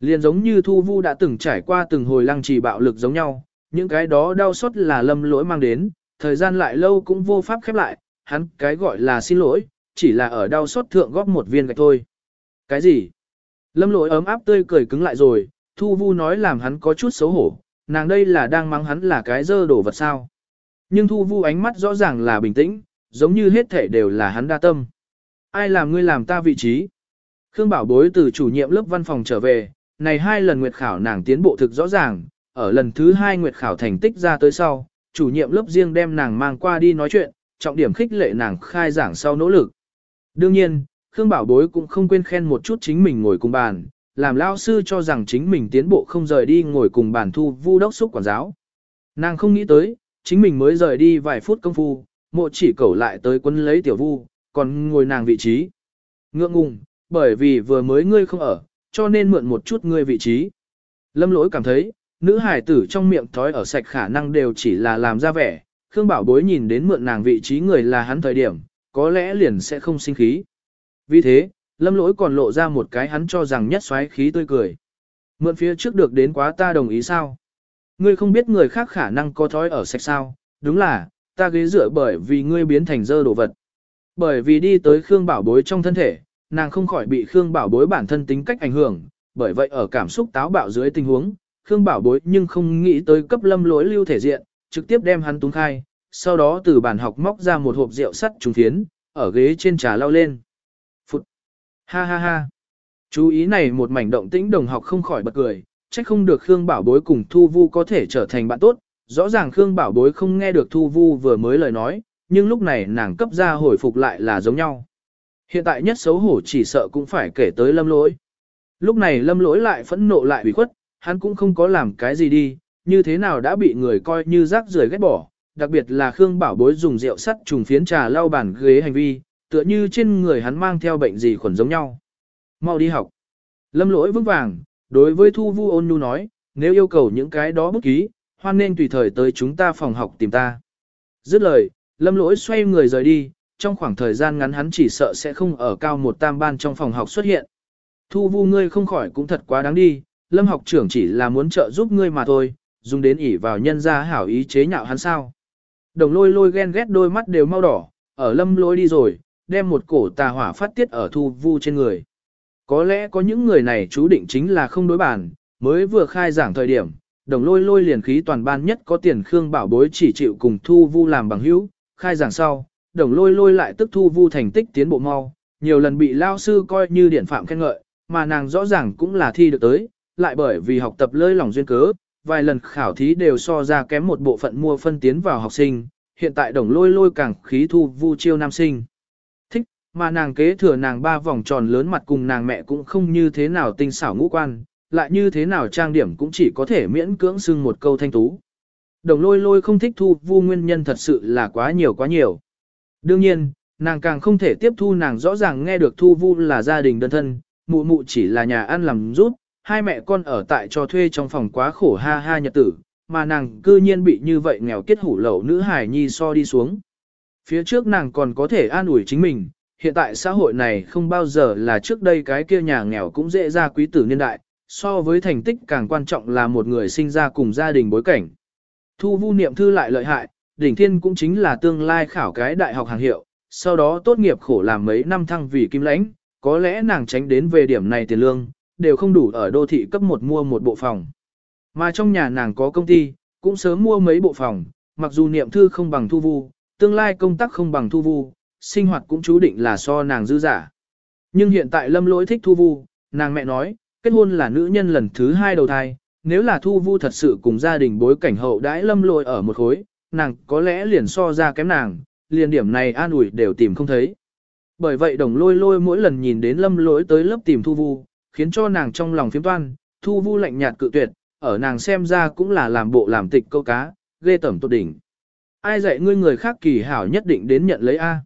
Liền giống như Thu Vu đã từng trải qua từng hồi lăng trì bạo lực giống nhau, những cái đó đau xót là lâm lỗi mang đến, thời gian lại lâu cũng vô pháp khép lại, hắn cái gọi là xin lỗi, chỉ là ở đau xót thượng góp một viên gạch thôi. Cái gì? Lâm lỗi ấm áp tươi cười cứng lại rồi, Thu Vu nói làm hắn có chút xấu hổ, nàng đây là đang mắng hắn là cái dơ đổ vật sao. Nhưng Thu Vu ánh mắt rõ ràng là bình tĩnh, giống như hết thể đều là hắn đa tâm. Ai làm ngươi làm ta vị trí? Khương Bảo Bối từ chủ nhiệm lớp văn phòng trở về, này hai lần nguyệt khảo nàng tiến bộ thực rõ ràng, ở lần thứ hai nguyệt khảo thành tích ra tới sau, chủ nhiệm lớp riêng đem nàng mang qua đi nói chuyện, trọng điểm khích lệ nàng khai giảng sau nỗ lực. Đương nhiên, Khương Bảo Bối cũng không quên khen một chút chính mình ngồi cùng bàn, làm lao sư cho rằng chính mình tiến bộ không rời đi ngồi cùng bàn thu vu đốc xúc quản giáo. Nàng không nghĩ tới, chính mình mới rời đi vài phút công phu, mộ chỉ cầu lại tới quân lấy tiểu vu, còn ngồi nàng vị trí. Ngượng ngùng, bởi vì vừa mới ngươi không ở, cho nên mượn một chút ngươi vị trí. Lâm lỗi cảm thấy, nữ hải tử trong miệng thói ở sạch khả năng đều chỉ là làm ra vẻ, Khương Bảo Bối nhìn đến mượn nàng vị trí người là hắn thời điểm, có lẽ liền sẽ không sinh khí. Vì thế, lâm lỗi còn lộ ra một cái hắn cho rằng nhất xoáy khí tươi cười. Mượn phía trước được đến quá ta đồng ý sao? Ngươi không biết người khác khả năng có thói ở sạch sao? Đúng là, ta ghế dựa bởi vì ngươi biến thành dơ đồ vật. Bởi vì đi tới Khương Bảo Bối trong thân thể, nàng không khỏi bị Khương Bảo Bối bản thân tính cách ảnh hưởng, bởi vậy ở cảm xúc táo bạo dưới tình huống, Khương Bảo Bối nhưng không nghĩ tới cấp lâm lỗi lưu thể diện, trực tiếp đem hắn túng khai, sau đó từ bàn học móc ra một hộp rượu sắt trùng phiến, ở ghế trên trà lao lên. Phụt! Ha ha ha! Chú ý này một mảnh động tĩnh đồng học không khỏi bật cười, trách không được Khương Bảo Bối cùng Thu Vu có thể trở thành bạn tốt, rõ ràng Khương Bảo Bối không nghe được Thu Vu vừa mới lời nói, nhưng lúc này nàng cấp ra hồi phục lại là giống nhau. Hiện tại nhất xấu hổ chỉ sợ cũng phải kể tới lâm lỗi. Lúc này lâm lỗi lại phẫn nộ lại ủy khuất, hắn cũng không có làm cái gì đi, như thế nào đã bị người coi như rác rưởi ghét bỏ, đặc biệt là Khương Bảo Bối dùng rượu sắt trùng phiến trà lau bàn ghế hành vi, tựa như trên người hắn mang theo bệnh gì khuẩn giống nhau. Mau đi học. Lâm lỗi vững vàng, đối với Thu Vu ôn nhu nói, nếu yêu cầu những cái đó bút ký, hoan nên tùy thời tới chúng ta phòng học tìm ta. Dứt lời, lâm lỗi xoay người rời đi, trong khoảng thời gian ngắn hắn chỉ sợ sẽ không ở cao một tam ban trong phòng học xuất hiện. Thu Vu ngươi không khỏi cũng thật quá đáng đi, lâm học trưởng chỉ là muốn trợ giúp ngươi mà thôi, dùng đến ỉ vào nhân gia hảo ý chế nhạo hắn sao. Đồng lôi lôi ghen ghét đôi mắt đều mau đỏ, ở lâm lôi đi rồi, đem một cổ tà hỏa phát tiết ở thu vu trên người. Có lẽ có những người này chú định chính là không đối bản, mới vừa khai giảng thời điểm, đồng lôi lôi liền khí toàn ban nhất có tiền khương bảo bối chỉ chịu cùng thu vu làm bằng hữu, khai giảng sau, đồng lôi lôi lại tức thu vu thành tích tiến bộ mau, nhiều lần bị lao sư coi như điển phạm khen ngợi, mà nàng rõ ràng cũng là thi được tới, lại bởi vì học tập lơi lòng duyên cớ, vài lần khảo thí đều so ra kém một bộ phận mua phân tiến vào học sinh, hiện tại đồng lôi lôi càng khí thu vu chiêu nam sinh. Mà nàng kế thừa nàng ba vòng tròn lớn mặt cùng nàng mẹ cũng không như thế nào tinh xảo ngũ quan, lại như thế nào trang điểm cũng chỉ có thể miễn cưỡng xưng một câu thanh tú. Đồng lôi lôi không thích thu vu nguyên nhân thật sự là quá nhiều quá nhiều. Đương nhiên, nàng càng không thể tiếp thu nàng rõ ràng nghe được thu vu là gia đình đơn thân, mụ mụ chỉ là nhà ăn làm rút, hai mẹ con ở tại cho thuê trong phòng quá khổ ha ha nhật tử, mà nàng cư nhiên bị như vậy nghèo kết hủ lậu nữ hải nhi so đi xuống. Phía trước nàng còn có thể an ủi chính mình, hiện tại xã hội này không bao giờ là trước đây cái kia nhà nghèo cũng dễ ra quý tử niên đại, so với thành tích càng quan trọng là một người sinh ra cùng gia đình bối cảnh. Thu vu niệm thư lại lợi hại, đỉnh thiên cũng chính là tương lai khảo cái đại học hàng hiệu, sau đó tốt nghiệp khổ làm mấy năm thăng vì kim lãnh, có lẽ nàng tránh đến về điểm này tiền lương, đều không đủ ở đô thị cấp một mua một bộ phòng. Mà trong nhà nàng có công ty, cũng sớm mua mấy bộ phòng, mặc dù niệm thư không bằng thu vu, tương lai công tác không bằng thu vu, sinh hoạt cũng chú định là so nàng dư giả. Nhưng hiện tại lâm lỗi thích thu vu, nàng mẹ nói, kết hôn là nữ nhân lần thứ hai đầu thai, nếu là thu vu thật sự cùng gia đình bối cảnh hậu đãi lâm lỗi ở một khối, nàng có lẽ liền so ra kém nàng, liền điểm này an ủi đều tìm không thấy. Bởi vậy đồng lôi lôi mỗi lần nhìn đến lâm lỗi tới lớp tìm thu vu, khiến cho nàng trong lòng phiếm toan, thu vu lạnh nhạt cự tuyệt, ở nàng xem ra cũng là làm bộ làm tịch câu cá, ghê tẩm tốt đỉnh. Ai dạy ngươi người khác kỳ hảo nhất định đến nhận lấy A.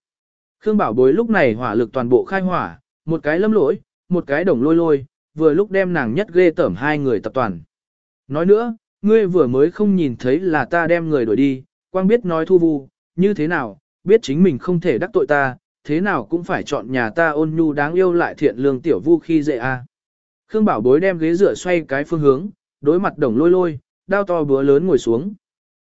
Khương Bảo Bối lúc này hỏa lực toàn bộ khai hỏa, một cái lâm lỗi, một cái đồng lôi lôi, vừa lúc đem nàng nhất ghê tởm hai người tập toàn. Nói nữa, ngươi vừa mới không nhìn thấy là ta đem người đuổi đi, quang biết nói thu vu, như thế nào, biết chính mình không thể đắc tội ta, thế nào cũng phải chọn nhà ta ôn nhu đáng yêu lại thiện lương tiểu vu khi dễ a. Khương Bảo Bối đem ghế dựa xoay cái phương hướng, đối mặt đồng lôi lôi, đao to búa lớn ngồi xuống.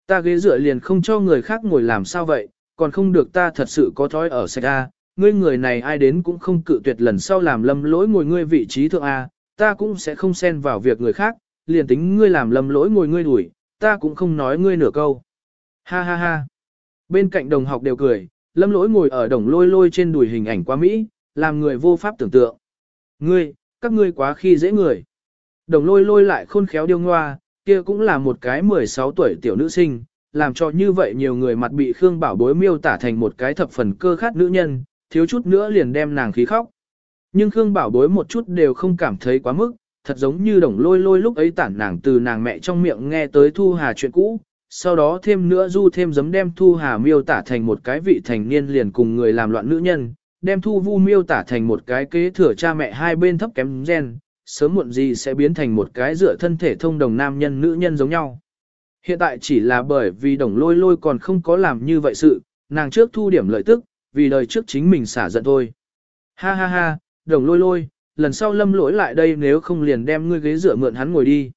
Ta ghế dựa liền không cho người khác ngồi làm sao vậy, còn không được ta thật sự có thói ở sạch A, ngươi người này ai đến cũng không cự tuyệt lần sau làm lâm lỗi ngồi ngươi vị trí thượng A, ta cũng sẽ không xen vào việc người khác, liền tính ngươi làm lâm lỗi ngồi ngươi đuổi, ta cũng không nói ngươi nửa câu. Ha ha ha. Bên cạnh đồng học đều cười, lâm lỗi ngồi ở đồng lôi lôi trên đùi hình ảnh quá Mỹ, làm người vô pháp tưởng tượng. Ngươi, các ngươi quá khi dễ người. Đồng lôi lôi lại khôn khéo điêu ngoa, kia cũng là một cái 16 tuổi tiểu nữ sinh, làm cho như vậy nhiều người mặt bị Khương Bảo Bối miêu tả thành một cái thập phần cơ khát nữ nhân, thiếu chút nữa liền đem nàng khí khóc. Nhưng Khương Bảo Bối một chút đều không cảm thấy quá mức, thật giống như đồng lôi lôi lúc ấy tản nàng từ nàng mẹ trong miệng nghe tới Thu Hà chuyện cũ, sau đó thêm nữa du thêm giấm đem Thu Hà miêu tả thành một cái vị thành niên liền cùng người làm loạn nữ nhân, đem Thu Vu miêu tả thành một cái kế thừa cha mẹ hai bên thấp kém gen, sớm muộn gì sẽ biến thành một cái dựa thân thể thông đồng nam nhân nữ nhân giống nhau. Hiện tại chỉ là bởi vì đồng lôi lôi còn không có làm như vậy sự, nàng trước thu điểm lợi tức, vì đời trước chính mình xả giận thôi. Ha ha ha, đồng lôi lôi, lần sau lâm lỗi lại đây nếu không liền đem ngươi ghế dựa mượn hắn ngồi đi.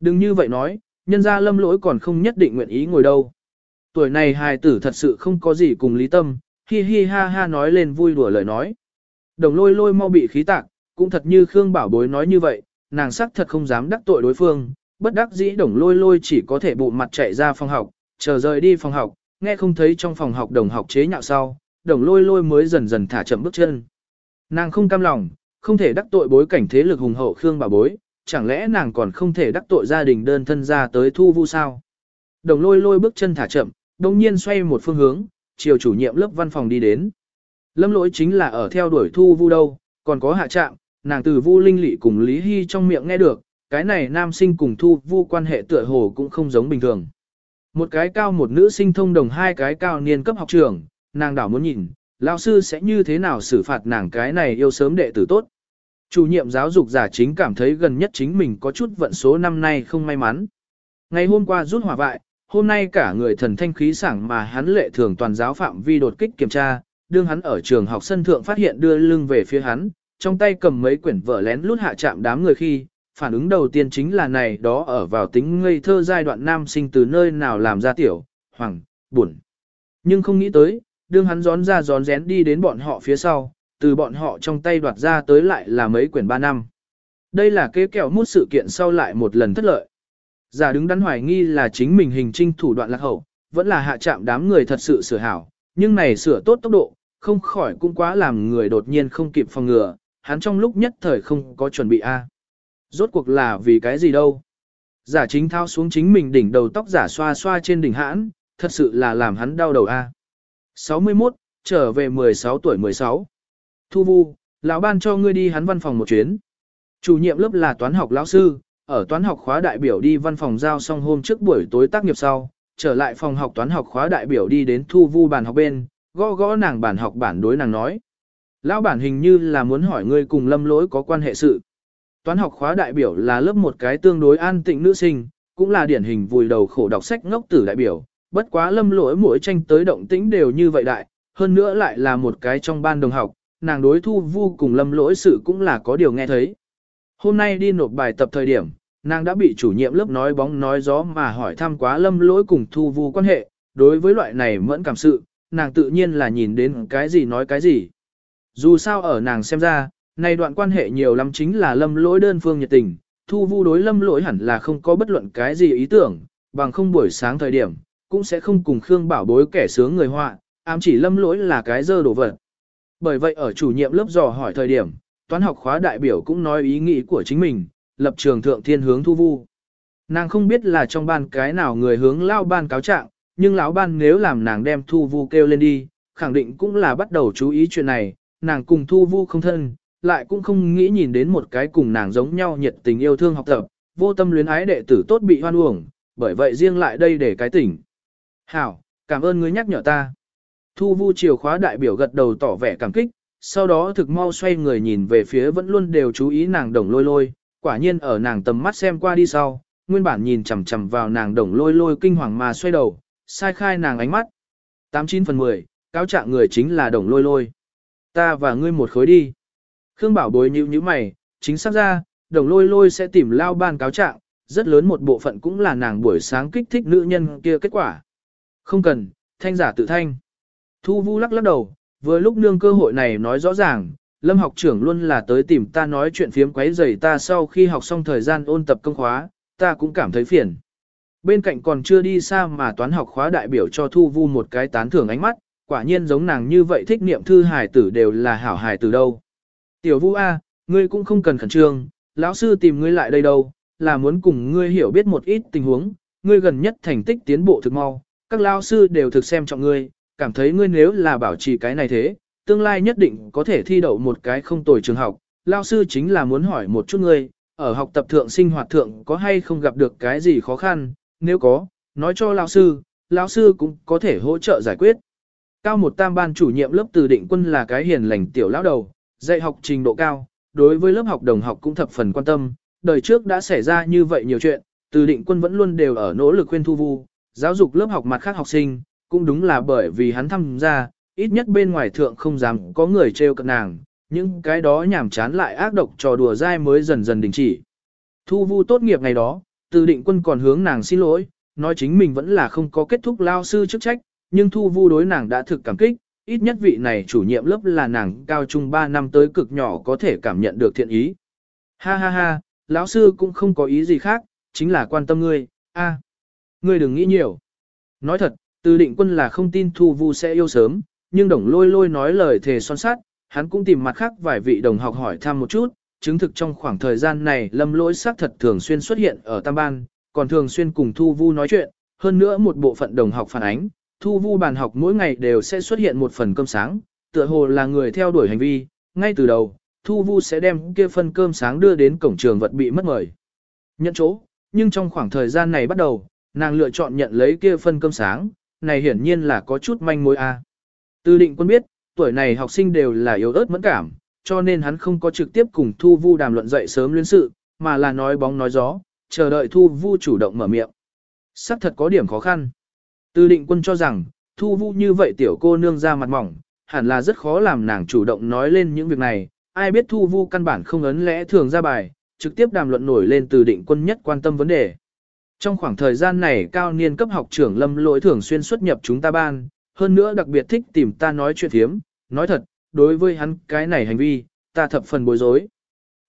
Đừng như vậy nói, nhân ra lâm lỗi còn không nhất định nguyện ý ngồi đâu. Tuổi này hài tử thật sự không có gì cùng lý tâm, hi hi ha ha nói lên vui đùa lời nói. Đồng lôi lôi mau bị khí tạc, cũng thật như Khương Bảo Bối nói như vậy, nàng sắc thật không dám đắc tội đối phương, bất đắc dĩ đồng lôi lôi chỉ có thể bụng mặt chạy ra phòng học, chờ rời đi phòng học, nghe không thấy trong phòng học đồng học chế nhạo sau, đồng lôi lôi mới dần dần thả chậm bước chân. Nàng không cam lòng, không thể đắc tội bối cảnh thế lực hùng hậu Khương bà Bối, chẳng lẽ nàng còn không thể đắc tội gia đình đơn thân ra tới thu vu sao? Đồng lôi lôi bước chân thả chậm, đồng nhiên xoay một phương hướng, chiều chủ nhiệm lớp văn phòng đi đến. Lâm lỗi chính là ở theo đuổi thu vu đâu, còn có hạ trạm, nàng từ vu linh lị cùng Lý Hy trong miệng nghe được, cái này nam sinh cùng thu vu quan hệ tựa hồ cũng không giống bình thường. Một cái cao một nữ sinh thông đồng hai cái cao niên cấp học trường, nàng đảo muốn nhìn, lão sư sẽ như thế nào xử phạt nàng cái này yêu sớm đệ tử tốt. Chủ nhiệm giáo dục giả chính cảm thấy gần nhất chính mình có chút vận số năm nay không may mắn. Ngày hôm qua rút hỏa vại, hôm nay cả người thần thanh khí sảng mà hắn lệ thường toàn giáo phạm vi đột kích kiểm tra, đương hắn ở trường học sân thượng phát hiện đưa lưng về phía hắn, trong tay cầm mấy quyển vở lén lút hạ chạm đám người khi, phản ứng đầu tiên chính là này đó ở vào tính ngây thơ giai đoạn nam sinh từ nơi nào làm ra tiểu, hoàng, buồn. Nhưng không nghĩ tới, đương hắn gión ra gión rén đi đến bọn họ phía sau, từ bọn họ trong tay đoạt ra tới lại là mấy quyển ba năm. Đây là kế kẹo mút sự kiện sau lại một lần thất lợi. Giả đứng đắn hoài nghi là chính mình hình trinh thủ đoạn lạc hậu, vẫn là hạ chạm đám người thật sự sửa hảo, nhưng này sửa tốt tốc độ, không khỏi cũng quá làm người đột nhiên không kịp phòng ngừa, hắn trong lúc nhất thời không có chuẩn bị a. Rốt cuộc là vì cái gì đâu? Giả chính thao xuống chính mình đỉnh đầu tóc giả xoa xoa trên đỉnh hãn, thật sự là làm hắn đau đầu a. 61, trở về 16 tuổi 16. Thu vu, lão ban cho ngươi đi hắn văn phòng một chuyến. Chủ nhiệm lớp là toán học lão sư, ở toán học khóa đại biểu đi văn phòng giao xong hôm trước buổi tối tác nghiệp sau, trở lại phòng học toán học khóa đại biểu đi đến thu vu bàn học bên, gõ gõ nàng bàn học bản đối nàng nói. Lão bản hình như là muốn hỏi ngươi cùng lâm lỗi có quan hệ sự. Toán học khóa đại biểu là lớp một cái tương đối an tịnh nữ sinh, cũng là điển hình vùi đầu khổ đọc sách ngốc tử đại biểu, bất quá lâm lỗi mỗi tranh tới động tĩnh đều như vậy đại, hơn nữa lại là một cái trong ban đồng học, nàng đối thu vu cùng lâm lỗi sự cũng là có điều nghe thấy. Hôm nay đi nộp bài tập thời điểm, nàng đã bị chủ nhiệm lớp nói bóng nói gió mà hỏi thăm quá lâm lỗi cùng thu vu quan hệ, đối với loại này mẫn cảm sự, nàng tự nhiên là nhìn đến cái gì nói cái gì. Dù sao ở nàng xem ra, này đoạn quan hệ nhiều lắm chính là lâm lỗi đơn phương nhiệt tình, thu vu đối lâm lỗi hẳn là không có bất luận cái gì ý tưởng, bằng không buổi sáng thời điểm, cũng sẽ không cùng Khương bảo bối kẻ sướng người họa, ám chỉ lâm lỗi là cái dơ đổ vật. Bởi vậy ở chủ nhiệm lớp dò hỏi thời điểm, toán học khóa đại biểu cũng nói ý nghĩ của chính mình, lập trường thượng thiên hướng thu vu. Nàng không biết là trong ban cái nào người hướng lao ban cáo trạng, nhưng lão ban nếu làm nàng đem thu vu kêu lên đi, khẳng định cũng là bắt đầu chú ý chuyện này, nàng cùng thu vu không thân, lại cũng không nghĩ nhìn đến một cái cùng nàng giống nhau nhiệt tình yêu thương học tập, vô tâm luyến ái đệ tử tốt bị hoan uổng, bởi vậy riêng lại đây để cái tỉnh. Hảo, cảm ơn ngươi nhắc nhở ta. Thu vu chiều khóa đại biểu gật đầu tỏ vẻ cảm kích, sau đó thực mau xoay người nhìn về phía vẫn luôn đều chú ý nàng đồng lôi lôi, quả nhiên ở nàng tầm mắt xem qua đi sau, nguyên bản nhìn chằm chằm vào nàng đồng lôi lôi kinh hoàng mà xoay đầu, sai khai nàng ánh mắt. 89 phần 10, cáo trạng người chính là đồng lôi lôi. Ta và ngươi một khối đi. Khương bảo bối nhíu nhíu mày, chính xác ra, đồng lôi lôi sẽ tìm lao ban cáo trạng, rất lớn một bộ phận cũng là nàng buổi sáng kích thích nữ nhân kia kết quả. Không cần, thanh giả tự thanh. Thu Vu lắc lắc đầu, vừa lúc nương cơ hội này nói rõ ràng, Lâm học trưởng luôn là tới tìm ta nói chuyện phiếm quấy rầy ta sau khi học xong thời gian ôn tập công khóa, ta cũng cảm thấy phiền. Bên cạnh còn chưa đi xa mà toán học khóa đại biểu cho Thu Vu một cái tán thưởng ánh mắt, quả nhiên giống nàng như vậy thích niệm thư hài tử đều là hảo hài tử đâu. Tiểu Vu A, ngươi cũng không cần khẩn trương, lão sư tìm ngươi lại đây đâu, là muốn cùng ngươi hiểu biết một ít tình huống, ngươi gần nhất thành tích tiến bộ thực mau, các lão sư đều thực xem trọng ngươi, cảm thấy ngươi nếu là bảo trì cái này thế, tương lai nhất định có thể thi đậu một cái không tồi trường học. Lão sư chính là muốn hỏi một chút ngươi, ở học tập thượng sinh hoạt thượng có hay không gặp được cái gì khó khăn, nếu có, nói cho lão sư, lão sư cũng có thể hỗ trợ giải quyết. Cao một tam ban chủ nhiệm lớp từ định quân là cái hiền lành tiểu lão đầu, dạy học trình độ cao, đối với lớp học đồng học cũng thập phần quan tâm, đời trước đã xảy ra như vậy nhiều chuyện, từ định quân vẫn luôn đều ở nỗ lực khuyên thu vu, giáo dục lớp học mặt khác học sinh, cũng đúng là bởi vì hắn tham gia, ít nhất bên ngoài thượng không dám có người trêu cận nàng, những cái đó nhảm chán lại ác độc trò đùa dai mới dần dần đình chỉ. Thu vu tốt nghiệp ngày đó, từ định quân còn hướng nàng xin lỗi, nói chính mình vẫn là không có kết thúc lao sư chức trách, nhưng thu vu đối nàng đã thực cảm kích, ít nhất vị này chủ nhiệm lớp là nàng cao trung 3 năm tới cực nhỏ có thể cảm nhận được thiện ý. Ha ha ha, lão sư cũng không có ý gì khác, chính là quan tâm ngươi, a, ngươi đừng nghĩ nhiều. Nói thật, từ định quân là không tin thu vu sẽ yêu sớm, nhưng đồng lôi lôi nói lời thề son sát, hắn cũng tìm mặt khác vài vị đồng học hỏi thăm một chút, chứng thực trong khoảng thời gian này lâm lỗi xác thật thường xuyên xuất hiện ở tam ban, còn thường xuyên cùng thu vu nói chuyện, hơn nữa một bộ phận đồng học phản ánh, thu vu bàn học mỗi ngày đều sẽ xuất hiện một phần cơm sáng, tựa hồ là người theo đuổi hành vi, ngay từ đầu, thu vu sẽ đem kia phần cơm sáng đưa đến cổng trường vật bị mất mời. Nhận chỗ, nhưng trong khoảng thời gian này bắt đầu, nàng lựa chọn nhận lấy kia phân cơm sáng, này hiển nhiên là có chút manh mối a. Từ định quân biết, tuổi này học sinh đều là yếu ớt mẫn cảm, cho nên hắn không có trực tiếp cùng Thu Vu đàm luận dậy sớm liên sự, mà là nói bóng nói gió, chờ đợi Thu Vu chủ động mở miệng. Sắc thật có điểm khó khăn. Từ định quân cho rằng, Thu Vu như vậy tiểu cô nương ra mặt mỏng, hẳn là rất khó làm nàng chủ động nói lên những việc này, ai biết Thu Vu căn bản không ấn lẽ thường ra bài, trực tiếp đàm luận nổi lên từ định quân nhất quan tâm vấn đề. Trong khoảng thời gian này cao niên cấp học trưởng lâm lỗi thường xuyên xuất nhập chúng ta ban, hơn nữa đặc biệt thích tìm ta nói chuyện thiếm, nói thật, đối với hắn cái này hành vi, ta thập phần bối rối.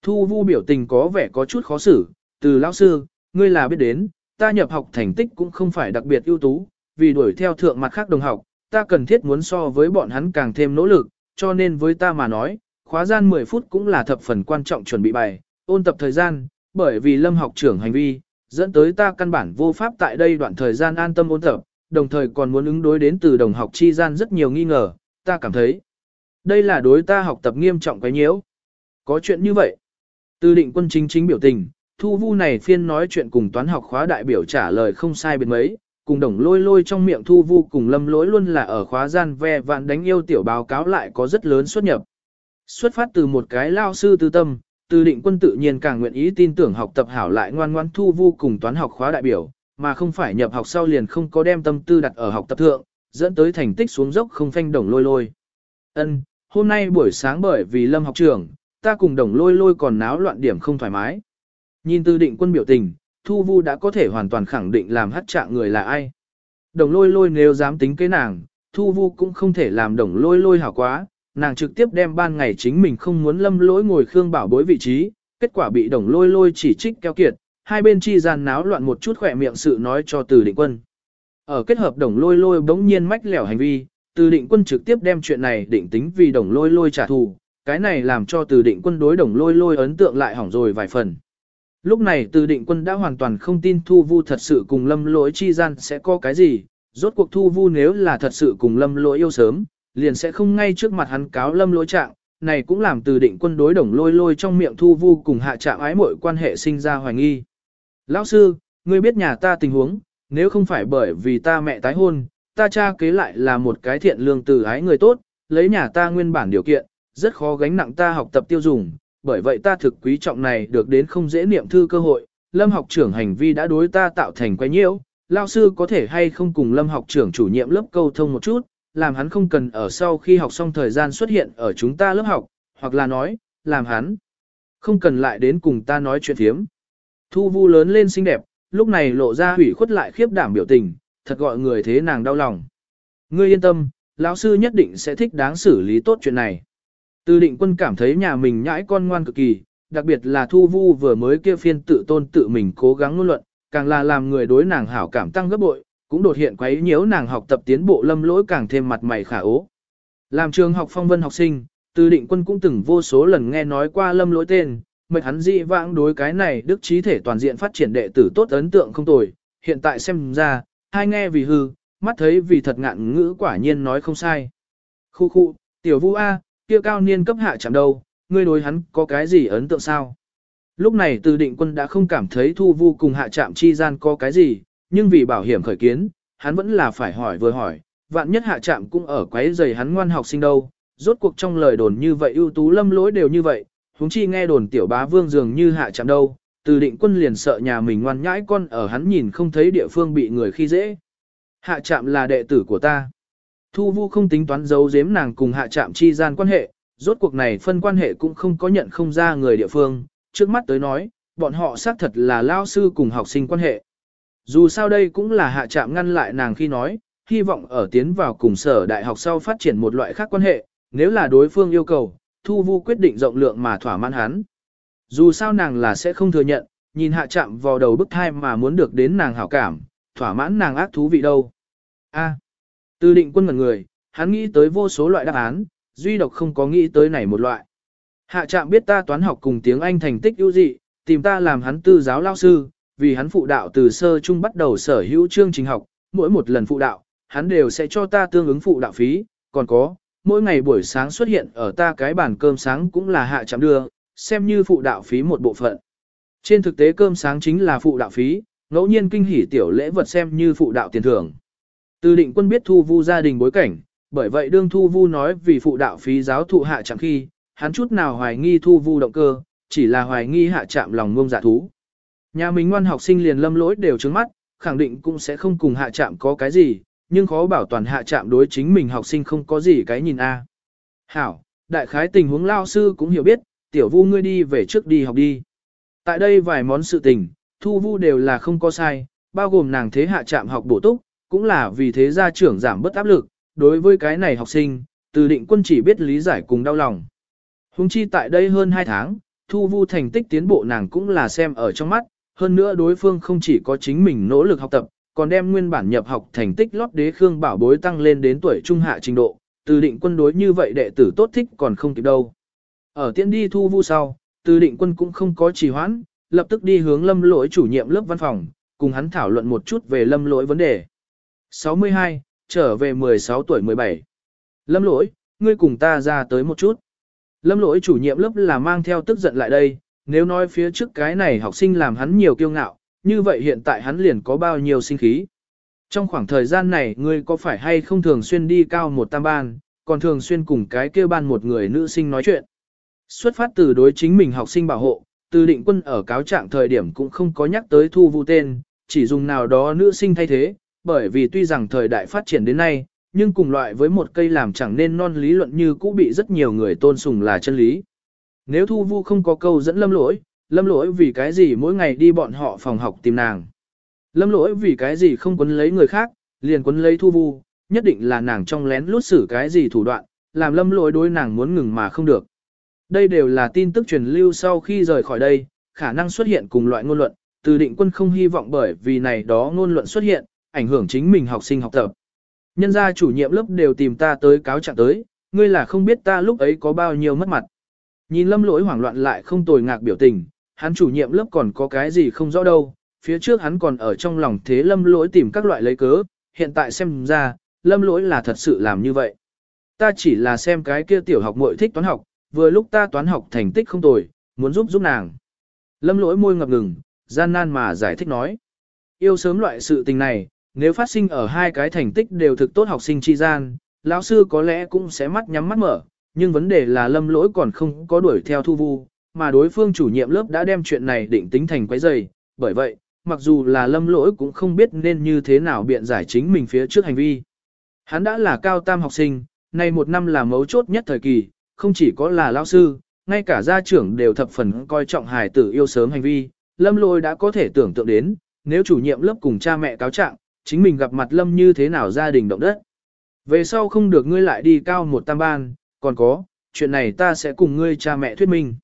Thu vu biểu tình có vẻ có chút khó xử, từ lão sư, ngươi là biết đến, ta nhập học thành tích cũng không phải đặc biệt ưu tú, vì đuổi theo thượng mặt khác đồng học, ta cần thiết muốn so với bọn hắn càng thêm nỗ lực, cho nên với ta mà nói, khóa gian 10 phút cũng là thập phần quan trọng chuẩn bị bài, ôn tập thời gian, bởi vì lâm học trưởng hành vi, dẫn tới ta căn bản vô pháp tại đây đoạn thời gian an tâm ôn tập, đồng thời còn muốn ứng đối đến từ đồng học chi gian rất nhiều nghi ngờ, ta cảm thấy. Đây là đối ta học tập nghiêm trọng cái nhiễu. Có chuyện như vậy. Từ định quân chính chính biểu tình, thu vu này phiên nói chuyện cùng toán học khóa đại biểu trả lời không sai biệt mấy, cùng đồng lôi lôi trong miệng thu vu cùng lâm lỗi luôn là ở khóa gian ve vạn đánh yêu tiểu báo cáo lại có rất lớn xuất nhập. Xuất phát từ một cái lao sư tư tâm, từ định quân tự nhiên càng nguyện ý tin tưởng học tập hảo lại ngoan ngoãn thu vu cùng toán học khóa đại biểu, mà không phải nhập học sau liền không có đem tâm tư đặt ở học tập thượng, dẫn tới thành tích xuống dốc không phanh đồng lôi lôi. Ân, hôm nay buổi sáng bởi vì lâm học trưởng, ta cùng đồng lôi lôi còn náo loạn điểm không thoải mái. Nhìn từ định quân biểu tình, Thu Vu đã có thể hoàn toàn khẳng định làm hát trạng người là ai. Đồng lôi lôi nếu dám tính cái nàng, Thu Vu cũng không thể làm đồng lôi lôi hảo quá, nàng trực tiếp đem ban ngày chính mình không muốn lâm lỗi ngồi Khương Bảo bối vị trí, kết quả bị đồng lôi lôi chỉ trích keo kiệt, hai bên chi gian náo loạn một chút khỏe miệng sự nói cho từ định quân. Ở kết hợp đồng lôi lôi bỗng nhiên mách lẻo hành vi, từ định quân trực tiếp đem chuyện này định tính vì đồng lôi lôi trả thù, cái này làm cho từ định quân đối đồng lôi lôi ấn tượng lại hỏng rồi vài phần. Lúc này từ định quân đã hoàn toàn không tin thu vu thật sự cùng lâm lỗi chi gian sẽ có cái gì, rốt cuộc thu vu nếu là thật sự cùng lâm lỗi yêu sớm, liền sẽ không ngay trước mặt hắn cáo lâm lỗi trạng, này cũng làm từ định quân đối đồng lôi lôi trong miệng thu vu cùng hạ trạng ái mọi quan hệ sinh ra hoài nghi. Lão sư, ngươi biết nhà ta tình huống, nếu không phải bởi vì ta mẹ tái hôn, ta cha kế lại là một cái thiện lương từ ái người tốt, lấy nhà ta nguyên bản điều kiện, rất khó gánh nặng ta học tập tiêu dùng, bởi vậy ta thực quý trọng này được đến không dễ niệm thư cơ hội, lâm học trưởng hành vi đã đối ta tạo thành quay nhiễu, lao sư có thể hay không cùng lâm học trưởng chủ nhiệm lớp câu thông một chút, làm hắn không cần ở sau khi học xong thời gian xuất hiện ở chúng ta lớp học, hoặc là nói, làm hắn không cần lại đến cùng ta nói chuyện thiếm. Thu vu lớn lên xinh đẹp, lúc này lộ ra hủy khuất lại khiếp đảm biểu tình, thật gọi người thế nàng đau lòng. Ngươi yên tâm, lão sư nhất định sẽ thích đáng xử lý tốt chuyện này. Từ định quân cảm thấy nhà mình nhãi con ngoan cực kỳ, đặc biệt là thu vu vừa mới kia phiên tự tôn tự mình cố gắng ngôn luận, càng là làm người đối nàng hảo cảm tăng gấp bội, cũng đột hiện quấy nhiễu nàng học tập tiến bộ lâm lỗi càng thêm mặt mày khả ố. Làm trường học phong vân học sinh, từ định quân cũng từng vô số lần nghe nói qua lâm lỗi tên, mệt hắn dị vãng đối cái này đức trí thể toàn diện phát triển đệ tử tốt ấn tượng không tồi, hiện tại xem ra, hai nghe vì hư, mắt thấy vì thật ngạn ngữ quả nhiên nói không sai. Khu khu, tiểu vu A, kia cao niên cấp hạ chạm đâu, ngươi đối hắn có cái gì ấn tượng sao? Lúc này từ định quân đã không cảm thấy thu vu cùng hạ chạm chi gian có cái gì, Nhưng vì bảo hiểm khởi kiến, hắn vẫn là phải hỏi vừa hỏi, vạn nhất hạ trạm cũng ở quấy giày hắn ngoan học sinh đâu, rốt cuộc trong lời đồn như vậy ưu tú lâm lỗi đều như vậy, huống chi nghe đồn tiểu bá vương dường như hạ trạm đâu, từ định quân liền sợ nhà mình ngoan nhãi con ở hắn nhìn không thấy địa phương bị người khi dễ. Hạ trạm là đệ tử của ta. Thu vu không tính toán giấu giếm nàng cùng hạ trạm chi gian quan hệ, rốt cuộc này phân quan hệ cũng không có nhận không ra người địa phương, trước mắt tới nói, bọn họ xác thật là lao sư cùng học sinh quan hệ. Dù sao đây cũng là hạ trạm ngăn lại nàng khi nói, hy vọng ở tiến vào cùng sở đại học sau phát triển một loại khác quan hệ, nếu là đối phương yêu cầu, Thu Vu quyết định rộng lượng mà thỏa mãn hắn. Dù sao nàng là sẽ không thừa nhận, nhìn hạ chạm vào đầu bức thai mà muốn được đến nàng hảo cảm, thỏa mãn nàng ác thú vị đâu. A từ định quân ngần người, hắn nghĩ tới vô số loại đáp án, duy độc không có nghĩ tới này một loại. Hạ trạm biết ta toán học cùng tiếng Anh thành tích ưu dị, tìm ta làm hắn tư giáo lao sư, vì hắn phụ đạo từ sơ trung bắt đầu sở hữu chương trình học, mỗi một lần phụ đạo, hắn đều sẽ cho ta tương ứng phụ đạo phí, còn có, mỗi ngày buổi sáng xuất hiện ở ta cái bàn cơm sáng cũng là hạ chạm đưa, xem như phụ đạo phí một bộ phận. Trên thực tế cơm sáng chính là phụ đạo phí, ngẫu nhiên kinh hỉ tiểu lễ vật xem như phụ đạo tiền thưởng. Từ định quân biết thu vu gia đình bối cảnh, bởi vậy đương thu vu nói vì phụ đạo phí giáo thụ hạ chạm khi, hắn chút nào hoài nghi thu vu động cơ, chỉ là hoài nghi hạ chạm lòng ngông giả thú. Nhà mình ngoan học sinh liền lâm lỗi đều trứng mắt, khẳng định cũng sẽ không cùng hạ chạm có cái gì, nhưng khó bảo toàn hạ chạm đối chính mình học sinh không có gì cái nhìn a. Hảo, đại khái tình huống lao sư cũng hiểu biết, tiểu vu ngươi đi về trước đi học đi. Tại đây vài món sự tình, thu vu đều là không có sai, bao gồm nàng thế hạ chạm học bổ túc, cũng là vì thế gia trưởng giảm bớt áp lực, đối với cái này học sinh, từ định quân chỉ biết lý giải cùng đau lòng. Hùng chi tại đây hơn 2 tháng, thu vu thành tích tiến bộ nàng cũng là xem ở trong mắt, hơn nữa đối phương không chỉ có chính mình nỗ lực học tập, còn đem nguyên bản nhập học thành tích lót đế khương bảo bối tăng lên đến tuổi trung hạ trình độ, từ định quân đối như vậy đệ tử tốt thích còn không kịp đâu. Ở tiễn đi thu vu sau, từ định quân cũng không có trì hoãn, lập tức đi hướng lâm lỗi chủ nhiệm lớp văn phòng, cùng hắn thảo luận một chút về lâm lỗi vấn đề. 62, trở về 16 tuổi 17. Lâm lỗi, ngươi cùng ta ra tới một chút. Lâm lỗi chủ nhiệm lớp là mang theo tức giận lại đây, nếu nói phía trước cái này học sinh làm hắn nhiều kiêu ngạo, như vậy hiện tại hắn liền có bao nhiêu sinh khí. Trong khoảng thời gian này ngươi có phải hay không thường xuyên đi cao một tam ban, còn thường xuyên cùng cái kêu ban một người nữ sinh nói chuyện. Xuất phát từ đối chính mình học sinh bảo hộ, từ định quân ở cáo trạng thời điểm cũng không có nhắc tới thu vu tên, chỉ dùng nào đó nữ sinh thay thế, bởi vì tuy rằng thời đại phát triển đến nay, nhưng cùng loại với một cây làm chẳng nên non lý luận như cũ bị rất nhiều người tôn sùng là chân lý. Nếu thu vu không có câu dẫn lâm lỗi, lâm lỗi vì cái gì mỗi ngày đi bọn họ phòng học tìm nàng. Lâm lỗi vì cái gì không quấn lấy người khác, liền quấn lấy thu vu, nhất định là nàng trong lén lút xử cái gì thủ đoạn, làm lâm lỗi đối nàng muốn ngừng mà không được. Đây đều là tin tức truyền lưu sau khi rời khỏi đây, khả năng xuất hiện cùng loại ngôn luận, từ định quân không hy vọng bởi vì này đó ngôn luận xuất hiện, ảnh hưởng chính mình học sinh học tập. Nhân gia chủ nhiệm lớp đều tìm ta tới cáo trạng tới, ngươi là không biết ta lúc ấy có bao nhiêu mất mặt. Nhìn lâm lỗi hoảng loạn lại không tồi ngạc biểu tình, hắn chủ nhiệm lớp còn có cái gì không rõ đâu, phía trước hắn còn ở trong lòng thế lâm lỗi tìm các loại lấy cớ, hiện tại xem ra, lâm lỗi là thật sự làm như vậy. Ta chỉ là xem cái kia tiểu học muội thích toán học, vừa lúc ta toán học thành tích không tồi, muốn giúp giúp nàng. Lâm lỗi môi ngập ngừng, gian nan mà giải thích nói. Yêu sớm loại sự tình này, nếu phát sinh ở hai cái thành tích đều thực tốt học sinh tri gian, lão sư có lẽ cũng sẽ mắt nhắm mắt mở, nhưng vấn đề là lâm lỗi còn không có đuổi theo thu vu, mà đối phương chủ nhiệm lớp đã đem chuyện này định tính thành quấy dày, bởi vậy, mặc dù là lâm lỗi cũng không biết nên như thế nào biện giải chính mình phía trước hành vi. Hắn đã là cao tam học sinh, nay một năm là mấu chốt nhất thời kỳ, không chỉ có là lao sư, ngay cả gia trưởng đều thập phần coi trọng hài tử yêu sớm hành vi, lâm lỗi đã có thể tưởng tượng đến, nếu chủ nhiệm lớp cùng cha mẹ cáo trạng, chính mình gặp mặt lâm như thế nào gia đình động đất. Về sau không được ngươi lại đi cao một tam ban, còn có, chuyện này ta sẽ cùng ngươi cha mẹ thuyết minh.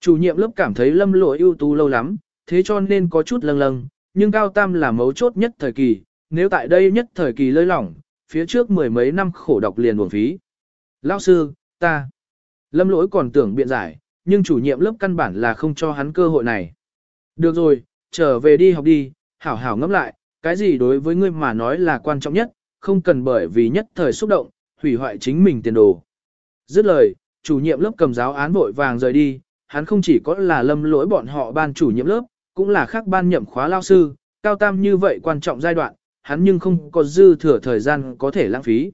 Chủ nhiệm lớp cảm thấy lâm lỗi ưu tú lâu lắm, thế cho nên có chút lâng lâng, nhưng cao tam là mấu chốt nhất thời kỳ, nếu tại đây nhất thời kỳ lơi lỏng, phía trước mười mấy năm khổ đọc liền buồn phí. Lão sư, ta. Lâm lỗi còn tưởng biện giải, nhưng chủ nhiệm lớp căn bản là không cho hắn cơ hội này. Được rồi, trở về đi học đi, hảo hảo ngẫm lại, cái gì đối với ngươi mà nói là quan trọng nhất, không cần bởi vì nhất thời xúc động, hủy hoại chính mình tiền đồ. Dứt lời, chủ nhiệm lớp cầm giáo án vội vàng rời đi, hắn không chỉ có là lâm lỗi bọn họ ban chủ nhiệm lớp, cũng là khác ban nhậm khóa lao sư, cao tam như vậy quan trọng giai đoạn, hắn nhưng không có dư thừa thời gian có thể lãng phí.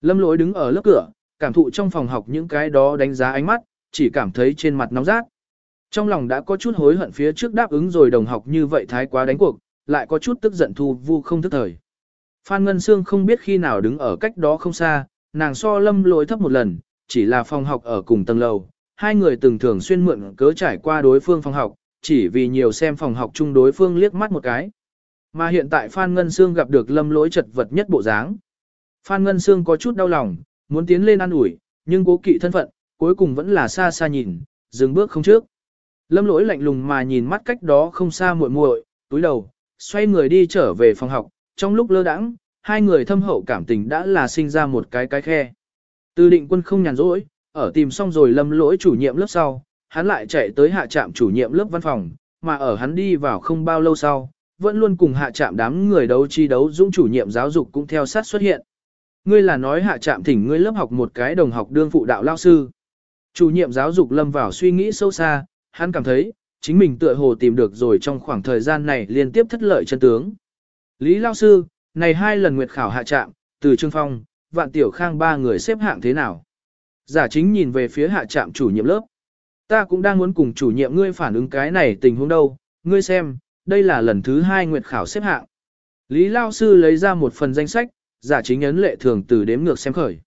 Lâm lỗi đứng ở lớp cửa, cảm thụ trong phòng học những cái đó đánh giá ánh mắt, chỉ cảm thấy trên mặt nóng rát. Trong lòng đã có chút hối hận phía trước đáp ứng rồi đồng học như vậy thái quá đánh cuộc, lại có chút tức giận thu vu không thức thời. Phan Ngân Sương không biết khi nào đứng ở cách đó không xa, nàng so lâm lỗi thấp một lần, chỉ là phòng học ở cùng tầng lầu. Hai người từng thường xuyên mượn cớ trải qua đối phương phòng học, chỉ vì nhiều xem phòng học chung đối phương liếc mắt một cái. Mà hiện tại Phan Ngân Sương gặp được lâm lỗi chật vật nhất bộ dáng. Phan Ngân Sương có chút đau lòng, muốn tiến lên ăn ủi, nhưng cố kỵ thân phận, cuối cùng vẫn là xa xa nhìn, dừng bước không trước. Lâm lỗi lạnh lùng mà nhìn mắt cách đó không xa muội muội, túi đầu, xoay người đi trở về phòng học, trong lúc lơ đãng, hai người thâm hậu cảm tình đã là sinh ra một cái cái khe. Từ định quân không nhàn rỗi, ở tìm xong rồi lâm lỗi chủ nhiệm lớp sau, hắn lại chạy tới hạ trạm chủ nhiệm lớp văn phòng, mà ở hắn đi vào không bao lâu sau, vẫn luôn cùng hạ trạm đám người đấu chi đấu dũng chủ nhiệm giáo dục cũng theo sát xuất hiện. Ngươi là nói hạ trạm thỉnh ngươi lớp học một cái đồng học đương phụ đạo lao sư. Chủ nhiệm giáo dục lâm vào suy nghĩ sâu xa, hắn cảm thấy, chính mình tựa hồ tìm được rồi trong khoảng thời gian này liên tiếp thất lợi chân tướng. Lý lao sư, này hai lần nguyệt khảo hạ trạm, từ Trương Phong, Vạn Tiểu Khang ba người xếp hạng thế nào? Giả chính nhìn về phía hạ trạm chủ nhiệm lớp. Ta cũng đang muốn cùng chủ nhiệm ngươi phản ứng cái này tình huống đâu, ngươi xem, đây là lần thứ hai nguyệt khảo xếp hạng. Lý Lao Sư lấy ra một phần danh sách, giả chính ấn lệ thường từ đếm ngược xem khởi.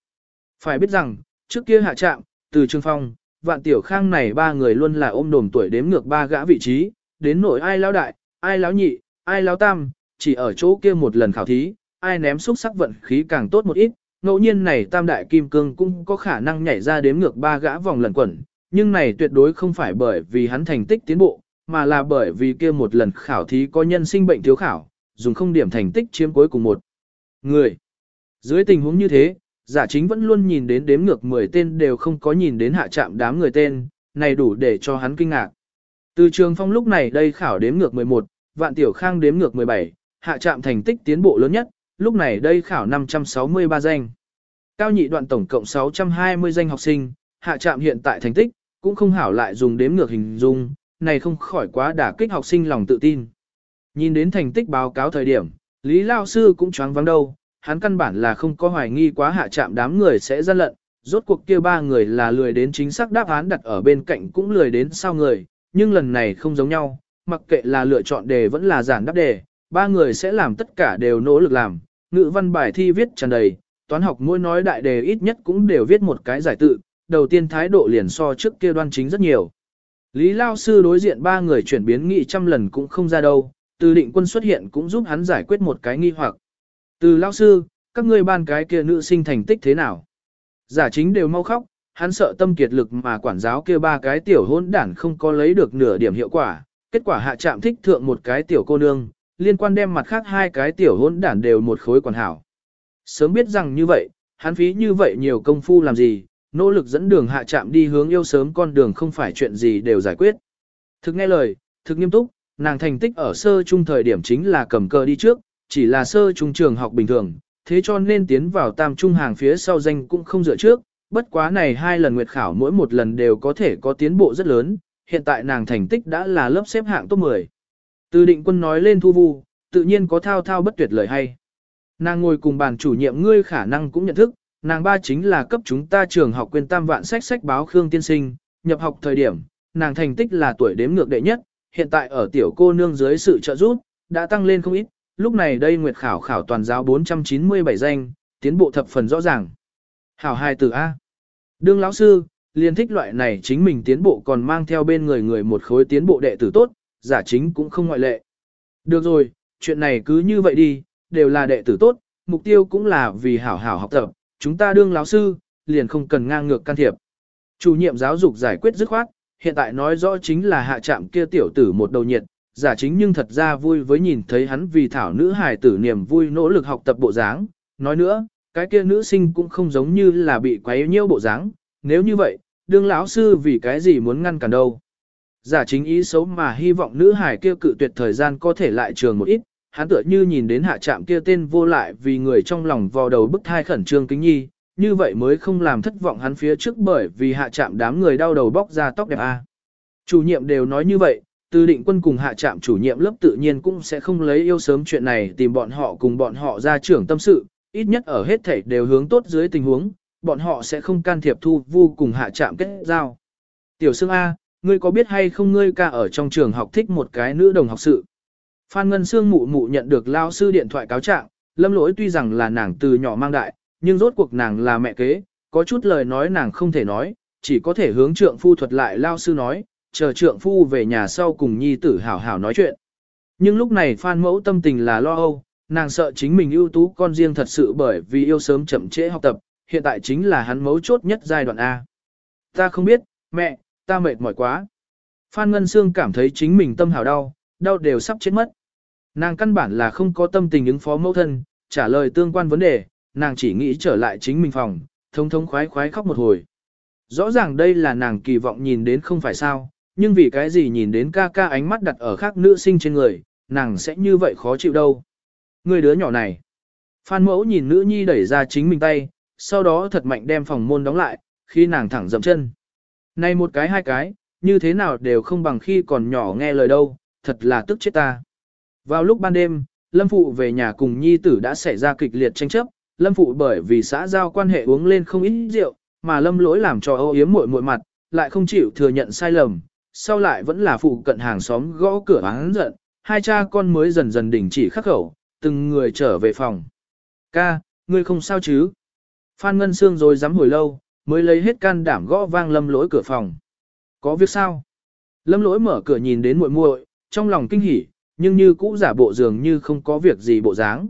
Phải biết rằng, trước kia hạ trạm, từ Trương Phong, Vạn Tiểu Khang này ba người luôn là ôm đồm tuổi đếm ngược ba gã vị trí, đến nỗi ai lão đại, ai lão nhị, ai lão tam, chỉ ở chỗ kia một lần khảo thí, ai ném xúc sắc vận khí càng tốt một ít, ngẫu nhiên này tam đại kim cương cũng có khả năng nhảy ra đếm ngược ba gã vòng lần quẩn, nhưng này tuyệt đối không phải bởi vì hắn thành tích tiến bộ, mà là bởi vì kia một lần khảo thí có nhân sinh bệnh thiếu khảo, dùng không điểm thành tích chiếm cuối cùng một người. Dưới tình huống như thế, giả chính vẫn luôn nhìn đến đếm ngược 10 tên đều không có nhìn đến hạ chạm đám người tên, này đủ để cho hắn kinh ngạc. Từ trường phong lúc này đây khảo đếm ngược 11, vạn tiểu khang đếm ngược 17, hạ trạm thành tích tiến bộ lớn nhất, lúc này đây khảo 563 danh. Cao nhị đoạn tổng cộng 620 danh học sinh, hạ trạm hiện tại thành tích, cũng không hảo lại dùng đếm ngược hình dung, này không khỏi quá đả kích học sinh lòng tự tin. Nhìn đến thành tích báo cáo thời điểm, Lý Lao Sư cũng choáng vắng đâu, hắn căn bản là không có hoài nghi quá hạ trạm đám người sẽ gian lận, rốt cuộc kia ba người là lười đến chính xác đáp án đặt ở bên cạnh cũng lười đến sao người, nhưng lần này không giống nhau, mặc kệ là lựa chọn đề vẫn là giản đáp đề, ba người sẽ làm tất cả đều nỗ lực làm, ngữ văn bài thi viết tràn đầy, toán học mỗi nói đại đề ít nhất cũng đều viết một cái giải tự, đầu tiên thái độ liền so trước kia đoan chính rất nhiều. Lý Lao Sư đối diện ba người chuyển biến nghị trăm lần cũng không ra đâu, từ định quân xuất hiện cũng giúp hắn giải quyết một cái nghi hoặc. Từ lão Sư, các ngươi ban cái kia nữ sinh thành tích thế nào? Giả chính đều mau khóc, hắn sợ tâm kiệt lực mà quản giáo kia ba cái tiểu hôn đản không có lấy được nửa điểm hiệu quả, kết quả hạ trạm thích thượng một cái tiểu cô nương, liên quan đem mặt khác hai cái tiểu hôn đản đều một khối quản hảo. Sớm biết rằng như vậy, hắn phí như vậy nhiều công phu làm gì, nỗ lực dẫn đường hạ chạm đi hướng yêu sớm con đường không phải chuyện gì đều giải quyết. Thực nghe lời, thực nghiêm túc, nàng thành tích ở sơ trung thời điểm chính là cầm cờ đi trước, chỉ là sơ trung trường học bình thường, thế cho nên tiến vào tam trung hàng phía sau danh cũng không dựa trước, bất quá này hai lần nguyệt khảo mỗi một lần đều có thể có tiến bộ rất lớn, hiện tại nàng thành tích đã là lớp xếp hạng top 10. Từ định quân nói lên thu vu, tự nhiên có thao thao bất tuyệt lời hay. Nàng ngồi cùng bàn chủ nhiệm ngươi khả năng cũng nhận thức, nàng ba chính là cấp chúng ta trường học quyền tam vạn sách sách báo Khương Tiên Sinh, nhập học thời điểm, nàng thành tích là tuổi đếm ngược đệ nhất, hiện tại ở tiểu cô nương dưới sự trợ giúp, đã tăng lên không ít, lúc này đây nguyệt khảo khảo toàn giáo 497 danh, tiến bộ thập phần rõ ràng. Hảo hai từ A. Đương lão sư, liền thích loại này chính mình tiến bộ còn mang theo bên người người một khối tiến bộ đệ tử tốt, giả chính cũng không ngoại lệ. Được rồi, chuyện này cứ như vậy đi, đều là đệ tử tốt, mục tiêu cũng là vì hảo hảo học tập, chúng ta đương lão sư, liền không cần ngang ngược can thiệp. Chủ nhiệm giáo dục giải quyết dứt khoát, hiện tại nói rõ chính là hạ trạm kia tiểu tử một đầu nhiệt, giả chính nhưng thật ra vui với nhìn thấy hắn vì thảo nữ hài tử niềm vui nỗ lực học tập bộ dáng. Nói nữa, cái kia nữ sinh cũng không giống như là bị quấy nhiễu bộ dáng, nếu như vậy, đương lão sư vì cái gì muốn ngăn cản đâu. Giả chính ý xấu mà hy vọng nữ hải kia cự tuyệt thời gian có thể lại trường một ít, hắn tựa như nhìn đến hạ trạm kia tên vô lại vì người trong lòng vò đầu bức thai khẩn trương kính nhi, như vậy mới không làm thất vọng hắn phía trước bởi vì hạ trạm đám người đau đầu bóc ra tóc đẹp a. Chủ nhiệm đều nói như vậy, từ định quân cùng hạ trạm chủ nhiệm lớp tự nhiên cũng sẽ không lấy yêu sớm chuyện này tìm bọn họ cùng bọn họ ra trưởng tâm sự, ít nhất ở hết thảy đều hướng tốt dưới tình huống, bọn họ sẽ không can thiệp thu vu cùng hạ trạm kết giao. Tiểu Sương A, ngươi có biết hay không ngươi ca ở trong trường học thích một cái nữ đồng học sự? Phan Ngân Sương mụ mụ nhận được lao sư điện thoại cáo trạng, lâm lỗi tuy rằng là nàng từ nhỏ mang đại, nhưng rốt cuộc nàng là mẹ kế, có chút lời nói nàng không thể nói, chỉ có thể hướng trượng phu thuật lại lao sư nói, chờ trượng phu về nhà sau cùng nhi tử hảo hảo nói chuyện. Nhưng lúc này Phan Mẫu tâm tình là lo âu, nàng sợ chính mình ưu tú con riêng thật sự bởi vì yêu sớm chậm trễ học tập, hiện tại chính là hắn mấu chốt nhất giai đoạn A. Ta không biết, mẹ, ta mệt mỏi quá. Phan Ngân Sương cảm thấy chính mình tâm hào đau, đau đều sắp chết mất. Nàng căn bản là không có tâm tình ứng phó mẫu thân, trả lời tương quan vấn đề, nàng chỉ nghĩ trở lại chính mình phòng, thống thống khoái khoái khóc một hồi. Rõ ràng đây là nàng kỳ vọng nhìn đến không phải sao, nhưng vì cái gì nhìn đến ca ca ánh mắt đặt ở khác nữ sinh trên người, nàng sẽ như vậy khó chịu đâu. Người đứa nhỏ này. Phan mẫu nhìn nữ nhi đẩy ra chính mình tay, sau đó thật mạnh đem phòng môn đóng lại, khi nàng thẳng dậm chân. Này một cái hai cái, như thế nào đều không bằng khi còn nhỏ nghe lời đâu, thật là tức chết ta. Vào lúc ban đêm, Lâm Phụ về nhà cùng nhi tử đã xảy ra kịch liệt tranh chấp, Lâm Phụ bởi vì xã giao quan hệ uống lên không ít rượu, mà Lâm lỗi làm cho âu yếm muội muội mặt, lại không chịu thừa nhận sai lầm, sau lại vẫn là phụ cận hàng xóm gõ cửa hắn giận, hai cha con mới dần dần đình chỉ khắc khẩu, từng người trở về phòng. Ca, ngươi không sao chứ? Phan Ngân Sương rồi dám hồi lâu, mới lấy hết can đảm gõ vang lâm lỗi cửa phòng. Có việc sao? Lâm lỗi mở cửa nhìn đến muội muội, trong lòng kinh hỉ, nhưng như cũ giả bộ dường như không có việc gì bộ dáng.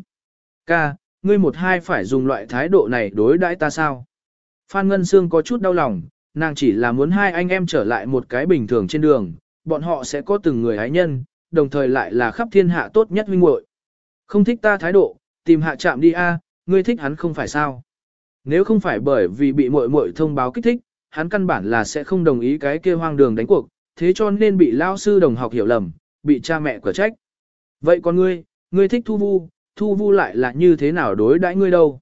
Ca, ngươi một hai phải dùng loại thái độ này đối đãi ta sao? Phan Ngân Sương có chút đau lòng, nàng chỉ là muốn hai anh em trở lại một cái bình thường trên đường, bọn họ sẽ có từng người ái nhân, đồng thời lại là khắp thiên hạ tốt nhất huynh muội. Không thích ta thái độ, tìm hạ chạm đi a, ngươi thích hắn không phải sao? Nếu không phải bởi vì bị muội muội thông báo kích thích, hắn căn bản là sẽ không đồng ý cái kia hoang đường đánh cuộc, thế cho nên bị lao sư đồng học hiểu lầm, bị cha mẹ quả trách. Vậy còn ngươi, ngươi thích thu vu, thu vu lại là như thế nào đối đãi ngươi đâu?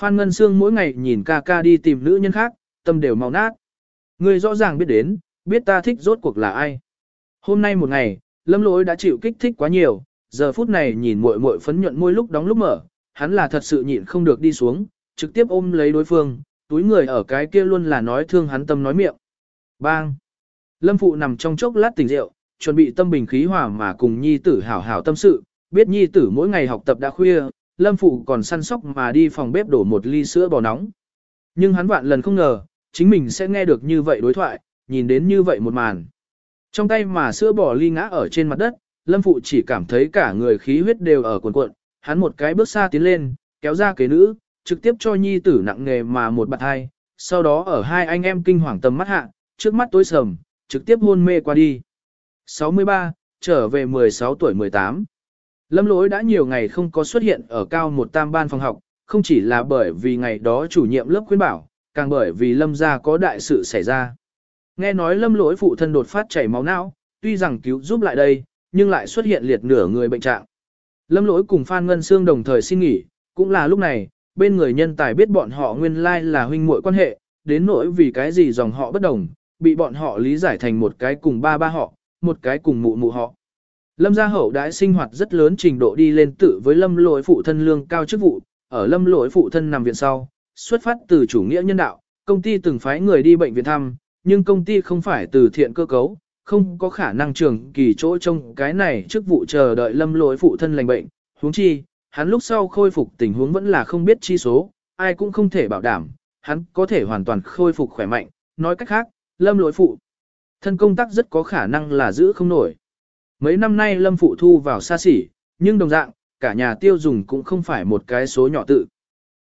Phan Ngân Sương mỗi ngày nhìn ca ca đi tìm nữ nhân khác, tâm đều mau nát. Ngươi rõ ràng biết đến, biết ta thích rốt cuộc là ai. Hôm nay một ngày, lâm lỗi đã chịu kích thích quá nhiều, giờ phút này nhìn muội muội phấn nhuận môi lúc đóng lúc mở, hắn là thật sự nhịn không được đi xuống, trực tiếp ôm lấy đối phương, túi người ở cái kia luôn là nói thương hắn tâm nói miệng. Bang! Lâm phụ nằm trong chốc lát tỉnh rượu, chuẩn bị tâm bình khí hòa mà cùng nhi tử hảo hảo tâm sự, biết nhi tử mỗi ngày học tập đã khuya, lâm phụ còn săn sóc mà đi phòng bếp đổ một ly sữa bò nóng. Nhưng hắn vạn lần không ngờ, chính mình sẽ nghe được như vậy đối thoại, nhìn đến như vậy một màn. Trong tay mà sữa bò ly ngã ở trên mặt đất, lâm phụ chỉ cảm thấy cả người khí huyết đều ở cuộn cuộn, hắn một cái bước xa tiến lên, kéo ra kế nữ, trực tiếp cho nhi tử nặng nghề mà một bạt hai, sau đó ở hai anh em kinh hoàng tầm mắt hạ, trước mắt tối sầm, trực tiếp hôn mê qua đi. 63, trở về 16 tuổi 18. Lâm lỗi đã nhiều ngày không có xuất hiện ở cao một tam ban phòng học, không chỉ là bởi vì ngày đó chủ nhiệm lớp khuyên bảo, càng bởi vì lâm gia có đại sự xảy ra. Nghe nói lâm lỗi phụ thân đột phát chảy máu não, tuy rằng cứu giúp lại đây, nhưng lại xuất hiện liệt nửa người bệnh trạng. Lâm lỗi cùng Phan Ngân Sương đồng thời xin nghỉ, cũng là lúc này, bên người nhân tài biết bọn họ nguyên lai là huynh muội quan hệ, đến nỗi vì cái gì dòng họ bất đồng, bị bọn họ lý giải thành một cái cùng ba ba họ, một cái cùng mụ mụ họ. Lâm gia hậu đãi sinh hoạt rất lớn trình độ đi lên tự với lâm lỗi phụ thân lương cao chức vụ, ở lâm lỗi phụ thân nằm viện sau, xuất phát từ chủ nghĩa nhân đạo, công ty từng phái người đi bệnh viện thăm, nhưng công ty không phải từ thiện cơ cấu, không có khả năng trường kỳ chỗ trong cái này trước vụ chờ đợi lâm lỗi phụ thân lành bệnh, huống chi, hắn lúc sau khôi phục tình huống vẫn là không biết chi số, ai cũng không thể bảo đảm, hắn có thể hoàn toàn khôi phục khỏe mạnh, nói cách khác, lâm lỗi phụ. Thân công tác rất có khả năng là giữ không nổi. Mấy năm nay lâm phụ thu vào xa xỉ, nhưng đồng dạng, cả nhà tiêu dùng cũng không phải một cái số nhỏ tự.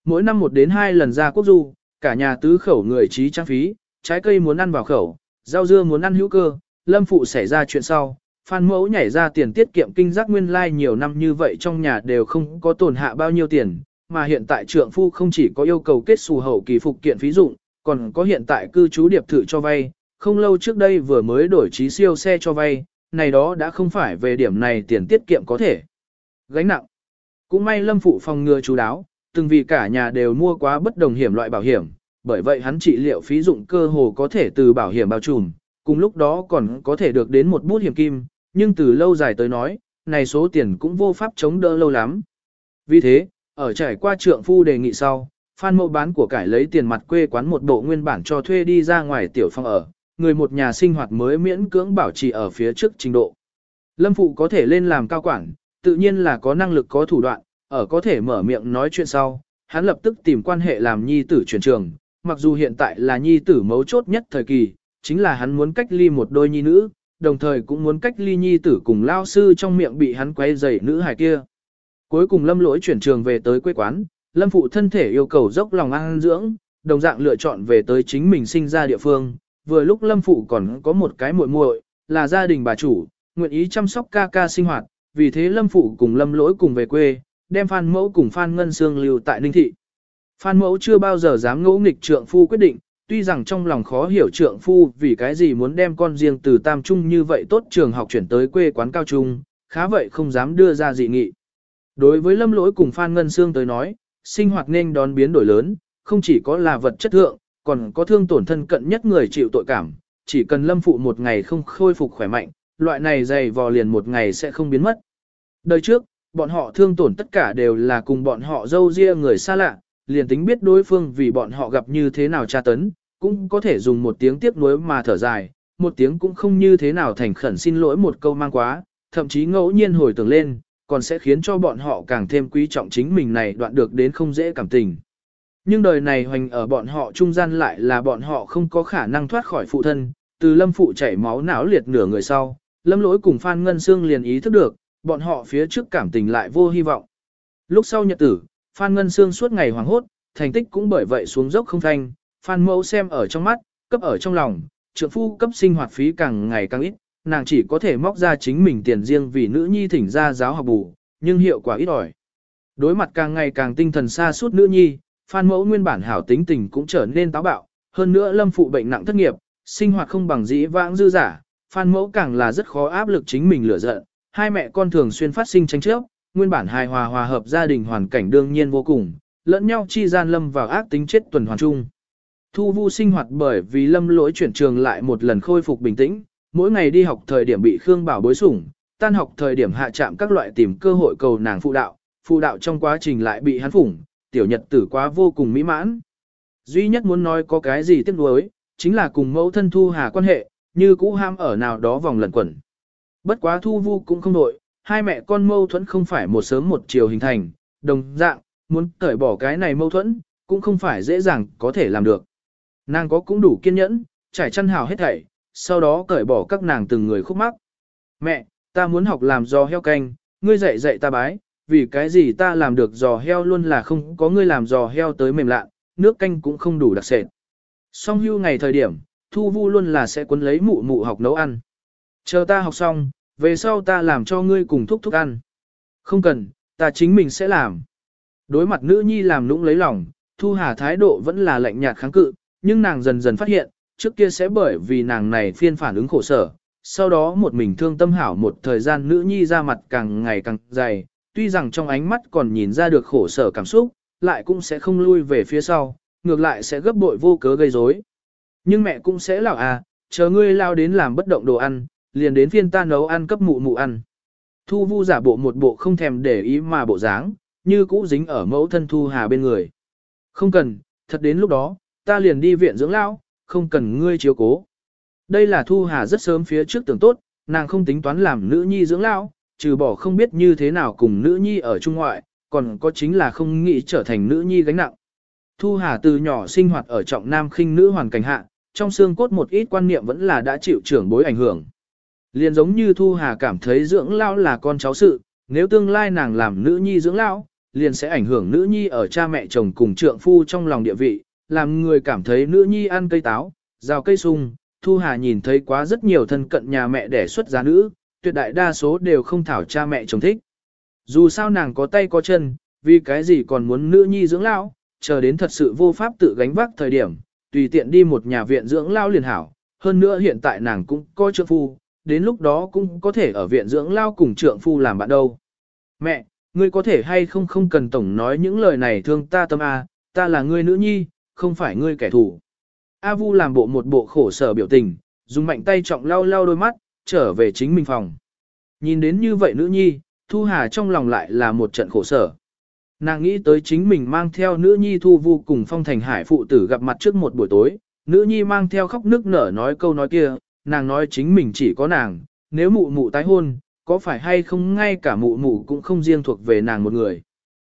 Mỗi năm một đến hai lần ra quốc du, cả nhà tứ khẩu người trí trang phí, trái cây muốn ăn vào khẩu, rau dưa muốn ăn hữu cơ, lâm phụ xảy ra chuyện sau, Phan mẫu nhảy ra tiền tiết kiệm kinh giác nguyên lai like nhiều năm như vậy trong nhà đều không có tổn hạ bao nhiêu tiền, mà hiện tại trượng phu không chỉ có yêu cầu kết xù hậu kỳ phục kiện phí dụng, còn có hiện tại cư trú điệp thử cho vay, không lâu trước đây vừa mới đổi trí siêu xe cho vay, này đó đã không phải về điểm này tiền tiết kiệm có thể. Gánh nặng. Cũng may lâm phụ phòng ngừa chú đáo, từng vì cả nhà đều mua quá bất đồng hiểm loại bảo hiểm, bởi vậy hắn trị liệu phí dụng cơ hồ có thể từ bảo hiểm bao trùm, cùng lúc đó còn có thể được đến một bút hiểm kim, nhưng từ lâu dài tới nói, này số tiền cũng vô pháp chống đỡ lâu lắm. Vì thế, ở trải qua trượng phu đề nghị sau, Phan Mậu bán của cải lấy tiền mặt quê quán một bộ nguyên bản cho thuê đi ra ngoài tiểu phòng ở, người một nhà sinh hoạt mới miễn cưỡng bảo trì ở phía trước trình độ. Lâm Phụ có thể lên làm cao quản, tự nhiên là có năng lực có thủ đoạn, ở có thể mở miệng nói chuyện sau, hắn lập tức tìm quan hệ làm nhi tử chuyển trường, mặc dù hiện tại là nhi tử mấu chốt nhất thời kỳ, chính là hắn muốn cách ly một đôi nhi nữ, đồng thời cũng muốn cách ly nhi tử cùng lao sư trong miệng bị hắn quay dày nữ hài kia. Cuối cùng lâm lỗi chuyển trường về tới quê quán, lâm phụ thân thể yêu cầu dốc lòng ăn dưỡng, đồng dạng lựa chọn về tới chính mình sinh ra địa phương, vừa lúc lâm phụ còn có một cái muội muội là gia đình bà chủ, nguyện ý chăm sóc ca ca sinh hoạt, vì thế lâm phụ cùng lâm lỗi cùng về quê, đem Phan Mẫu cùng Phan Ngân Sương lưu tại Ninh Thị. Phan Mẫu chưa bao giờ dám ngỗ nghịch trượng phu quyết định, tuy rằng trong lòng khó hiểu trượng phu vì cái gì muốn đem con riêng từ Tam Trung như vậy tốt trường học chuyển tới quê quán cao trung, khá vậy không dám đưa ra dị nghị. Đối với lâm lỗi cùng Phan Ngân Sương tới nói, sinh hoạt nên đón biến đổi lớn, không chỉ có là vật chất thượng, còn có thương tổn thân cận nhất người chịu tội cảm, chỉ cần lâm phụ một ngày không khôi phục khỏe mạnh, loại này dày vò liền một ngày sẽ không biến mất. Đời trước, bọn họ thương tổn tất cả đều là cùng bọn họ dâu ria người xa lạ, liền tính biết đối phương vì bọn họ gặp như thế nào tra tấn, cũng có thể dùng một tiếng tiếc nuối mà thở dài, một tiếng cũng không như thế nào thành khẩn xin lỗi một câu mang quá, thậm chí ngẫu nhiên hồi tưởng lên, còn sẽ khiến cho bọn họ càng thêm quý trọng chính mình này đoạn được đến không dễ cảm tình. Nhưng đời này hoành ở bọn họ trung gian lại là bọn họ không có khả năng thoát khỏi phụ thân, từ lâm phụ chảy máu não liệt nửa người sau, lâm lỗi cùng Phan Ngân Sương liền ý thức được, bọn họ phía trước cảm tình lại vô hy vọng. Lúc sau nhật tử, Phan Ngân Sương suốt ngày hoàng hốt, thành tích cũng bởi vậy xuống dốc không thanh, Phan Mẫu xem ở trong mắt, cấp ở trong lòng, trượng phu cấp sinh hoạt phí càng ngày càng ít, nàng chỉ có thể móc ra chính mình tiền riêng vì nữ nhi thỉnh ra giáo học bù, nhưng hiệu quả ít ỏi. Đối mặt càng ngày càng tinh thần xa suốt nữ nhi, Phan Mẫu nguyên bản hảo tính tình cũng trở nên táo bạo, hơn nữa Lâm phụ bệnh nặng thất nghiệp, sinh hoạt không bằng dĩ vãng dư giả, Phan Mẫu càng là rất khó áp lực chính mình lửa giận, hai mẹ con thường xuyên phát sinh tranh chấp, nguyên bản hài hòa hòa hợp gia đình hoàn cảnh đương nhiên vô cùng, lẫn nhau chi gian lâm vào ác tính chết tuần hoàn chung. Thu Vu sinh hoạt bởi vì lâm lỗi chuyển trường lại một lần khôi phục bình tĩnh, mỗi ngày đi học thời điểm bị Khương Bảo bối sủng, tan học thời điểm hạ chạm các loại tìm cơ hội cầu nàng phụ đạo, phụ đạo trong quá trình lại bị hắn phủng, tiểu nhật tử quá vô cùng mỹ mãn. Duy nhất muốn nói có cái gì tiếc nuối, chính là cùng mẫu thân Thu Hà quan hệ, như cũ ham ở nào đó vòng lẩn quẩn. Bất quá thu vu cũng không nội, hai mẹ con mâu thuẫn không phải một sớm một chiều hình thành, đồng dạng, muốn cởi bỏ cái này mâu thuẫn, cũng không phải dễ dàng có thể làm được. Nàng có cũng đủ kiên nhẫn, trải chăn hào hết thảy, sau đó cởi bỏ các nàng từng người khúc mắc. Mẹ, ta muốn học làm giò heo canh, ngươi dạy dạy ta bái, vì cái gì ta làm được giò heo luôn là không có ngươi làm giò heo tới mềm lạ, nước canh cũng không đủ đặc sệt. Song hưu ngày thời điểm, thu vu luôn là sẽ cuốn lấy mụ mụ học nấu ăn. Chờ ta học xong, về sau ta làm cho ngươi cùng thúc thúc ăn. Không cần, ta chính mình sẽ làm. Đối mặt nữ nhi làm nũng lấy lòng, Thu Hà thái độ vẫn là lạnh nhạt kháng cự, nhưng nàng dần dần phát hiện, trước kia sẽ bởi vì nàng này phiên phản ứng khổ sở. Sau đó một mình thương tâm hảo một thời gian nữ nhi ra mặt càng ngày càng dày, tuy rằng trong ánh mắt còn nhìn ra được khổ sở cảm xúc, lại cũng sẽ không lui về phía sau, ngược lại sẽ gấp bội vô cớ gây rối. Nhưng mẹ cũng sẽ lão à, chờ ngươi lao đến làm bất động đồ ăn, liền đến phiên ta nấu ăn cấp mụ mụ ăn. Thu vu giả bộ một bộ không thèm để ý mà bộ dáng, như cũ dính ở mẫu thân Thu Hà bên người. Không cần, thật đến lúc đó, ta liền đi viện dưỡng lão, không cần ngươi chiếu cố. Đây là Thu Hà rất sớm phía trước tưởng tốt, nàng không tính toán làm nữ nhi dưỡng lão, trừ bỏ không biết như thế nào cùng nữ nhi ở trung ngoại, còn có chính là không nghĩ trở thành nữ nhi gánh nặng. Thu Hà từ nhỏ sinh hoạt ở trọng nam khinh nữ hoàn cảnh hạ, trong xương cốt một ít quan niệm vẫn là đã chịu trưởng bối ảnh hưởng. Liền giống như Thu Hà cảm thấy dưỡng lão là con cháu sự, nếu tương lai nàng làm nữ nhi dưỡng lão, liền sẽ ảnh hưởng nữ nhi ở cha mẹ chồng cùng trượng phu trong lòng địa vị, làm người cảm thấy nữ nhi ăn cây táo, rào cây sung. Thu Hà nhìn thấy quá rất nhiều thân cận nhà mẹ đẻ xuất giá nữ, tuyệt đại đa số đều không thảo cha mẹ chồng thích. Dù sao nàng có tay có chân, vì cái gì còn muốn nữ nhi dưỡng lão, chờ đến thật sự vô pháp tự gánh vác thời điểm, tùy tiện đi một nhà viện dưỡng lão liền hảo. Hơn nữa hiện tại nàng cũng có trượng phu, đến lúc đó cũng có thể ở viện dưỡng lao cùng trượng phu làm bạn đâu. Mẹ, ngươi có thể hay không không cần tổng nói những lời này thương ta tâm A, ta là ngươi nữ nhi, không phải ngươi kẻ thù. A Vu làm bộ một bộ khổ sở biểu tình, dùng mạnh tay trọng lau lau đôi mắt, trở về chính mình phòng. Nhìn đến như vậy nữ nhi, Thu Hà trong lòng lại là một trận khổ sở. Nàng nghĩ tới chính mình mang theo nữ nhi Thu Vu cùng Phong Thành Hải phụ tử gặp mặt trước một buổi tối, nữ nhi mang theo khóc nức nở nói câu nói kia, nàng nói chính mình chỉ có nàng, nếu mụ mụ tái hôn, có phải hay không ngay cả mụ mụ cũng không riêng thuộc về nàng một người.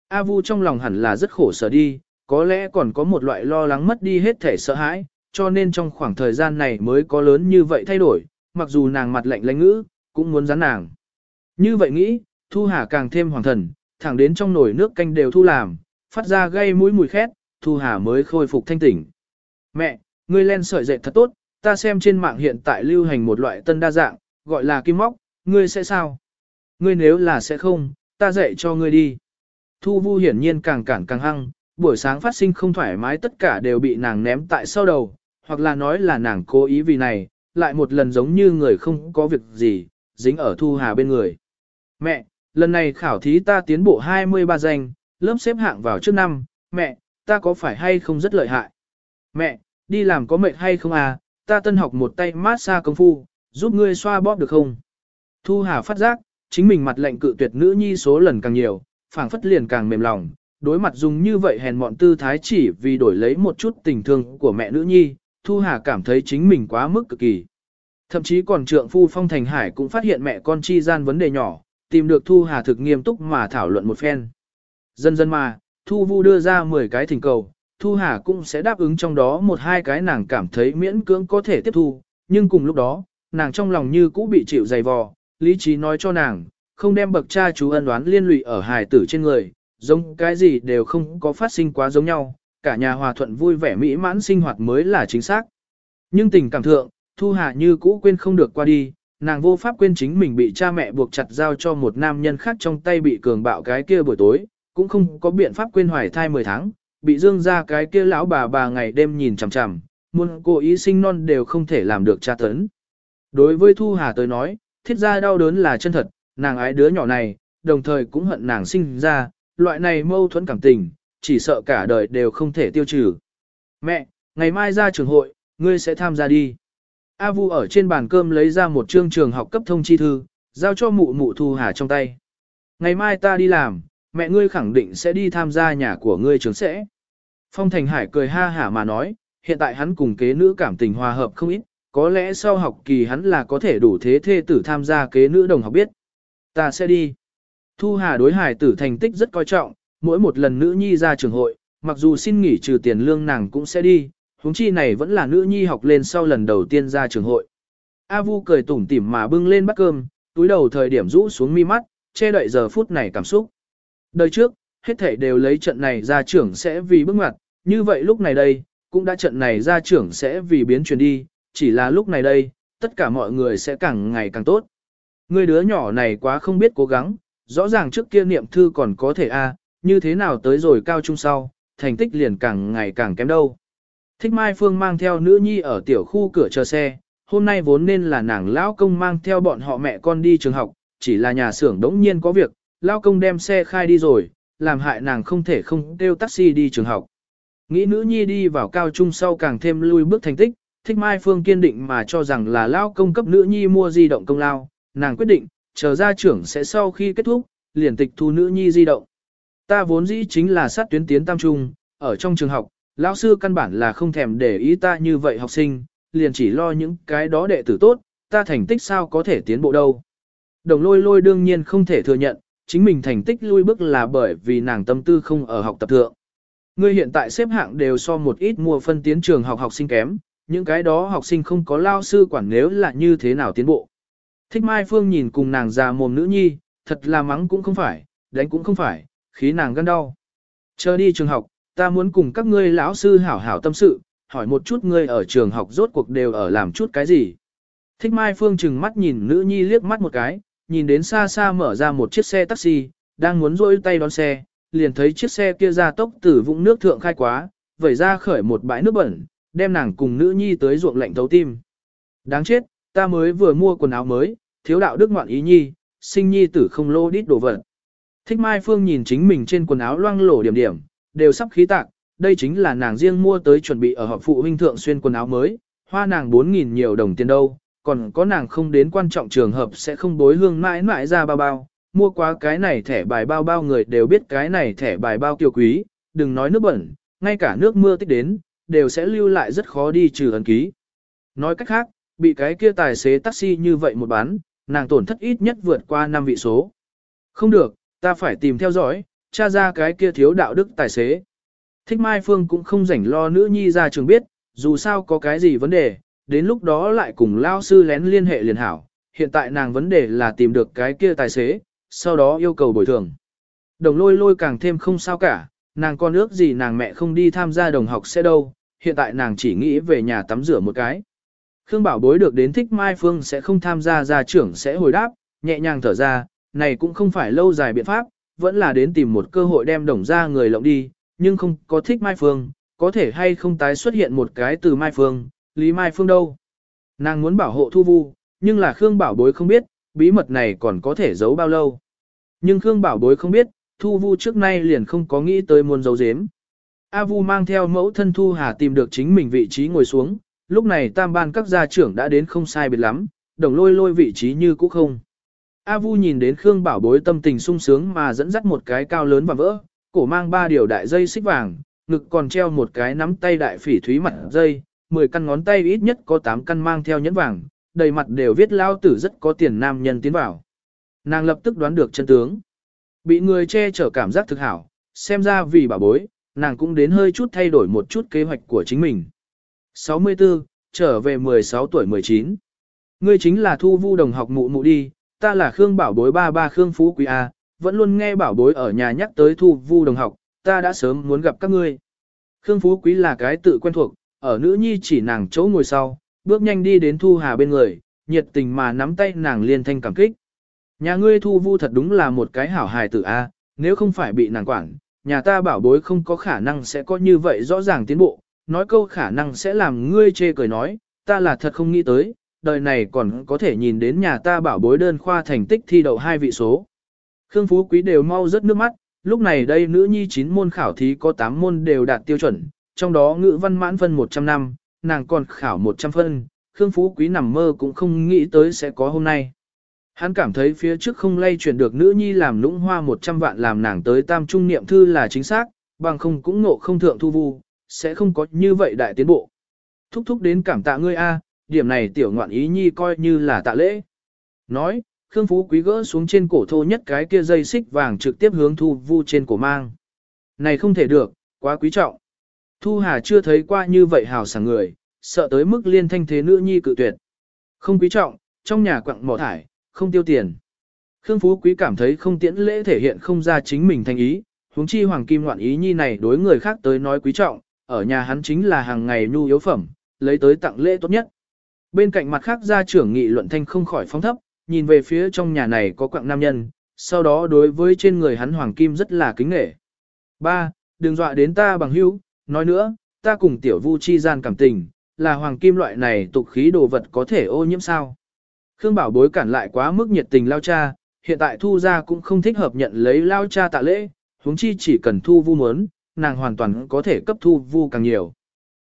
A Vu trong lòng hẳn là rất khổ sở đi, có lẽ còn có một loại lo lắng mất đi hết thể sợ hãi, cho nên trong khoảng thời gian này mới có lớn như vậy thay đổi, mặc dù nàng mặt lạnh lãnh ngữ, cũng muốn rắn nàng. Như vậy nghĩ, Thu Hà càng thêm hoàng thần, thẳng đến trong nồi nước canh đều thu làm, phát ra gây mũi mùi khét, Thu Hà mới khôi phục thanh tỉnh. Mẹ, ngươi len sợi dệt thật tốt, ta xem trên mạng hiện tại lưu hành một loại tân đa dạng, gọi là kim móc, ngươi sẽ sao? Ngươi nếu là sẽ không, ta dạy cho ngươi đi. Thu Vu hiển nhiên càng cản càng hăng, buổi sáng phát sinh không thoải mái tất cả đều bị nàng ném tại sau đầu, hoặc là nói là nàng cố ý vì này, lại một lần giống như người không có việc gì, dính ở Thu Hà bên người. Mẹ, lần này khảo thí ta tiến bộ 23 danh, lớp xếp hạng vào trước năm, mẹ, ta có phải hay không rất lợi hại? Mẹ, đi làm có mệt hay không à, ta tân học một tay mát xa công phu, giúp ngươi xoa bóp được không? Thu Hà phát giác, chính mình mặt lệnh cự tuyệt nữ nhi số lần càng nhiều, phảng phất liền càng mềm lòng, đối mặt dùng như vậy hèn mọn tư thái chỉ vì đổi lấy một chút tình thương của mẹ nữ nhi, Thu Hà cảm thấy chính mình quá mức cực kỳ. Thậm chí còn trượng phu Phong Thành Hải cũng phát hiện mẹ con chi gian vấn đề nhỏ, tìm được Thu Hà thực nghiêm túc mà thảo luận một phen. Dần dần mà, Thu Vu đưa ra 10 cái thỉnh cầu, Thu Hà cũng sẽ đáp ứng trong đó một hai cái nàng cảm thấy miễn cưỡng có thể tiếp thu, nhưng cùng lúc đó, nàng trong lòng như cũ bị chịu dày vò, lý trí nói cho nàng, không đem bậc cha chú ân đoán liên lụy ở hài tử trên người, giống cái gì đều không có phát sinh quá giống nhau, cả nhà hòa thuận vui vẻ mỹ mãn sinh hoạt mới là chính xác. Nhưng tình cảm thượng, Thu Hà như cũ quên không được qua đi, nàng vô pháp quên chính mình bị cha mẹ buộc chặt giao cho một nam nhân khác trong tay bị cường bạo cái kia buổi tối, cũng không có biện pháp quên hoài thai 10 tháng, bị dương ra cái kia lão bà bà ngày đêm nhìn chằm chằm, muốn cô ý sinh non đều không thể làm được cha tấn. Đối với Thu Hà tới nói, thiết ra đau đớn là chân thật, nàng ái đứa nhỏ này, đồng thời cũng hận nàng sinh ra, loại này mâu thuẫn cảm tình, chỉ sợ cả đời đều không thể tiêu trừ. Mẹ, ngày mai ra trường hội, ngươi sẽ tham gia đi. A Vu ở trên bàn cơm lấy ra một chương trường học cấp thông chi thư, giao cho mụ mụ Thu Hà trong tay. Ngày mai ta đi làm, mẹ ngươi khẳng định sẽ đi tham gia nhà của ngươi trường sẽ. Phong Thành Hải cười ha hả mà nói, hiện tại hắn cùng kế nữ cảm tình hòa hợp không ít, có lẽ sau học kỳ hắn là có thể đủ thế thê tử tham gia kế nữ đồng học biết. Ta sẽ đi. Thu Hà đối hải tử thành tích rất coi trọng, mỗi một lần nữ nhi ra trường hội, mặc dù xin nghỉ trừ tiền lương nàng cũng sẽ đi, huống chi này vẫn là nữ nhi học lên sau lần đầu tiên ra trường hội. A Vu cười tủm tỉm mà bưng lên bát cơm, túi đầu thời điểm rũ xuống mi mắt, che đậy giờ phút này cảm xúc. Đời trước, hết thể đều lấy trận này ra trưởng sẽ vì bước ngoặt, như vậy lúc này đây, cũng đã trận này ra trưởng sẽ vì biến chuyển đi, chỉ là lúc này đây, tất cả mọi người sẽ càng ngày càng tốt. Người đứa nhỏ này quá không biết cố gắng, rõ ràng trước kia niệm thư còn có thể a, à, như thế nào tới rồi cao trung sau, thành tích liền càng ngày càng kém đâu. Thích Mai Phương mang theo nữ nhi ở tiểu khu cửa chờ xe, hôm nay vốn nên là nàng lão công mang theo bọn họ mẹ con đi trường học, chỉ là nhà xưởng đống nhiên có việc, lão công đem xe khai đi rồi, làm hại nàng không thể không kêu taxi đi trường học. Nghĩ nữ nhi đi vào cao trung sau càng thêm lui bước thành tích, thích Mai Phương kiên định mà cho rằng là lão công cấp nữ nhi mua di động công lao, nàng quyết định, chờ ra trưởng sẽ sau khi kết thúc, liền tịch thu nữ nhi di động. Ta vốn dĩ chính là sát tuyến tiến tam trung, ở trong trường học, lão sư căn bản là không thèm để ý ta như vậy học sinh, liền chỉ lo những cái đó đệ tử tốt, ta thành tích sao có thể tiến bộ đâu. Đồng lôi lôi đương nhiên không thể thừa nhận, chính mình thành tích lui bước là bởi vì nàng tâm tư không ở học tập thượng. Ngươi hiện tại xếp hạng đều so một ít mua phân tiến trường học học sinh kém, những cái đó học sinh không có lao sư quản nếu là như thế nào tiến bộ. Thích Mai Phương nhìn cùng nàng già mồm nữ nhi, thật là mắng cũng không phải, đánh cũng không phải, khí nàng gân đau. Chờ đi trường học, ta muốn cùng các ngươi lão sư hảo hảo tâm sự, hỏi một chút ngươi ở trường học rốt cuộc đều ở làm chút cái gì. Thích Mai Phương chừng mắt nhìn nữ nhi liếc mắt một cái, nhìn đến xa xa mở ra một chiếc xe taxi, đang muốn rôi tay đón xe, liền thấy chiếc xe kia ra tốc từ vũng nước thượng khai quá, vẩy ra khởi một bãi nước bẩn, đem nàng cùng nữ nhi tới ruộng lạnh thấu tim. Đáng chết, ta mới vừa mua quần áo mới, thiếu đạo đức ngoạn ý nhi, sinh nhi tử không lô đít đồ vật. Thích Mai Phương nhìn chính mình trên quần áo loang lổ điểm điểm, đều sắp khí tạc, đây chính là nàng riêng mua tới chuẩn bị ở họp phụ huynh thượng xuyên quần áo mới, hoa nàng 4.000 nhiều đồng tiền đâu, còn có nàng không đến quan trọng trường hợp sẽ không bối hương mãi mãi ra bao bao, mua quá cái này thẻ bài bao bao người đều biết cái này thẻ bài bao kiều quý, đừng nói nước bẩn, ngay cả nước mưa tích đến, đều sẽ lưu lại rất khó đi trừ ấn ký. Nói cách khác, bị cái kia tài xế taxi như vậy một bán, nàng tổn thất ít nhất vượt qua 5 vị số. Không được, ta phải tìm theo dõi, tra ra cái kia thiếu đạo đức tài xế. Thích Mai Phương cũng không rảnh lo nữ nhi ra trường biết, dù sao có cái gì vấn đề, đến lúc đó lại cùng lao sư lén liên hệ liền hảo. Hiện tại nàng vấn đề là tìm được cái kia tài xế, sau đó yêu cầu bồi thường. Đồng lôi lôi càng thêm không sao cả, nàng con ước gì nàng mẹ không đi tham gia đồng học sẽ đâu, hiện tại nàng chỉ nghĩ về nhà tắm rửa một cái. Khương Bảo Bối được đến thích Mai Phương sẽ không tham gia gia trưởng sẽ hồi đáp, nhẹ nhàng thở ra, này cũng không phải lâu dài biện pháp, vẫn là đến tìm một cơ hội đem đồng ra người lộng đi, nhưng không có thích Mai Phương, có thể hay không tái xuất hiện một cái từ Mai Phương, Lý Mai Phương đâu. Nàng muốn bảo hộ Thu Vu, nhưng là Khương Bảo Bối không biết, bí mật này còn có thể giấu bao lâu. Nhưng Khương Bảo Bối không biết, Thu Vu trước nay liền không có nghĩ tới muốn giấu giếm. A Vu mang theo mẫu thân Thu Hà tìm được chính mình vị trí ngồi xuống, lúc này tam ban các gia trưởng đã đến không sai biệt lắm, đồng lôi lôi vị trí như cũ không. A Vu nhìn đến Khương Bảo Bối tâm tình sung sướng mà dẫn dắt một cái cao lớn và vỡ, cổ mang ba điều đại dây xích vàng, ngực còn treo một cái nắm tay đại phỉ thúy mặt dây, 10 căn ngón tay ít nhất có 8 căn mang theo nhẫn vàng, đầy mặt đều viết lao tử rất có tiền nam nhân tiến vào. Nàng lập tức đoán được chân tướng. Bị người che chở cảm giác thực hảo, xem ra vì bà bối, nàng cũng đến hơi chút thay đổi một chút kế hoạch của chính mình. 64, trở về 16 tuổi 19. Ngươi chính là thu vu đồng học mụ mụ đi, ta là Khương bảo bối ba ba Khương Phú Quý A, vẫn luôn nghe bảo bối ở nhà nhắc tới thu vu đồng học, ta đã sớm muốn gặp các ngươi. Khương Phú Quý là cái tự quen thuộc, ở nữ nhi chỉ nàng chỗ ngồi sau, bước nhanh đi đến Thu Hà bên người, nhiệt tình mà nắm tay nàng liên thanh cảm kích. Nhà ngươi Thu Vu thật đúng là một cái hảo hài tử A, nếu không phải bị nàng quản, nhà ta bảo bối không có khả năng sẽ có như vậy rõ ràng tiến bộ, nói câu khả năng sẽ làm ngươi chê cười nói, ta là thật không nghĩ tới, đời này còn có thể nhìn đến nhà ta bảo bối đơn khoa thành tích thi đậu hai vị số. Khương Phú Quý đều mau rớt nước mắt, lúc này đây nữ nhi chín môn khảo thí có 8 môn đều đạt tiêu chuẩn, trong đó ngữ văn mãn phân 100 năm, nàng còn khảo 100 phân, Khương Phú Quý nằm mơ cũng không nghĩ tới sẽ có hôm nay. Hắn cảm thấy phía trước không lay chuyển được nữ nhi làm lũng hoa 100 vạn làm nàng tới tam trung niệm thư là chính xác, bằng không cũng ngộ không thượng thu vu, sẽ không có như vậy đại tiến bộ. Thúc thúc đến cảm tạ ngươi a, điểm này tiểu ngoạn ý nhi coi như là tạ lễ. Nói, Khương Phú Quý gỡ xuống trên cổ thô nhất cái kia dây xích vàng trực tiếp hướng thu vu trên cổ mang. Này không thể được, quá quý trọng. Thu Hà chưa thấy qua như vậy hào sảng người, sợ tới mức liên thanh thế nữ nhi cự tuyệt. Không quý trọng, trong nhà quặng mỏ thải, không tiêu tiền. Khương Phú Quý cảm thấy không tiễn lễ thể hiện không ra chính mình thành ý, huống chi hoàng kim ngoạn ý nhi này đối người khác tới nói quý trọng, ở nhà hắn chính là hàng ngày nhu yếu phẩm, lấy tới tặng lễ tốt nhất. Bên cạnh mặt khác gia trưởng nghị luận thanh không khỏi phóng thấp, nhìn về phía trong nhà này có quặng nam nhân, sau đó đối với trên người hắn hoàng kim rất là kính nghệ. Ba, đừng dọa đến ta bằng hữu, nói nữa, ta cùng tiểu vu chi gian cảm tình, là hoàng kim loại này tục khí đồ vật có thể ô nhiễm sao. Khương Bảo bối cản lại quá mức nhiệt tình lao cha, hiện tại thu ra cũng không thích hợp nhận lấy lao cha tạ lễ, huống chi chỉ cần thu vu muốn, nàng hoàn toàn có thể cấp thu vu càng nhiều.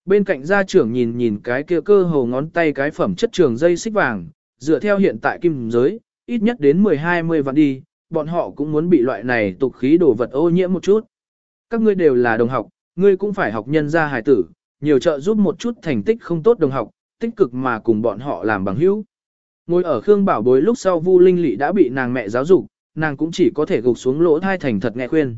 Bên cạnh gia trưởng nhìn nhìn cái kia cơ hồ ngón tay cái phẩm chất trường dây xích vàng, dựa theo hiện tại kim giới, ít nhất đến 10-20 vạn đi, bọn họ cũng muốn bị loại này tục khí đồ vật ô nhiễm một chút. Các ngươi đều là đồng học, ngươi cũng phải học nhân gia hài tử, nhiều trợ giúp một chút thành tích không tốt đồng học, tích cực mà cùng bọn họ làm bằng hữu. Ngồi ở Khương Bảo Bối lúc sau Vu Linh Lị đã bị nàng mẹ giáo dục, nàng cũng chỉ có thể gục xuống lỗ thai thành thật nghe khuyên.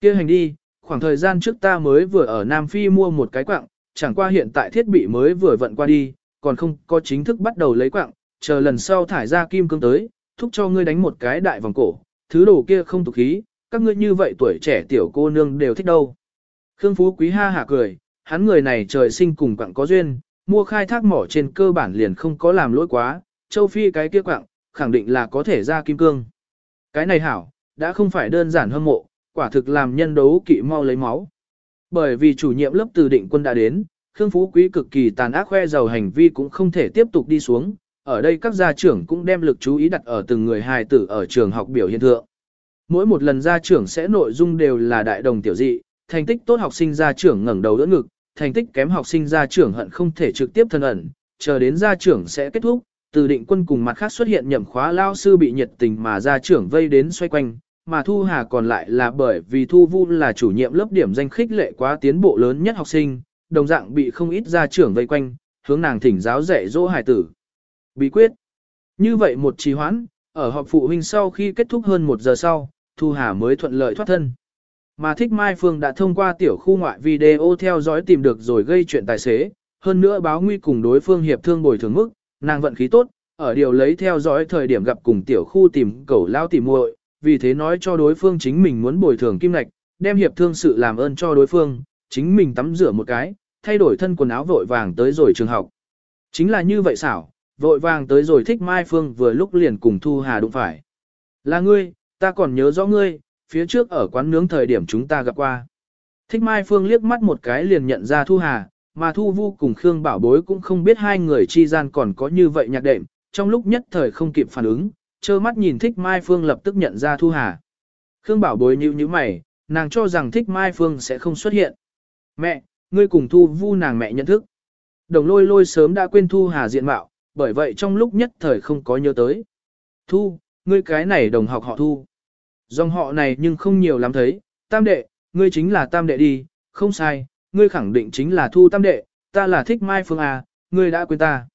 Kia hành đi, khoảng thời gian trước ta mới vừa ở Nam Phi mua một cái quặng, chẳng qua hiện tại thiết bị mới vừa vận qua đi, còn không có chính thức bắt đầu lấy quặng, chờ lần sau thải ra kim cương tới, thúc cho ngươi đánh một cái đại vòng cổ, thứ đồ kia không tục khí, các ngươi như vậy tuổi trẻ tiểu cô nương đều thích đâu. Khương Phú Quý ha hả cười, hắn người này trời sinh cùng quặng có duyên, mua khai thác mỏ trên cơ bản liền không có làm lỗi quá, châu Phi cái kia quặng, khẳng định là có thể ra kim cương. Cái này hảo, đã không phải đơn giản hâm mộ, quả thực làm nhân đấu kỵ mau lấy máu. Bởi vì chủ nhiệm lớp từ định quân đã đến, Khương Phú Quý cực kỳ tàn ác khoe giàu hành vi cũng không thể tiếp tục đi xuống, ở đây các gia trưởng cũng đem lực chú ý đặt ở từng người hài tử ở trường học biểu hiện thượng. Mỗi một lần gia trưởng sẽ nội dung đều là đại đồng tiểu dị, thành tích tốt học sinh gia trưởng ngẩng đầu đỡ ngực, thành tích kém học sinh gia trưởng hận không thể trực tiếp thân ẩn, chờ đến gia trưởng sẽ kết thúc, từ định quân cùng mặt khác xuất hiện nhậm khóa lao sư bị nhiệt tình mà ra trưởng vây đến xoay quanh, mà Thu Hà còn lại là bởi vì Thu Vu là chủ nhiệm lớp điểm danh khích lệ quá tiến bộ lớn nhất học sinh, đồng dạng bị không ít gia trưởng vây quanh, hướng nàng thỉnh giáo dạy dỗ hải tử. Bí quyết. Như vậy một trì hoãn, ở họp phụ huynh sau khi kết thúc hơn một giờ sau, Thu Hà mới thuận lợi thoát thân. Mà Thích Mai Phương đã thông qua tiểu khu ngoại video theo dõi tìm được rồi gây chuyện tài xế, hơn nữa báo nguy cùng đối phương hiệp thương bồi thường mức, nàng vận khí tốt, ở điều lấy theo dõi thời điểm gặp cùng tiểu khu tìm cẩu lao tìm muội, vì thế nói cho đối phương chính mình muốn bồi thường kim lạch, đem hiệp thương sự làm ơn cho đối phương, chính mình tắm rửa một cái, thay đổi thân quần áo vội vàng tới rồi trường học. Chính là như vậy xảo, vội vàng tới rồi thích Mai Phương vừa lúc liền cùng Thu Hà đụng phải. Là ngươi, ta còn nhớ rõ ngươi, phía trước ở quán nướng thời điểm chúng ta gặp qua. Thích Mai Phương liếc mắt một cái liền nhận ra Thu Hà, mà Thu Vu cùng Khương Bảo Bối cũng không biết hai người chi gian còn có như vậy nhạc đệm, trong lúc nhất thời không kịp phản ứng, trơ mắt nhìn Thích Mai Phương lập tức nhận ra Thu Hà. Khương Bảo Bối nhíu nhíu mày, nàng cho rằng Thích Mai Phương sẽ không xuất hiện. Mẹ, ngươi cùng Thu Vu nàng mẹ nhận thức. Đồng lôi lôi sớm đã quên Thu Hà diện mạo, bởi vậy trong lúc nhất thời không có nhớ tới. Thu, ngươi cái này đồng học họ Thu. Dòng họ này nhưng không nhiều lắm thấy, tam đệ, ngươi chính là tam đệ đi, không sai, ngươi khẳng định chính là Thu tam đệ, ta là Thích Mai Phương à, ngươi đã quên ta.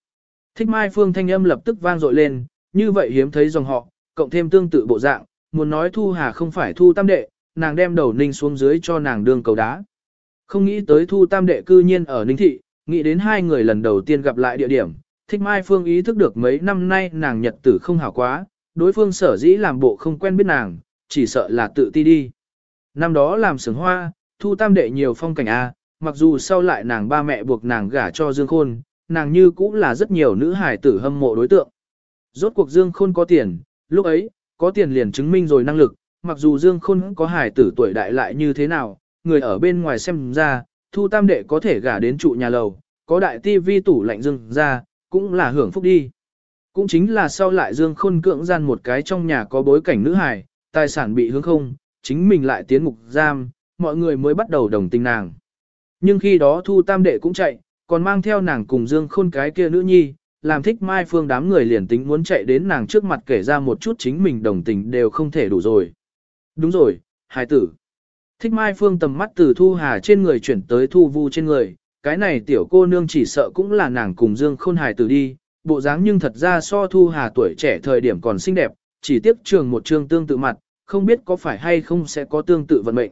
Thích Mai Phương thanh âm lập tức vang dội lên, như vậy hiếm thấy dòng họ, cộng thêm tương tự bộ dạng, muốn nói Thu Hà không phải Thu tam đệ, nàng đem đầu ninh xuống dưới cho nàng đương cầu đá. Không nghĩ tới Thu tam đệ cư nhiên ở Ninh Thị, nghĩ đến hai người lần đầu tiên gặp lại địa điểm, Thích Mai Phương ý thức được mấy năm nay nàng nhật tử không hảo quá, đối phương sở dĩ làm bộ không quen biết nàng, chỉ sợ là tự ti đi. Năm đó làm sướng hoa, thu tam đệ nhiều phong cảnh A, mặc dù sau lại nàng ba mẹ buộc nàng gả cho Dương Khôn, nàng như cũng là rất nhiều nữ hải tử hâm mộ đối tượng. Rốt cuộc Dương Khôn có tiền, lúc ấy, có tiền liền chứng minh rồi năng lực, mặc dù Dương Khôn có hải tử tuổi đại lại như thế nào, người ở bên ngoài xem ra, thu tam đệ có thể gả đến trụ nhà lầu, có đại tivi tủ lạnh dưng ra, cũng là hưởng phúc đi. Cũng chính là sau lại Dương Khôn cưỡng gian một cái trong nhà có bối cảnh nữ hài, tài sản bị hướng không, chính mình lại tiến ngục giam, mọi người mới bắt đầu đồng tình nàng. Nhưng khi đó Thu Tam Đệ cũng chạy, còn mang theo nàng cùng Dương Khôn cái kia nữ nhi, làm thích Mai Phương đám người liền tính muốn chạy đến nàng trước mặt kể ra một chút chính mình đồng tình đều không thể đủ rồi. Đúng rồi, hài tử. Thích Mai Phương tầm mắt từ Thu Hà trên người chuyển tới Thu Vu trên người, cái này tiểu cô nương chỉ sợ cũng là nàng cùng Dương Khôn hài tử đi, bộ dáng nhưng thật ra so Thu Hà tuổi trẻ thời điểm còn xinh đẹp, chỉ tiếp trường một trường tương tự mặt, không biết có phải hay không sẽ có tương tự vận mệnh.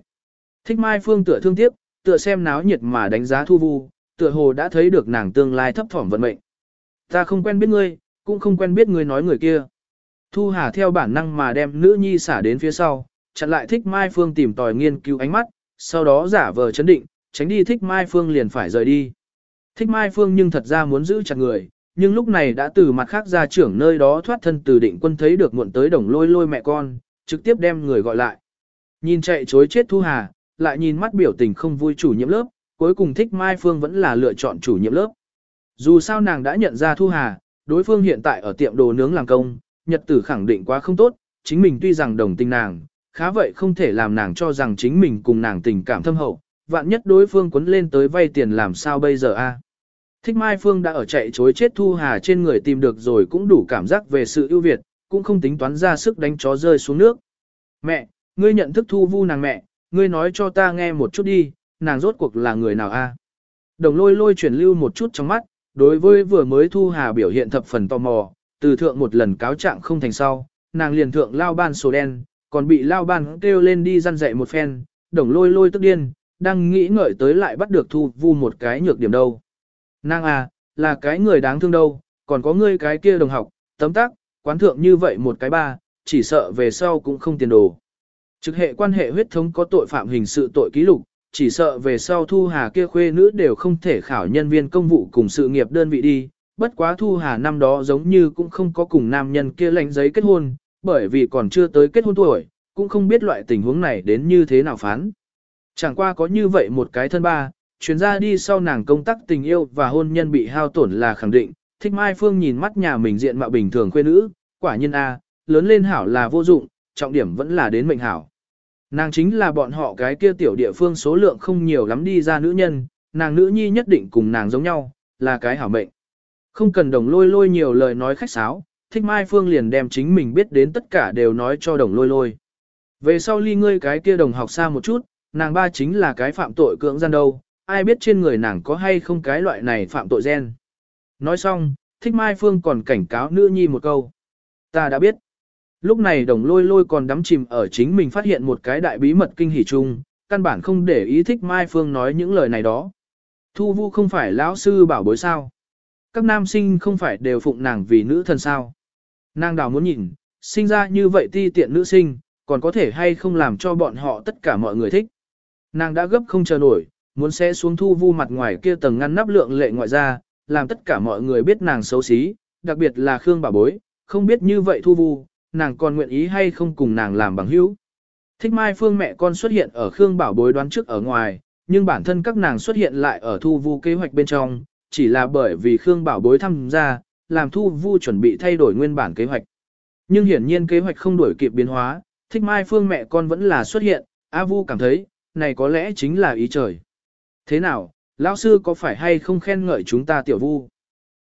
Thích Mai Phương tựa thương tiếc, tựa xem náo nhiệt mà đánh giá Thu Vu, tựa hồ đã thấy được nàng tương lai thấp thỏm vận mệnh. Ta không quen biết ngươi, cũng không quen biết ngươi nói người kia. Thu Hà theo bản năng mà đem nữ nhi xả đến phía sau, chặn lại Thích Mai Phương tìm tòi nghiên cứu ánh mắt, sau đó giả vờ chấn định, tránh đi Thích Mai Phương liền phải rời đi. Thích Mai Phương nhưng thật ra muốn giữ chặt người, nhưng lúc này đã từ mặt khác ra trưởng nơi đó thoát thân từ định quân thấy được muộn tới đồng lôi lôi mẹ con, trực tiếp đem người gọi lại. Nhìn chạy chối chết Thu Hà, lại nhìn mắt biểu tình không vui chủ nhiệm lớp, cuối cùng thích Mai Phương vẫn là lựa chọn chủ nhiệm lớp. Dù sao nàng đã nhận ra Thu Hà, đối phương hiện tại ở tiệm đồ nướng làm công, nhật tử khẳng định quá không tốt, chính mình tuy rằng đồng tình nàng, khá vậy không thể làm nàng cho rằng chính mình cùng nàng tình cảm thâm hậu, vạn nhất đối phương quấn lên tới vay tiền làm sao bây giờ a? Thích Mai Phương đã ở chạy chối chết Thu Hà trên người tìm được rồi cũng đủ cảm giác về sự ưu việt, cũng không tính toán ra sức đánh chó rơi xuống nước. Mẹ, ngươi nhận thức Thu Vu nàng mẹ, ngươi nói cho ta nghe một chút đi, nàng rốt cuộc là người nào a? Đồng lôi lôi chuyển lưu một chút trong mắt, đối với vừa mới Thu Hà biểu hiện thập phần tò mò, từ thượng một lần cáo trạng không thành sau, nàng liền thượng lao ban sổ đen, còn bị lao ban kêu lên đi răn dạy một phen, đồng lôi lôi tức điên, đang nghĩ ngợi tới lại bắt được thu vu một cái nhược điểm đâu. Nàng à, là cái người đáng thương đâu, còn có ngươi cái kia đồng học, tấm tắc, quán thượng như vậy một cái ba, chỉ sợ về sau cũng không tiền đồ. Trực hệ quan hệ huyết thống có tội phạm hình sự tội ký lục, chỉ sợ về sau thu hà kia khuê nữ đều không thể khảo nhân viên công vụ cùng sự nghiệp đơn vị đi, bất quá thu hà năm đó giống như cũng không có cùng nam nhân kia lãnh giấy kết hôn, bởi vì còn chưa tới kết hôn tuổi, cũng không biết loại tình huống này đến như thế nào phán. Chẳng qua có như vậy một cái thân ba, chuyến ra đi sau nàng công tác tình yêu và hôn nhân bị hao tổn là khẳng định, thích Mai Phương nhìn mắt nhà mình diện mạo bình thường khuê nữ, quả nhiên A, lớn lên hảo là vô dụng, trọng điểm vẫn là đến mệnh hảo. Nàng chính là bọn họ cái kia tiểu địa phương số lượng không nhiều lắm đi ra nữ nhân, nàng nữ nhi nhất định cùng nàng giống nhau, là cái hảo mệnh. Không cần đồng lôi lôi nhiều lời nói khách sáo, thích Mai Phương liền đem chính mình biết đến tất cả đều nói cho đồng lôi lôi. Về sau ly ngươi cái kia đồng học xa một chút, nàng ba chính là cái phạm tội cưỡng gian đâu, ai biết trên người nàng có hay không cái loại này phạm tội gen. Nói xong, thích Mai Phương còn cảnh cáo nữ nhi một câu. Ta đã biết. Lúc này đồng lôi lôi còn đắm chìm ở chính mình phát hiện một cái đại bí mật kinh hỉ chung, căn bản không để ý thích Mai Phương nói những lời này đó. Thu vu không phải lão sư bảo bối sao. Các nam sinh không phải đều phụng nàng vì nữ thần sao. Nàng đào muốn nhìn, sinh ra như vậy ti tiện nữ sinh, còn có thể hay không làm cho bọn họ tất cả mọi người thích. Nàng đã gấp không chờ nổi, muốn sẽ xuống thu vu mặt ngoài kia tầng ngăn nắp lượng lệ ngoại ra, làm tất cả mọi người biết nàng xấu xí, đặc biệt là Khương bà bối, không biết như vậy thu vu, nàng còn nguyện ý hay không cùng nàng làm bằng hữu. Thích Mai Phương mẹ con xuất hiện ở Khương Bảo Bối đoán trước ở ngoài, nhưng bản thân các nàng xuất hiện lại ở thu vu kế hoạch bên trong, chỉ là bởi vì Khương Bảo Bối tham gia, làm thu vu chuẩn bị thay đổi nguyên bản kế hoạch. Nhưng hiển nhiên kế hoạch không đổi kịp biến hóa, Thích Mai Phương mẹ con vẫn là xuất hiện, A Vu cảm thấy, này có lẽ chính là ý trời. Thế nào, lão sư có phải hay không khen ngợi chúng ta tiểu vu?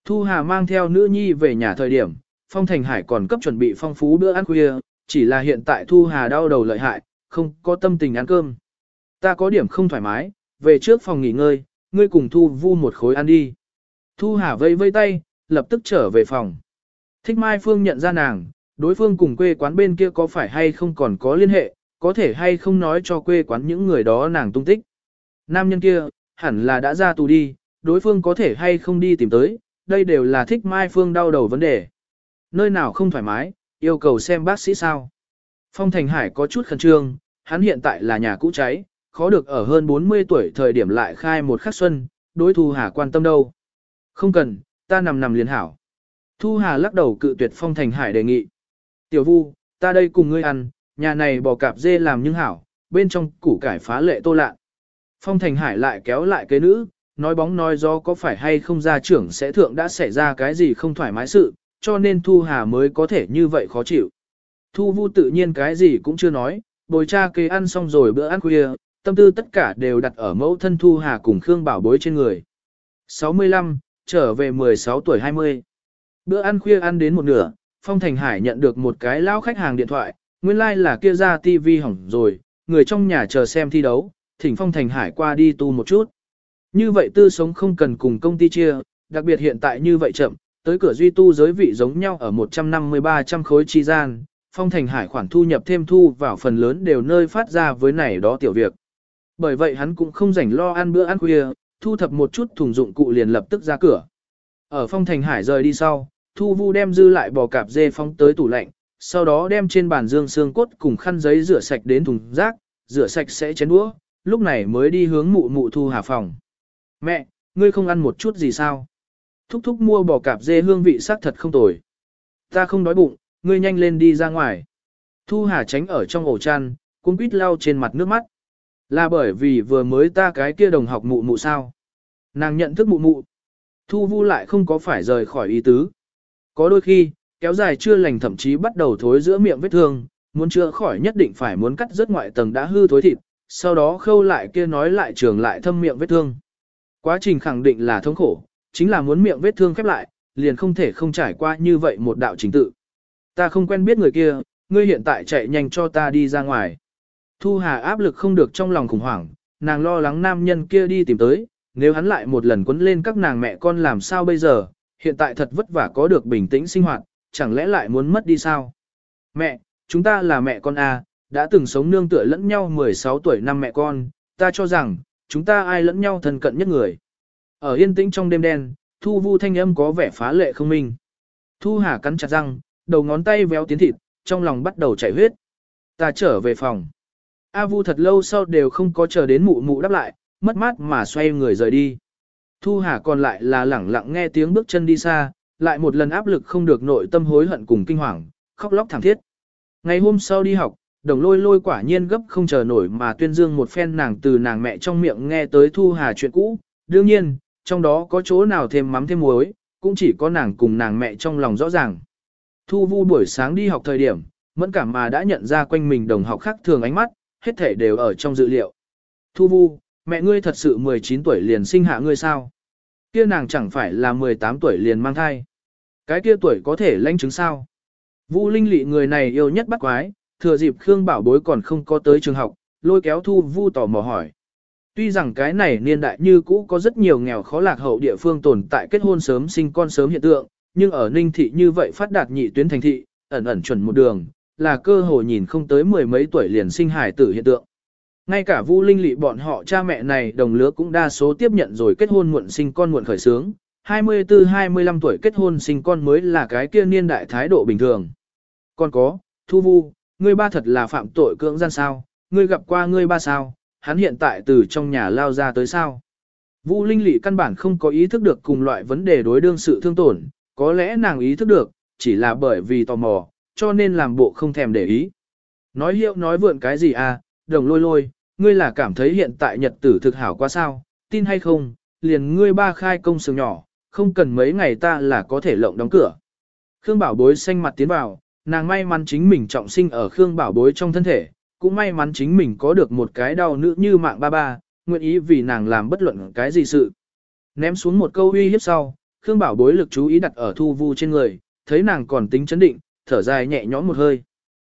Thu Hà mang theo nữ nhi về nhà thời điểm, Phong Thành Hải còn cấp chuẩn bị phong phú bữa ăn khuya, chỉ là hiện tại Thu Hà đau đầu lợi hại, không có tâm tình ăn cơm. Ta có điểm không thoải mái, về trước phòng nghỉ ngơi, ngươi cùng Thu Vu một khối ăn đi. Thu Hà vây vây tay, lập tức trở về phòng. Thích Mai Phương nhận ra nàng, đối phương cùng quê quán bên kia có phải hay không còn có liên hệ, có thể hay không nói cho quê quán những người đó nàng tung tích. Nam nhân kia, hẳn là đã ra tù đi, đối phương có thể hay không đi tìm tới, đây đều là thích Mai Phương đau đầu vấn đề. Nơi nào không thoải mái, yêu cầu xem bác sĩ sao. Phong Thành Hải có chút khẩn trương, hắn hiện tại là nhà cũ cháy, khó được ở hơn 40 tuổi thời điểm lại khai một khắc xuân, đối Thu Hà quan tâm đâu. Không cần, ta nằm nằm liền hảo. Thu Hà lắc đầu cự tuyệt Phong Thành Hải đề nghị. Tiểu Vu, ta đây cùng ngươi ăn, nhà này bò cạp dê làm nhưng hảo, bên trong củ cải phá lệ tô lạ. Phong Thành Hải lại kéo lại cái nữ, nói bóng nói gió có phải hay không gia trưởng sẽ thượng đã xảy ra cái gì không thoải mái sự, cho nên Thu Hà mới có thể như vậy khó chịu. Thu Vu tự nhiên cái gì cũng chưa nói, bồi cha kê ăn xong rồi bữa ăn khuya, tâm tư tất cả đều đặt ở mẫu thân Thu Hà cùng Khương Bảo Bối trên người. 65, trở về 16 tuổi 20. Bữa ăn khuya ăn đến một nửa, Phong Thành Hải nhận được một cái lão khách hàng điện thoại, nguyên lai like là kia ra TV hỏng rồi, người trong nhà chờ xem thi đấu, thỉnh Phong Thành Hải qua đi tu một chút. Như vậy tư sống không cần cùng công ty chia, đặc biệt hiện tại như vậy chậm, tới cửa duy tu giới vị giống nhau ở 153 trăm khối chi gian, Phong Thành Hải khoản thu nhập thêm thu vào phần lớn đều nơi phát ra với này đó tiểu việc. Bởi vậy hắn cũng không rảnh lo ăn bữa ăn khuya, thu thập một chút thùng dụng cụ liền lập tức ra cửa. Ở Phong Thành Hải rời đi sau, Thu Vu đem dư lại bò cạp dê phóng tới tủ lạnh, sau đó đem trên bàn dương xương cốt cùng khăn giấy rửa sạch đến thùng rác, rửa sạch sẽ chén đũa, lúc này mới đi hướng mụ mụ Thu Hà phòng. Mẹ, ngươi không ăn một chút gì sao? Thúc thúc mua bò cạp dê hương vị sắc thật không tồi. Ta không đói bụng, ngươi nhanh lên đi ra ngoài. Thu Hà tránh ở trong ổ chăn, cuốn quýt lau trên mặt nước mắt. Là bởi vì vừa mới ta cái kia đồng học mụ mụ sao. Nàng nhận thức mụ mụ. Thu Vu lại không có phải rời khỏi ý tứ. Có đôi khi, kéo dài chưa lành thậm chí bắt đầu thối giữa miệng vết thương, muốn chữa khỏi nhất định phải muốn cắt rất ngoại tầng đã hư thối thịt, sau đó khâu lại kia nói lại trường lại thâm miệng vết thương. Quá trình khẳng định là thống khổ, chính là muốn miệng vết thương khép lại, liền không thể không trải qua như vậy một đạo trình tự. Ta không quen biết người kia, ngươi hiện tại chạy nhanh cho ta đi ra ngoài. Thu Hà áp lực không được trong lòng khủng hoảng, nàng lo lắng nam nhân kia đi tìm tới, nếu hắn lại một lần quấn lên các nàng mẹ con làm sao bây giờ, hiện tại thật vất vả có được bình tĩnh sinh hoạt, chẳng lẽ lại muốn mất đi sao? Mẹ, chúng ta là mẹ con à, đã từng sống nương tựa lẫn nhau 16 tuổi năm mẹ con, ta cho rằng, chúng ta ai lẫn nhau thân cận nhất người. Ở yên tĩnh trong đêm đen, Thu Vu thanh âm có vẻ phá lệ không minh. Thu Hà cắn chặt răng, đầu ngón tay véo tiến thịt, trong lòng bắt đầu chảy huyết. Ta trở về phòng. A Vu thật lâu sau đều không có chờ đến mụ mụ đáp lại, mất mát mà xoay người rời đi. Thu Hà còn lại là lẳng lặng nghe tiếng bước chân đi xa, lại một lần áp lực không được nội tâm hối hận cùng kinh hoàng, khóc lóc thảm thiết. Ngày hôm sau đi học, đồng lôi lôi quả nhiên gấp không chờ nổi mà tuyên dương một phen nàng từ nàng mẹ trong miệng nghe tới Thu Hà chuyện cũ. Đương nhiên, trong đó có chỗ nào thêm mắm thêm muối, cũng chỉ có nàng cùng nàng mẹ trong lòng rõ ràng. Thu Vu buổi sáng đi học thời điểm, mẫn cảm mà đã nhận ra quanh mình đồng học khác thường ánh mắt, hết thể đều ở trong dự liệu. Thu Vu, mẹ ngươi thật sự 19 tuổi liền sinh hạ ngươi sao? Kia nàng chẳng phải là 18 tuổi liền mang thai. Cái kia tuổi có thể lãnh chứng sao? Vu Linh Lị người này yêu nhất bắt quái, thừa dịp Khương Bảo Bối còn không có tới trường học, lôi kéo Thu Vu tò mò hỏi. Tuy rằng cái này niên đại như cũ có rất nhiều nghèo khó lạc hậu địa phương tồn tại kết hôn sớm sinh con sớm hiện tượng, nhưng ở Ninh thị như vậy phát đạt nhị tuyến thành thị, ẩn ẩn chuẩn một đường, là cơ hội nhìn không tới mười mấy tuổi liền sinh hải tử hiện tượng. Ngay cả Vu Linh Lị bọn họ cha mẹ này đồng lứa cũng đa số tiếp nhận rồi kết hôn muộn sinh con muộn khởi sướng, 24-25 tuổi kết hôn sinh con mới là cái kia niên đại thái độ bình thường. Còn có, Thu Vu, ngươi ba thật là phạm tội cưỡng gian sao, ngươi gặp qua ngươi ba sao, hắn hiện tại từ trong nhà lao ra tới sao. Vu Linh Lị căn bản không có ý thức được cùng loại vấn đề đối đương sự thương tổn, có lẽ nàng ý thức được, chỉ là bởi vì tò mò, cho nên làm bộ không thèm để ý. Nói hiệu nói vượn cái gì à, đồng lôi lôi, ngươi là cảm thấy hiện tại nhật tử thực hảo quá sao, tin hay không, liền ngươi ba khai công sừng nhỏ, không cần mấy ngày ta là có thể lộng đóng cửa. Khương Bảo Bối xanh mặt tiến vào, nàng may mắn chính mình trọng sinh ở Khương Bảo Bối trong thân thể, cũng may mắn chính mình có được một cái đau nữ như mạng ba ba, nguyện ý vì nàng làm bất luận cái gì sự. Ném xuống một câu uy hiếp sau, Khương Bảo Bối lực chú ý đặt ở Thu Vu trên người, thấy nàng còn tính chấn định, thở dài nhẹ nhõm một hơi.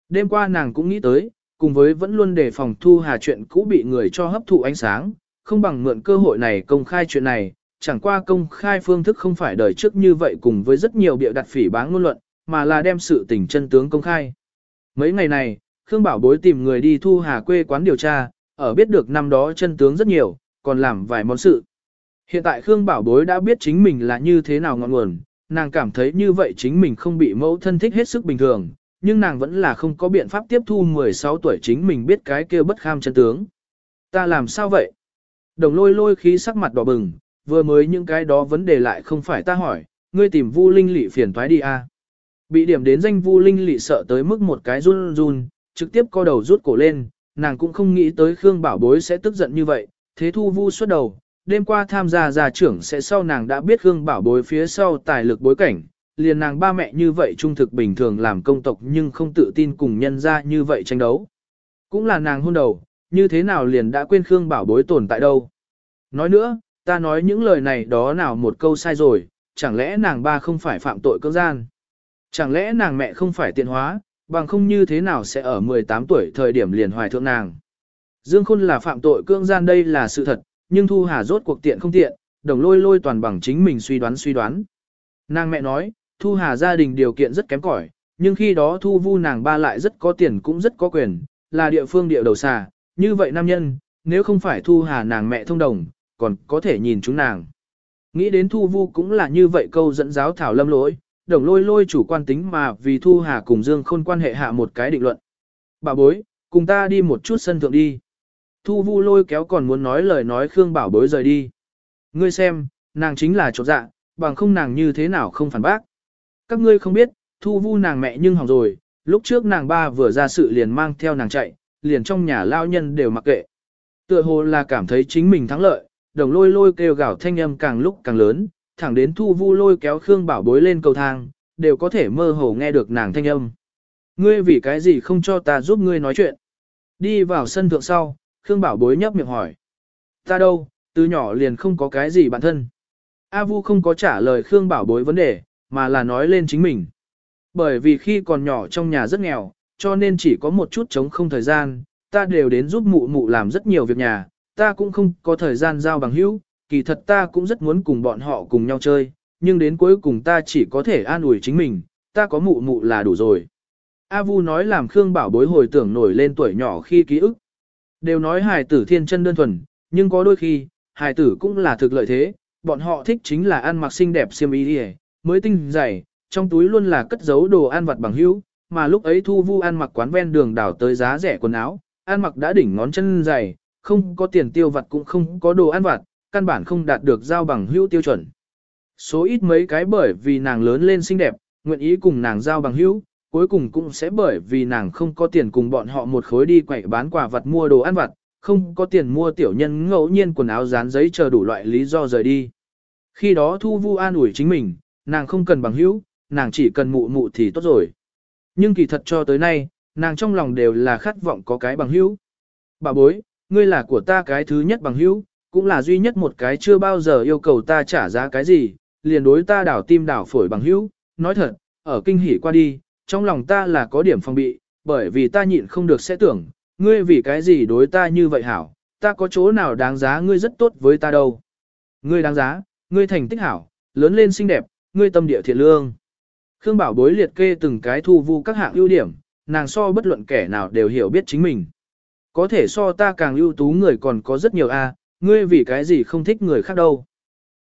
Đêm qua nàng cũng nghĩ tới, cùng với vẫn luôn đề phòng Thu Hà chuyện cũ bị người cho hấp thụ ánh sáng, không bằng mượn cơ hội này công khai chuyện này, chẳng qua công khai phương thức không phải đời trước như vậy cùng với rất nhiều biểu đặt phỉ báng ngôn luận, mà là đem sự tình chân tướng công khai. Mấy ngày này, Khương Bảo Bối tìm người đi Thu Hà quê quán điều tra, ở biết được năm đó chân tướng rất nhiều, còn làm vài món sự. Hiện tại Khương Bảo Bối đã biết chính mình là như thế nào ngọn nguồn, nàng cảm thấy như vậy chính mình không bị mẫu thân thích hết sức bình thường, nhưng nàng vẫn là không có biện pháp tiếp thu 16 tuổi chính mình biết cái kia bất kham chân tướng. Ta làm sao vậy? Đồng lôi lôi khí sắc mặt đỏ bừng, vừa mới những cái đó vấn đề lại không phải ta hỏi, ngươi tìm Vu Linh Lị phiền toái đi a. Bị điểm đến danh Vu Linh Lị sợ tới mức một cái run run, trực tiếp co đầu rút cổ lên, nàng cũng không nghĩ tới Khương Bảo Bối sẽ tức giận như vậy, thế thu Vu xuất đầu, đêm qua tham gia gia trưởng sẽ sau nàng đã biết Khương Bảo Bối phía sau tài lực bối cảnh, liền nàng ba mẹ như vậy trung thực bình thường làm công tộc nhưng không tự tin cùng nhân ra như vậy tranh đấu. Cũng là nàng hôn đầu, như thế nào liền đã quên Khương Bảo Bối tồn tại đâu. Nói nữa, ta nói những lời này đó nào một câu sai rồi, chẳng lẽ nàng ba không phải phạm tội cưỡng gian? Chẳng lẽ nàng mẹ không phải tiện hóa, bằng không như thế nào sẽ ở 18 tuổi thời điểm liền hoài thượng nàng? Dương Khôn là phạm tội cưỡng gian đây là sự thật, nhưng Thu Hà rốt cuộc tiện không tiện, đồng lôi lôi toàn bằng chính mình suy đoán suy đoán. Nàng mẹ nói, Thu Hà gia đình điều kiện rất kém cỏi, nhưng khi đó Thu Vu nàng ba lại rất có tiền cũng rất có quyền, là địa phương địa đầu xà, như vậy nam nhân, nếu không phải Thu Hà nàng mẹ thông đồng, còn có thể nhìn chúng nàng. Nghĩ đến Thu Vu cũng là như vậy câu dẫn giáo thảo lâm lỗi, đồng lôi lôi chủ quan tính mà vì Thu Hà cùng Dương Khôn quan hệ hạ một cái định luận. Bà bối, cùng ta đi một chút sân thượng đi. Thu Vu lôi kéo còn muốn nói lời nói Khương Bảo bối rời đi. Ngươi xem, nàng chính là chỗ dạ, bằng không nàng như thế nào không phản bác. Các ngươi không biết, Thu Vu nàng mẹ nhưng hỏng rồi, lúc trước nàng ba vừa ra sự liền mang theo nàng chạy, liền trong nhà lao nhân đều mặc kệ. Tựa hồ là cảm thấy chính mình thắng lợi, đồng lôi lôi kêu gào thanh âm càng lúc càng lớn, thẳng đến thu vu lôi kéo Khương Bảo bối lên cầu thang, đều có thể mơ hồ nghe được nàng thanh âm. Ngươi vì cái gì không cho ta giúp ngươi nói chuyện? Đi vào sân thượng sau, Khương Bảo bối nhấp miệng hỏi. Ta đâu, từ nhỏ liền không có cái gì bản thân. A Vu không có trả lời Khương Bảo bối vấn đề, mà là nói lên chính mình. Bởi vì khi còn nhỏ trong nhà rất nghèo, cho nên chỉ có một chút trống không thời gian, ta đều đến giúp mụ mụ làm rất nhiều việc nhà, ta cũng không có thời gian giao bằng hữu, kỳ thật ta cũng rất muốn cùng bọn họ cùng nhau chơi, nhưng đến cuối cùng ta chỉ có thể an ủi chính mình, ta có mụ mụ là đủ rồi. A Vu nói làm Khương Bảo bối hồi tưởng nổi lên tuổi nhỏ khi ký ức. Đều nói hài tử thiên chân đơn thuần, nhưng có đôi khi, hài tử cũng là thực lợi thế, bọn họ thích chính là ăn mặc xinh đẹp xiêm y đi mới tinh dày, trong túi luôn là cất giấu đồ ăn vặt bằng hữu, mà lúc ấy Thu Vu ăn mặc quán ven đường đảo tới giá rẻ quần áo, ăn mặc đã đỉnh ngón chân dày, không có tiền tiêu vặt cũng không có đồ ăn vặt, căn bản không đạt được giao bằng hữu tiêu chuẩn. Số ít mấy cái bởi vì nàng lớn lên xinh đẹp, nguyện ý cùng nàng giao bằng hữu, cuối cùng cũng sẽ bởi vì nàng không có tiền cùng bọn họ một khối đi quậy bán quà vật mua đồ ăn vặt, không có tiền mua tiểu nhân ngẫu nhiên quần áo dán giấy chờ đủ loại lý do rời đi. Khi đó Thu Vu an ủi chính mình, nàng không cần bằng hữu, nàng chỉ cần mụ mụ thì tốt rồi. Nhưng kỳ thật cho tới nay, nàng trong lòng đều là khát vọng có cái bằng hữu. Bà bối, ngươi là của ta cái thứ nhất bằng hữu, cũng là duy nhất một cái chưa bao giờ yêu cầu ta trả giá cái gì, liền đối ta đảo tim đảo phổi bằng hữu, nói thật, ở kinh hỉ qua đi, trong lòng ta là có điểm phòng bị, bởi vì ta nhịn không được sẽ tưởng, ngươi vì cái gì đối ta như vậy hảo, ta có chỗ nào đáng giá ngươi rất tốt với ta đâu. Ngươi đáng giá, ngươi thành tích hảo, lớn lên xinh đẹp, ngươi tâm địa thiện lương. Khương Bảo Bối liệt kê từng cái thu vu các hạng ưu điểm, nàng so bất luận kẻ nào đều hiểu biết chính mình. Có thể so ta càng ưu tú người còn có rất nhiều a, ngươi vì cái gì không thích người khác đâu.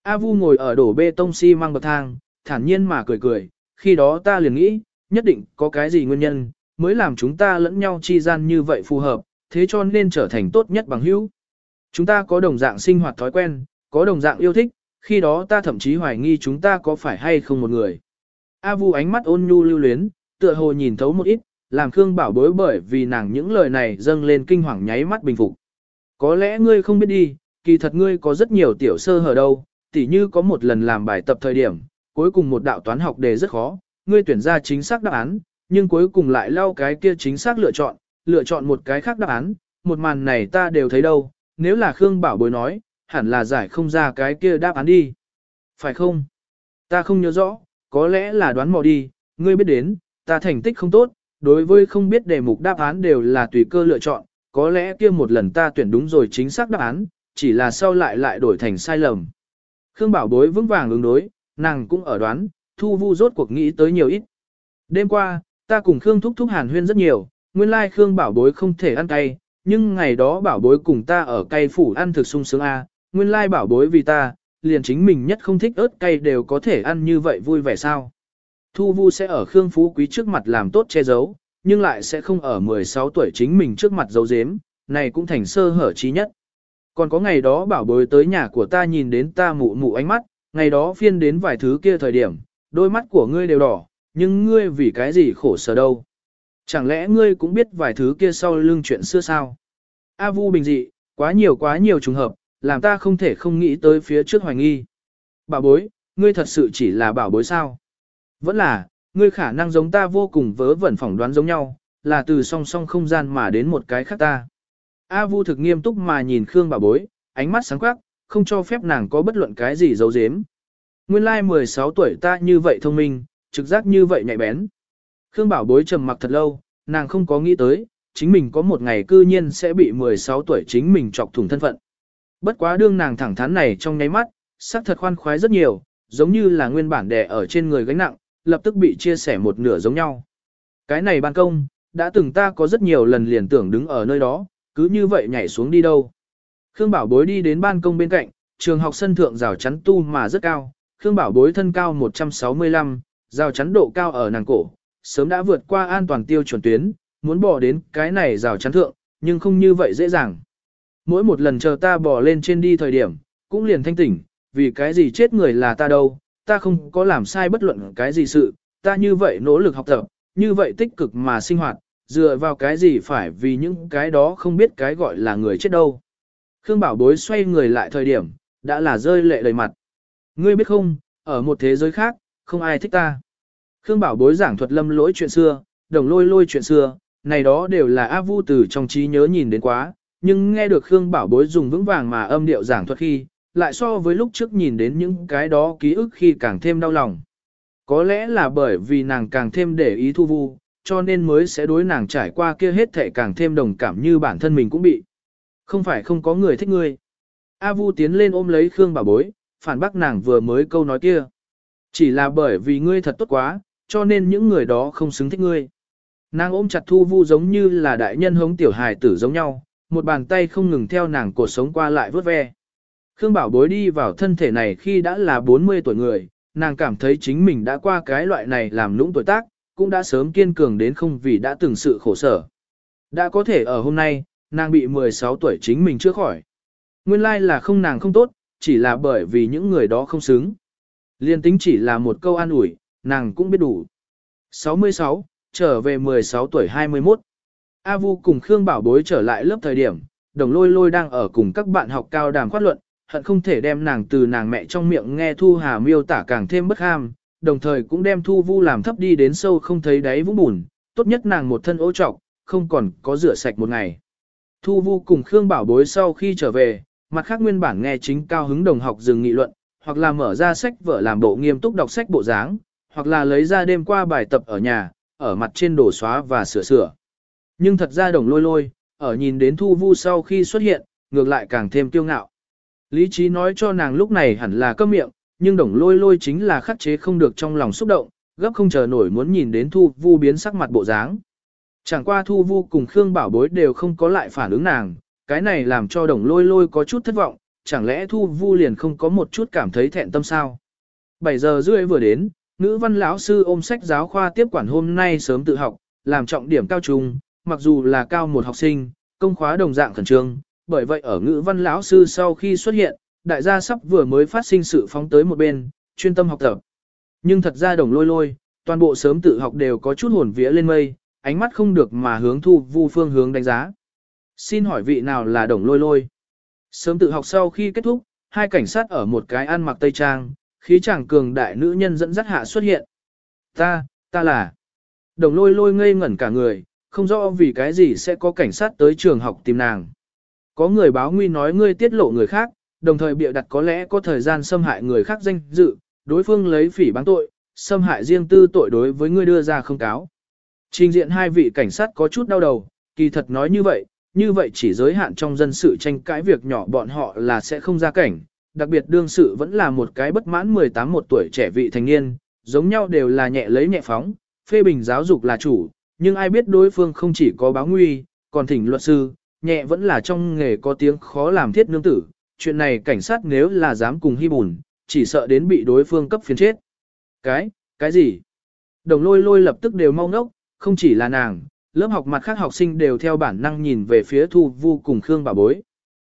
A Vu ngồi ở đổ bê tông xi si măng bậc thang, thản nhiên mà cười cười, khi đó ta liền nghĩ, nhất định có cái gì nguyên nhân, mới làm chúng ta lẫn nhau chi gian như vậy phù hợp, thế cho nên trở thành tốt nhất bằng hữu. Chúng ta có đồng dạng sinh hoạt thói quen, có đồng dạng yêu thích, khi đó ta thậm chí hoài nghi chúng ta có phải hay không một người. A Vu ánh mắt ôn nhu lưu luyến, tựa hồ nhìn thấu một ít, làm Khương Bảo bối bởi vì nàng những lời này dâng lên kinh hoàng nháy mắt bình phục. Có lẽ ngươi không biết đi, kỳ thật ngươi có rất nhiều tiểu sơ hở đâu, tỉ như có một lần làm bài tập thời điểm, cuối cùng một đạo toán học đề rất khó, ngươi tuyển ra chính xác đáp án, nhưng cuối cùng lại lau cái kia chính xác lựa chọn, lựa chọn một cái khác đáp án, một màn này ta đều thấy đâu, nếu là Khương Bảo bối nói, hẳn là giải không ra cái kia đáp án đi. Phải không? Ta không nhớ rõ, có lẽ là đoán mò đi, ngươi biết đến, ta thành tích không tốt, đối với không biết đề mục đáp án đều là tùy cơ lựa chọn, có lẽ kia một lần ta tuyển đúng rồi chính xác đáp án, chỉ là sau lại lại đổi thành sai lầm. Khương Bảo Bối vững vàng ứng đối, nàng cũng ở đoán, Thu Vu rốt cuộc nghĩ tới nhiều ít. Đêm qua, ta cùng Khương Thúc Thúc hàn huyên rất nhiều, nguyên lai Khương Bảo Bối không thể ăn cay, nhưng ngày đó Bảo Bối cùng ta ở cay phủ ăn thực sung sướng A, nguyên lai Bảo Bối vì ta, liền chính mình nhất không thích ớt cay đều có thể ăn như vậy vui vẻ sao. Thu Vu sẽ ở Khương Phú Quý trước mặt làm tốt che giấu, nhưng lại sẽ không ở 16 tuổi chính mình trước mặt giấu giếm, này cũng thành sơ hở trí nhất. Còn có ngày đó bảo bối tới nhà của ta nhìn đến ta mụ mụ ánh mắt, ngày đó phiên đến vài thứ kia thời điểm, đôi mắt của ngươi đều đỏ, nhưng ngươi vì cái gì khổ sở đâu. Chẳng lẽ ngươi cũng biết vài thứ kia sau lưng chuyện xưa sao? A Vu bình dị, quá nhiều quá nhiều trùng hợp, làm ta không thể không nghĩ tới phía trước hoài nghi. Bảo bối, ngươi thật sự chỉ là bảo bối sao? Vẫn là, ngươi khả năng giống ta vô cùng vớ vẩn phỏng đoán giống nhau, là từ song song không gian mà đến một cái khác ta. A Vu thực nghiêm túc mà nhìn Khương bà bối, ánh mắt sáng quắc, không cho phép nàng có bất luận cái gì giấu giếm. Nguyên lai 16 tuổi ta như vậy thông minh, trực giác như vậy nhạy bén. Khương bảo bối trầm mặc thật lâu, nàng không có nghĩ tới, chính mình có một ngày cư nhiên sẽ bị 16 tuổi chính mình chọc thủng thân phận. Bất quá đương nàng thẳng thắn này trong nháy mắt, sắc thật khoan khoái rất nhiều, giống như là nguyên bản đè ở trên người gánh nặng, lập tức bị chia sẻ một nửa giống nhau. Cái này ban công, đã từng ta có rất nhiều lần liền tưởng đứng ở nơi đó, cứ như vậy nhảy xuống đi đâu. Khương Bảo Bối đi đến ban công bên cạnh, trường học sân thượng rào chắn tu mà rất cao, Khương Bảo Bối thân cao 165, rào chắn độ cao ở nàng cổ, sớm đã vượt qua an toàn tiêu chuẩn tuyến, muốn bỏ đến cái này rào chắn thượng, nhưng không như vậy dễ dàng. Mỗi một lần chờ ta bỏ lên trên đi thời điểm, cũng liền thanh tỉnh, vì cái gì chết người là ta đâu, ta không có làm sai bất luận cái gì sự, ta như vậy nỗ lực học tập, như vậy tích cực mà sinh hoạt, dựa vào cái gì phải vì những cái đó không biết cái gọi là người chết đâu. Khương Bảo Bối xoay người lại thời điểm, đã là rơi lệ đầy mặt. Ngươi biết không, ở một thế giới khác, không ai thích ta. Khương Bảo Bối giảng thuật lâm lỗi chuyện xưa, đồng lôi lôi chuyện xưa, này đó đều là A Vu từ trong trí nhớ nhìn đến quá, nhưng nghe được Khương Bảo Bối dùng vững vàng mà âm điệu giảng thuật khi, lại so với lúc trước nhìn đến những cái đó ký ức khi càng thêm đau lòng. Có lẽ là bởi vì nàng càng thêm để ý thu vu, cho nên mới sẽ đối nàng trải qua kia hết thệ càng thêm đồng cảm như bản thân mình cũng bị. Không phải không có người thích ngươi. A Vu tiến lên ôm lấy Khương bà bối, phản bác nàng vừa mới câu nói kia. Chỉ là bởi vì ngươi thật tốt quá, cho nên những người đó không xứng thích ngươi. Nàng ôm chặt Thu Vu giống như là đại nhân hống tiểu hài tử giống nhau, một bàn tay không ngừng theo nàng cuộc sống qua lại vớt ve. Khương Bảo Bối đi vào thân thể này khi đã là 40 tuổi người, nàng cảm thấy chính mình đã qua cái loại này làm nũng tuổi tác, cũng đã sớm kiên cường đến không vì đã từng sự khổ sở. Đã có thể ở hôm nay, nàng bị 16 tuổi chính mình chưa khỏi. Nguyên lai là không nàng không tốt, chỉ là bởi vì những người đó không xứng. Liên tính chỉ là một câu an ủi, nàng cũng biết đủ. 66, trở về 16 tuổi 21. A Vu cùng Khương Bảo Bối trở lại lớp thời điểm, đồng lôi lôi đang ở cùng các bạn học cao đàm khoát luận, hận không thể đem nàng từ nàng mẹ trong miệng nghe Thu Hà miêu tả càng thêm bất ham, đồng thời cũng đem Thu Vu làm thấp đi đến sâu không thấy đáy vũng bùn, tốt nhất nàng một thân ô trọc, không còn có rửa sạch một ngày. Thu Vu cùng Khương Bảo Bối sau khi trở về, mặt khác nguyên bản nghe chính cao hứng đồng học dừng nghị luận, hoặc là mở ra sách vở làm bộ nghiêm túc đọc sách bộ dáng, hoặc là lấy ra đêm qua bài tập ở nhà, ở mặt trên đổ xóa và sửa sửa. Nhưng thật ra đồng lôi lôi, ở nhìn đến thu vu sau khi xuất hiện, ngược lại càng thêm kiêu ngạo. Lý trí nói cho nàng lúc này hẳn là câm miệng, nhưng đồng lôi lôi chính là khắc chế không được trong lòng xúc động, gấp không chờ nổi muốn nhìn đến thu vu biến sắc mặt bộ dáng. Chẳng qua thu vu cùng Khương Bảo Bối đều không có lại phản ứng nàng, cái này làm cho đồng lôi lôi có chút thất vọng, chẳng lẽ thu vu liền không có một chút cảm thấy thẹn tâm sao. 7 giờ rưỡi vừa đến, nữ văn lão sư ôm sách giáo khoa tiếp quản hôm nay sớm tự học, làm trọng điểm cao trung, mặc dù là cao một học sinh, công khóa đồng dạng khẩn trương, bởi vậy ở ngữ văn lão sư sau khi xuất hiện, đại gia sắp vừa mới phát sinh sự phóng tới một bên, chuyên tâm học tập. Nhưng thật ra đồng lôi lôi, toàn bộ sớm tự học đều có chút hồn vía lên mây, ánh mắt không được mà hướng thu vu phương hướng đánh giá. Xin hỏi vị nào là đồng lôi lôi? Sớm tự học sau khi kết thúc, hai cảnh sát ở một cái ăn mặc tây trang, khí chàng cường đại nữ nhân dẫn dắt hạ xuất hiện. Ta, ta là. Đồng lôi lôi ngây ngẩn cả người, không rõ vì cái gì sẽ có cảnh sát tới trường học tìm nàng. Có người báo nguy nói ngươi tiết lộ người khác, đồng thời bịa đặt có lẽ có thời gian xâm hại người khác danh dự, đối phương lấy phỉ báng tội, xâm hại riêng tư tội đối với ngươi đưa ra không cáo. Trình diện hai vị cảnh sát có chút đau đầu, kỳ thật nói như vậy, như vậy chỉ giới hạn trong dân sự tranh cãi việc nhỏ bọn họ là sẽ không ra cảnh, đặc biệt đương sự vẫn là một cái bất mãn 18 một tuổi trẻ vị thành niên, giống nhau đều là nhẹ lấy nhẹ phóng, phê bình giáo dục là chủ, nhưng ai biết đối phương không chỉ có báo nguy, còn thỉnh luật sư, nhẹ vẫn là trong nghề có tiếng khó làm thiết nương tử, chuyện này cảnh sát nếu là dám cùng hy bùn, chỉ sợ đến bị đối phương cấp phiền chết. Cái, cái gì? Đồng lôi lôi lập tức đều mau ngốc, không chỉ là nàng, lớp học mặt khác học sinh đều theo bản năng nhìn về phía thu vu cùng Khương bà bối.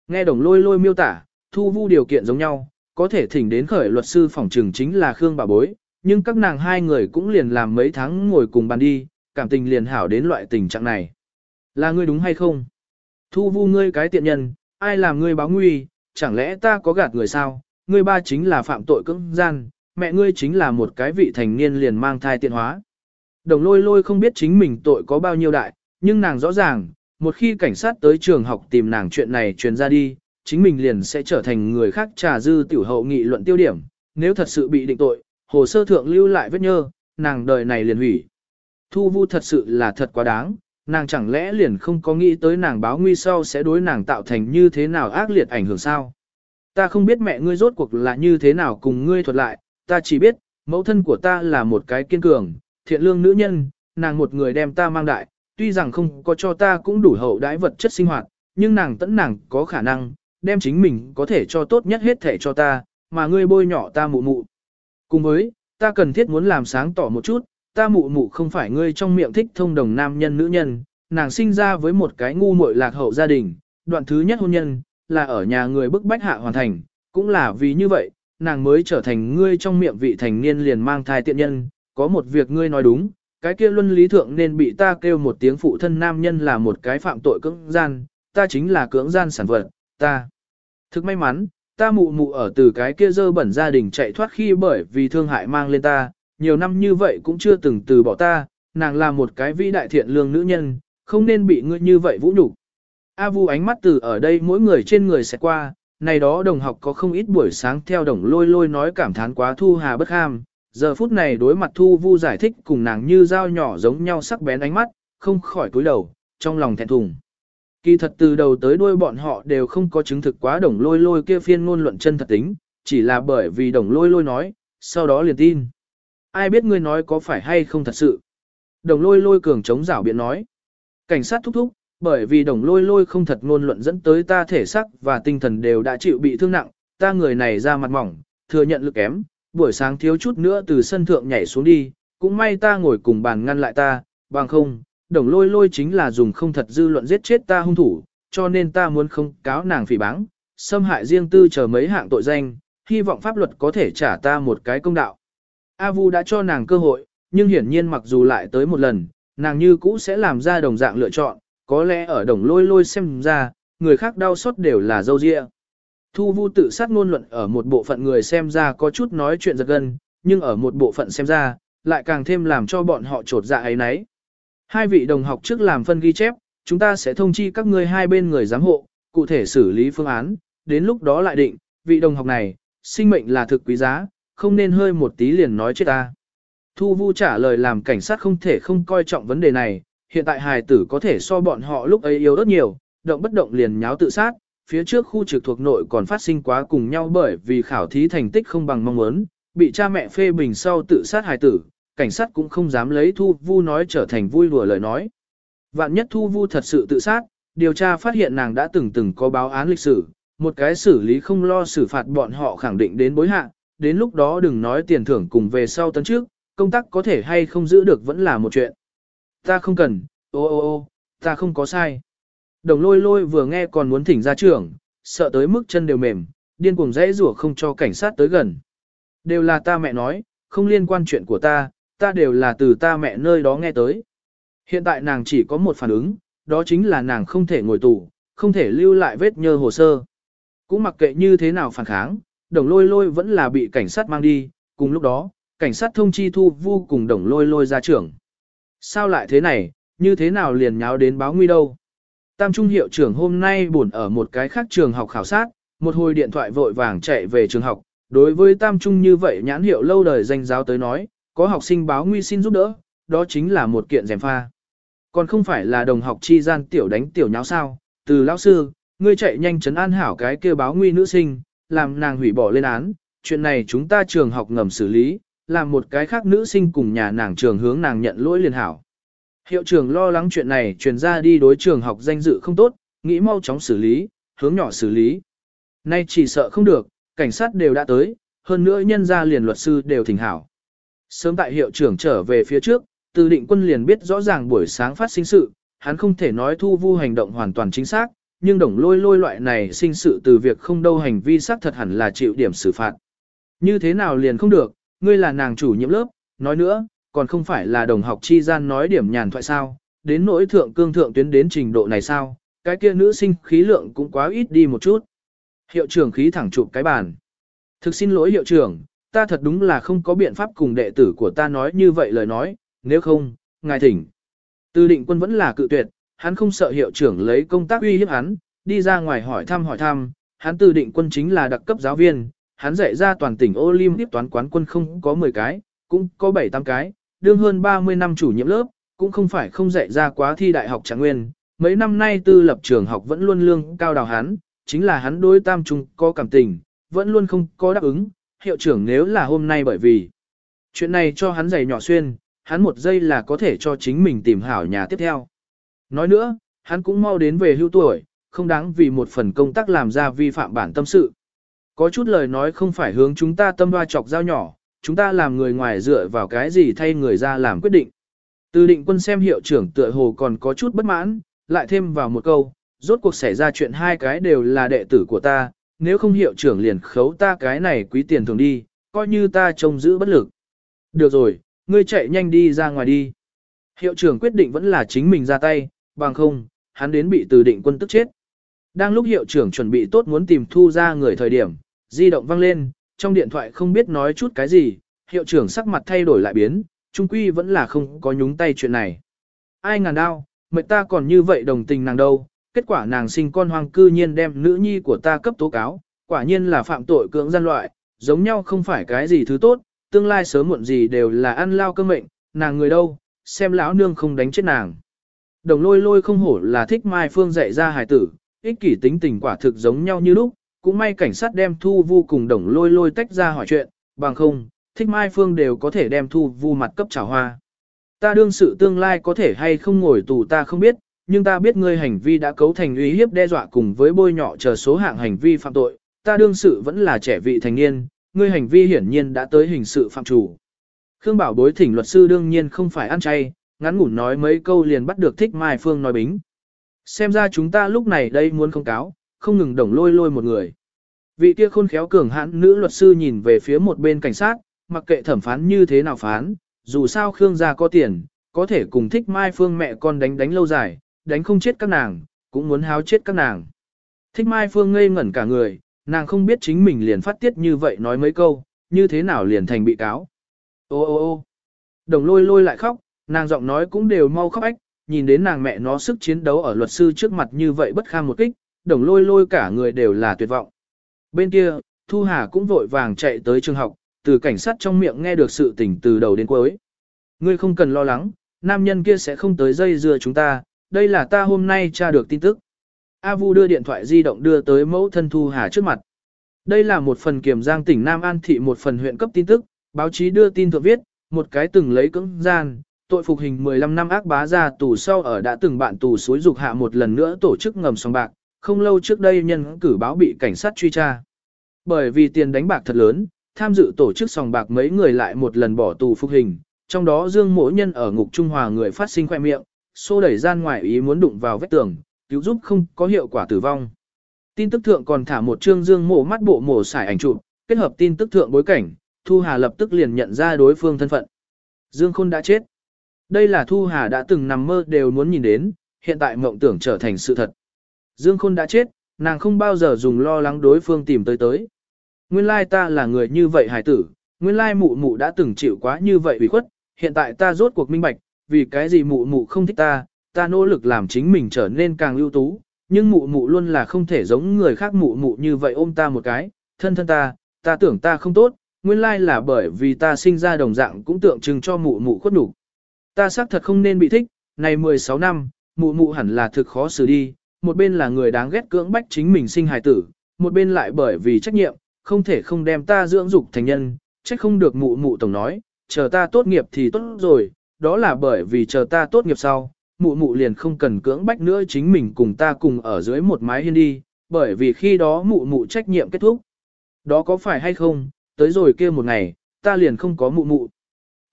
Nghe đồng lôi lôi miêu tả, thu vu điều kiện giống nhau, có thể thỉnh đến khởi luật sư phòng trường chính là Khương bà bối, nhưng các nàng hai người cũng liền làm mấy tháng ngồi cùng bàn đi, cảm tình liền hảo đến loại tình trạng này. Là ngươi đúng hay không? Thu vu ngươi cái tiện nhân, ai làm ngươi báo nguy, chẳng lẽ ta có gạt người sao? Ngươi ba chính là phạm tội cưỡng gian, mẹ ngươi chính là một cái vị thành niên liền mang thai tiện hóa. Đồng lôi lôi không biết chính mình tội có bao nhiêu đại, nhưng nàng rõ ràng, một khi cảnh sát tới trường học tìm nàng chuyện này truyền ra đi, chính mình liền sẽ trở thành người khác trà dư tiểu hậu nghị luận tiêu điểm. Nếu thật sự bị định tội, hồ sơ thượng lưu lại vết nhơ, nàng đời này liền hủy. Thu vu thật sự là thật quá đáng, nàng chẳng lẽ liền không có nghĩ tới nàng báo nguy sau sẽ đối nàng tạo thành như thế nào ác liệt ảnh hưởng sao? Ta không biết mẹ ngươi rốt cuộc là như thế nào cùng ngươi thuật lại, ta chỉ biết, mẫu thân của ta là một cái kiên cường, thiện lương nữ nhân, nàng một người đem ta mang đại, tuy rằng không có cho ta cũng đủ hậu đãi vật chất sinh hoạt, nhưng nàng tẫn nàng có khả năng, đem chính mình có thể cho tốt nhất hết thể cho ta, mà ngươi bôi nhỏ ta mụ mụ. Cùng với, ta cần thiết muốn làm sáng tỏ một chút, ta mụ mụ không phải ngươi trong miệng thích thông đồng nam nhân nữ nhân, nàng sinh ra với một cái ngu muội lạc hậu gia đình, đoạn thứ nhất hôn nhân, là ở nhà người bức bách hạ hoàn thành, cũng là vì như vậy, nàng mới trở thành ngươi trong miệng vị thành niên liền mang thai tiện nhân, có một việc ngươi nói đúng, cái kia luân lý thượng nên bị ta kêu một tiếng phụ thân nam nhân là một cái phạm tội cưỡng gian, ta chính là cưỡng gian sản vật, ta. Thực may mắn, ta mụ mụ ở từ cái kia dơ bẩn gia đình chạy thoát khi bởi vì thương hại mang lên ta, nhiều năm như vậy cũng chưa từng từ bỏ ta, nàng là một cái vĩ đại thiện lương nữ nhân, không nên bị ngươi như vậy vũ nhục. A Vu ánh mắt từ ở đây mỗi người trên người sẽ qua, này đó đồng học có không ít buổi sáng theo đồng lôi lôi nói cảm thán quá thu hà bất ham, giờ phút này đối mặt thu vu giải thích cùng nàng như dao nhỏ giống nhau sắc bén ánh mắt, không khỏi cúi đầu, trong lòng thẹn thùng. Kỳ thật từ đầu tới đuôi bọn họ đều không có chứng thực quá đồng lôi lôi kia phiên ngôn luận chân thật tính, chỉ là bởi vì đồng lôi lôi nói, sau đó liền tin. Ai biết ngươi nói có phải hay không thật sự. Đồng lôi lôi cường chống rảo biện nói. Cảnh sát thúc thúc, bởi vì đồng lôi lôi không thật ngôn luận dẫn tới ta thể sắc và tinh thần đều đã chịu bị thương nặng, ta người này ra mặt mỏng, thừa nhận lực kém, buổi sáng thiếu chút nữa từ sân thượng nhảy xuống đi, cũng may ta ngồi cùng bàn ngăn lại ta, bằng không, đồng lôi lôi chính là dùng không thật dư luận giết chết ta hung thủ, cho nên ta muốn không cáo nàng phỉ báng, xâm hại riêng tư chờ mấy hạng tội danh, hy vọng pháp luật có thể trả ta một cái công đạo. A Vu đã cho nàng cơ hội, nhưng hiển nhiên mặc dù lại tới một lần, nàng như cũ sẽ làm ra đồng dạng lựa chọn, có lẽ ở đồng lôi lôi xem ra, người khác đau xót đều là dâu dịa. Thu Vu tự sát ngôn luận ở một bộ phận người xem ra có chút nói chuyện giật gân, nhưng ở một bộ phận xem ra, lại càng thêm làm cho bọn họ trột dạ ấy nấy. Hai vị đồng học trước làm phân ghi chép, chúng ta sẽ thông chi các ngươi hai bên người giám hộ, cụ thể xử lý phương án, đến lúc đó lại định, vị đồng học này, sinh mệnh là thực quý giá, không nên hơi một tí liền nói chết ta. Thu Vu trả lời làm cảnh sát không thể không coi trọng vấn đề này, hiện tại hài tử có thể so bọn họ lúc ấy yếu rất nhiều, động bất động liền nháo tự sát, phía trước khu trực thuộc nội còn phát sinh quá cùng nhau bởi vì khảo thí thành tích không bằng mong muốn, bị cha mẹ phê bình sau tự sát hài tử, cảnh sát cũng không dám lấy Thu Vu nói trở thành vui lùa lời nói. Vạn nhất Thu Vu thật sự tự sát, điều tra phát hiện nàng đã từng từng có báo án lịch sử, một cái xử lý không lo xử phạt bọn họ khẳng định đến bối hạ, đến lúc đó đừng nói tiền thưởng cùng về sau tấn trước, công tác có thể hay không giữ được vẫn là một chuyện. Ta không cần, ô ô ô, ta không có sai. Đồng lôi lôi vừa nghe còn muốn thỉnh ra trưởng, sợ tới mức chân đều mềm, điên cuồng dãy rủa không cho cảnh sát tới gần. Đều là ta mẹ nói, không liên quan chuyện của ta, ta đều là từ ta mẹ nơi đó nghe tới. Hiện tại nàng chỉ có một phản ứng, đó chính là nàng không thể ngồi tù, không thể lưu lại vết nhơ hồ sơ. Cũng mặc kệ như thế nào phản kháng, đồng lôi lôi vẫn là bị cảnh sát mang đi, cùng lúc đó, cảnh sát thông chi thu vu cùng đồng lôi lôi ra trưởng. Sao lại thế này, như thế nào liền nháo đến báo nguy đâu? Tam trung hiệu trưởng hôm nay buồn ở một cái khác trường học khảo sát, một hồi điện thoại vội vàng chạy về trường học. Đối với tam trung như vậy nhãn hiệu lâu đời danh giáo tới nói, có học sinh báo nguy xin giúp đỡ, đó chính là một kiện dèm pha. Còn không phải là đồng học chi gian tiểu đánh tiểu nháo sao, từ lão sư, ngươi chạy nhanh chấn an hảo cái kia báo nguy nữ sinh, làm nàng hủy bỏ lên án, chuyện này chúng ta trường học ngầm xử lý, làm một cái khác nữ sinh cùng nhà nàng trường hướng nàng nhận lỗi liền hảo. Hiệu trưởng lo lắng chuyện này truyền ra đi đối trường học danh dự không tốt, nghĩ mau chóng xử lý, hướng nhỏ xử lý. Nay chỉ sợ không được, cảnh sát đều đã tới, hơn nữa nhân gia liền luật sư đều thỉnh hảo. Sớm tại hiệu trưởng trở về phía trước, từ định quân liền biết rõ ràng buổi sáng phát sinh sự, hắn không thể nói thu vu hành động hoàn toàn chính xác, nhưng đồng lôi lôi loại này sinh sự từ việc không đâu hành vi xác thật hẳn là chịu điểm xử phạt. Như thế nào liền không được, ngươi là nàng chủ nhiệm lớp, nói nữa, còn không phải là đồng học chi gian nói điểm nhàn thoại sao, đến nỗi thượng cương thượng tuyến đến trình độ này sao, cái kia nữ sinh khí lượng cũng quá ít đi một chút. Hiệu trưởng khí thẳng chụp cái bàn. Thực xin lỗi hiệu trưởng, ta thật đúng là không có biện pháp cùng đệ tử của ta nói như vậy lời nói, nếu không, ngài thỉnh. tư định quân vẫn là cự tuyệt, hắn không sợ hiệu trưởng lấy công tác uy hiếp hắn, đi ra ngoài hỏi thăm hỏi thăm, hắn từ định quân chính là đặc cấp giáo viên, hắn dạy ra toàn tỉnh Olympic toán quán quân không có 10 cái, cũng có 7-8 cái, đương hơn 30 năm chủ nhiệm lớp, cũng không phải không dạy ra quá thi đại học trạng nguyên. Mấy năm nay tư lập trường học vẫn luôn lương cao đào hắn, chính là hắn đối tam trung có cảm tình, vẫn luôn không có đáp ứng, hiệu trưởng nếu là hôm nay bởi vì chuyện này cho hắn giày nhỏ xuyên, hắn một giây là có thể cho chính mình tìm hảo nhà tiếp theo. Nói nữa, hắn cũng mau đến về hưu tuổi, không đáng vì một phần công tác làm ra vi phạm bản tâm sự. Có chút lời nói không phải hướng chúng ta tâm hoa chọc dao nhỏ, chúng ta làm người ngoài dựa vào cái gì thay người ra làm quyết định. Từ định quân xem hiệu trưởng tựa hồ còn có chút bất mãn, lại thêm vào một câu, rốt cuộc xảy ra chuyện hai cái đều là đệ tử của ta, nếu không hiệu trưởng liền khấu ta cái này quý tiền thường đi, coi như ta trông giữ bất lực. Được rồi, ngươi chạy nhanh đi ra ngoài đi. Hiệu trưởng quyết định vẫn là chính mình ra tay, bằng không, hắn đến bị từ định quân tức chết. Đang lúc hiệu trưởng chuẩn bị tốt muốn tìm thu ra người thời điểm, di động vang lên, trong điện thoại không biết nói chút cái gì, hiệu trưởng sắc mặt thay đổi lại biến, trung quy vẫn là không có nhúng tay chuyện này. Ai ngàn đau, mệt ta còn như vậy đồng tình nàng đâu, kết quả nàng sinh con hoang cư nhiên đem nữ nhi của ta cấp tố cáo, quả nhiên là phạm tội cưỡng gian loại, giống nhau không phải cái gì thứ tốt, tương lai sớm muộn gì đều là ăn lao cơ mệnh, nàng người đâu, xem lão nương không đánh chết nàng. Đồng lôi lôi không hổ là thích Mai Phương dạy ra hài tử, ích kỷ tính tình quả thực giống nhau như lúc, cũng may cảnh sát đem thu vu cùng đồng lôi lôi tách ra hỏi chuyện, bằng không, thích Mai Phương đều có thể đem thu vu mặt cấp trào hoa. Ta đương sự tương lai có thể hay không ngồi tù ta không biết, nhưng ta biết ngươi hành vi đã cấu thành uy hiếp đe dọa cùng với bôi nhọ chờ số hạng hành vi phạm tội, ta đương sự vẫn là trẻ vị thành niên, ngươi hành vi hiển nhiên đã tới hình sự phạm chủ. Khương Bảo bối thỉnh luật sư đương nhiên không phải ăn chay, ngắn ngủn nói mấy câu liền bắt được thích Mai Phương nói bính. Xem ra chúng ta lúc này đây muốn không cáo, không ngừng đồng lôi lôi một người. Vị kia khôn khéo cường hãn nữ luật sư nhìn về phía một bên cảnh sát, mặc kệ thẩm phán như thế nào phán, dù sao Khương gia có tiền, có thể cùng thích Mai Phương mẹ con đánh đánh lâu dài, đánh không chết các nàng, cũng muốn háo chết các nàng. Thích Mai Phương ngây ngẩn cả người, nàng không biết chính mình liền phát tiết như vậy nói mấy câu, như thế nào liền thành bị cáo. Ô ô ô đồng lôi lôi lại khóc, nàng giọng nói cũng đều mau khóc ách, nhìn đến nàng mẹ nó sức chiến đấu ở luật sư trước mặt như vậy bất kham một kích, đồng lôi lôi cả người đều là tuyệt vọng. Bên kia, Thu Hà cũng vội vàng chạy tới trường học, từ cảnh sát trong miệng nghe được sự tình từ đầu đến cuối. Ngươi không cần lo lắng, nam nhân kia sẽ không tới dây dưa chúng ta, đây là ta hôm nay tra được tin tức. A Vu đưa điện thoại di động đưa tới mẫu thân Thu Hà trước mặt. Đây là một phần kiểm giang tỉnh Nam An thị một phần huyện cấp tin tức, báo chí đưa tin thượng viết, một cái từng lấy cưỡng gian, tội phục hình 15 năm ác bá ra tù sau ở đã từng bạn tù suối dục hạ một lần nữa tổ chức ngầm sòng bạc, không lâu trước đây nhân cử báo bị cảnh sát truy tra. Bởi vì tiền đánh bạc thật lớn, tham dự tổ chức sòng bạc mấy người lại một lần bỏ tù phục hình, trong đó Dương Mỗ Nhân ở ngục Trung Hòa người phát sinh khoe miệng, xô đẩy gian ngoài ý muốn đụng vào vết tường, cứu giúp không có hiệu quả tử vong. Tin tức thượng còn thả một chương Dương Mộ mắt bộ mổ xải ảnh chụp, kết hợp tin tức thượng bối cảnh, Thu Hà lập tức liền nhận ra đối phương thân phận. Dương Khôn đã chết. Đây là Thu Hà đã từng nằm mơ đều muốn nhìn đến, hiện tại mộng tưởng trở thành sự thật. Dương Khôn đã chết, nàng không bao giờ dùng lo lắng đối phương tìm tới tới. Nguyên lai ta là người như vậy hải tử, nguyên lai mụ mụ đã từng chịu quá như vậy ủy khuất, hiện tại ta rốt cuộc minh bạch, vì cái gì mụ mụ không thích ta, ta nỗ lực làm chính mình trở nên càng ưu tú, nhưng mụ mụ luôn là không thể giống người khác mụ mụ như vậy ôm ta một cái, thân thân ta, ta tưởng ta không tốt, nguyên lai là bởi vì ta sinh ra đồng dạng cũng tượng trưng cho mụ mụ khuất đủ. Ta xác thật không nên bị thích, này 16 năm, mụ mụ hẳn là thực khó xử đi, một bên là người đáng ghét cưỡng bách chính mình sinh hài tử, một bên lại bởi vì trách nhiệm, không thể không đem ta dưỡng dục thành nhân, trách không được mụ mụ tổng nói, chờ ta tốt nghiệp thì tốt rồi, đó là bởi vì chờ ta tốt nghiệp sau, mụ mụ liền không cần cưỡng bách nữa chính mình cùng ta cùng ở dưới một mái hiên đi, bởi vì khi đó mụ mụ trách nhiệm kết thúc. Đó có phải hay không, tới rồi kia một ngày, ta liền không có mụ mụ.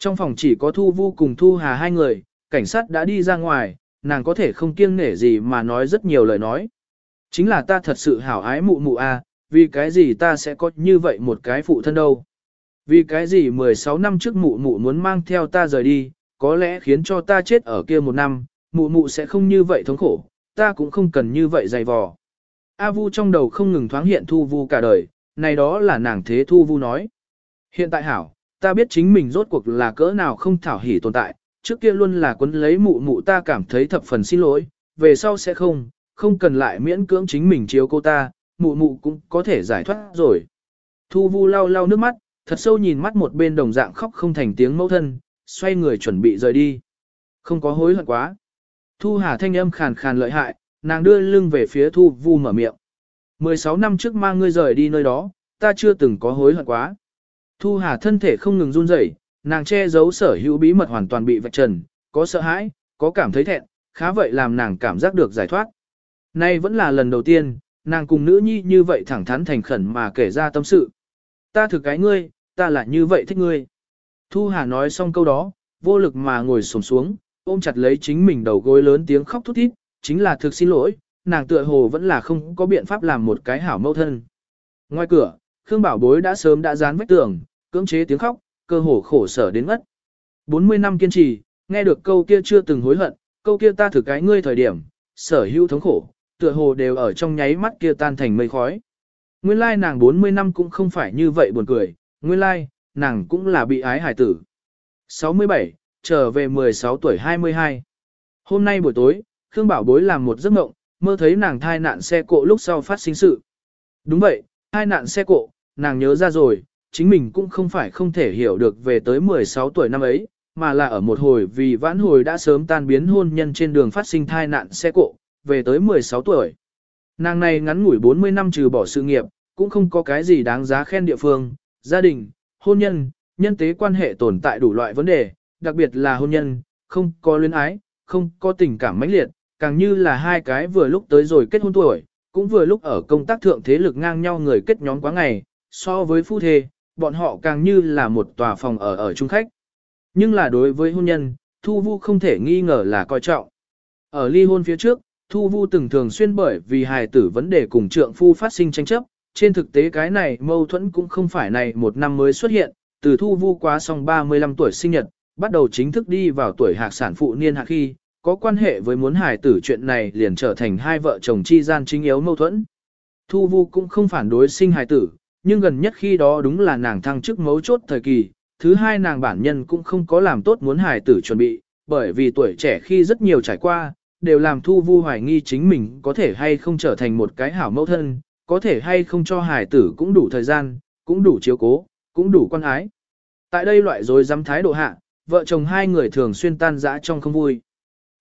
Trong phòng chỉ có Thu Vu cùng Thu Hà hai người, cảnh sát đã đi ra ngoài, nàng có thể không kiêng nể gì mà nói rất nhiều lời nói. Chính là ta thật sự hảo ái mụ mụ à, vì cái gì ta sẽ có như vậy một cái phụ thân đâu. Vì cái gì 16 năm trước mụ mụ muốn mang theo ta rời đi, có lẽ khiến cho ta chết ở kia một năm, mụ mụ sẽ không như vậy thống khổ, ta cũng không cần như vậy dày vò. A Vu trong đầu không ngừng thoáng hiện Thu Vu cả đời, này đó là nàng thế Thu Vu nói. Hiện tại hảo, ta biết chính mình rốt cuộc là cỡ nào không thảo hỉ tồn tại, trước kia luôn là quấn lấy mụ mụ ta cảm thấy thập phần xin lỗi, về sau sẽ không, không cần lại miễn cưỡng chính mình chiếu cô ta, mụ mụ cũng có thể giải thoát rồi. Thu Vu lau lau nước mắt, thật sâu nhìn mắt một bên đồng dạng khóc không thành tiếng mẫu thân, xoay người chuẩn bị rời đi. Không có hối hận quá. Thu Hà thanh âm khàn khàn lợi hại, nàng đưa lưng về phía Thu Vu mở miệng. 16 năm trước mang ngươi rời đi nơi đó, ta chưa từng có hối hận quá. Thu Hà thân thể không ngừng run rẩy, nàng che giấu sở hữu bí mật hoàn toàn bị vạch trần, có sợ hãi, có cảm thấy thẹn, khá vậy làm nàng cảm giác được giải thoát. Nay vẫn là lần đầu tiên, nàng cùng nữ nhi như vậy thẳng thắn thành khẩn mà kể ra tâm sự. Ta thực cái ngươi, ta lại như vậy thích ngươi. Thu Hà nói xong câu đó, vô lực mà ngồi xổm xuống, ôm chặt lấy chính mình đầu gối lớn tiếng khóc thút thít, chính là thực xin lỗi, nàng tựa hồ vẫn là không có biện pháp làm một cái hảo mâu thân. Ngoài cửa, Khương Bảo Bối đã sớm đã dán vách tường, cưỡng chế tiếng khóc, cơ hồ khổ sở đến mất. 40 năm kiên trì, nghe được câu kia chưa từng hối hận, câu kia ta thử cái ngươi thời điểm, sở hữu thống khổ, tựa hồ đều ở trong nháy mắt kia tan thành mây khói. Nguyên lai nàng 40 năm cũng không phải như vậy buồn cười, nguyên lai, nàng cũng là bị ái hải tử. 67, trở về 16 tuổi 22. Hôm nay buổi tối, Khương Bảo Bối làm một giấc mộng, mơ thấy nàng thai nạn xe cộ lúc sau phát sinh sự. Đúng vậy, thai nạn xe cộ, nàng nhớ ra rồi, chính mình cũng không phải không thể hiểu được về tới 16 tuổi năm ấy, mà là ở một hồi vì vãn hồi đã sớm tan biến hôn nhân trên đường phát sinh thai nạn xe cộ, về tới 16 tuổi. Nàng này ngắn ngủi 40 năm trừ bỏ sự nghiệp, cũng không có cái gì đáng giá khen địa phương, gia đình, hôn nhân, nhân tế quan hệ tồn tại đủ loại vấn đề, đặc biệt là hôn nhân, không có luyến ái, không có tình cảm mãnh liệt, càng như là hai cái vừa lúc tới rồi kết hôn tuổi, cũng vừa lúc ở công tác thượng thế lực ngang nhau người kết nhóm quá ngày, so với phu thê, bọn họ càng như là một tòa phòng ở ở chung khách. Nhưng là đối với hôn nhân, Thu Vu không thể nghi ngờ là coi trọng. Ở ly hôn phía trước, Thu Vu từng thường xuyên bởi vì hài tử vấn đề cùng trượng phu phát sinh tranh chấp, trên thực tế cái này mâu thuẫn cũng không phải này một năm mới xuất hiện, từ Thu Vu quá xong 35 tuổi sinh nhật, bắt đầu chính thức đi vào tuổi hạc sản phụ niên hạ khi, có quan hệ với muốn hài tử chuyện này liền trở thành hai vợ chồng chi gian chính yếu mâu thuẫn. Thu Vu cũng không phản đối sinh hài tử, nhưng gần nhất khi đó đúng là nàng thăng chức mấu chốt thời kỳ, thứ hai nàng bản nhân cũng không có làm tốt muốn hài tử chuẩn bị, bởi vì tuổi trẻ khi rất nhiều trải qua, đều làm Thu Vu hoài nghi chính mình có thể hay không trở thành một cái hảo mẫu thân, có thể hay không cho hài tử cũng đủ thời gian, cũng đủ chiếu cố, cũng đủ quan ái. Tại đây loại rồi dám thái độ hạ, vợ chồng hai người thường xuyên tan dã trong không vui.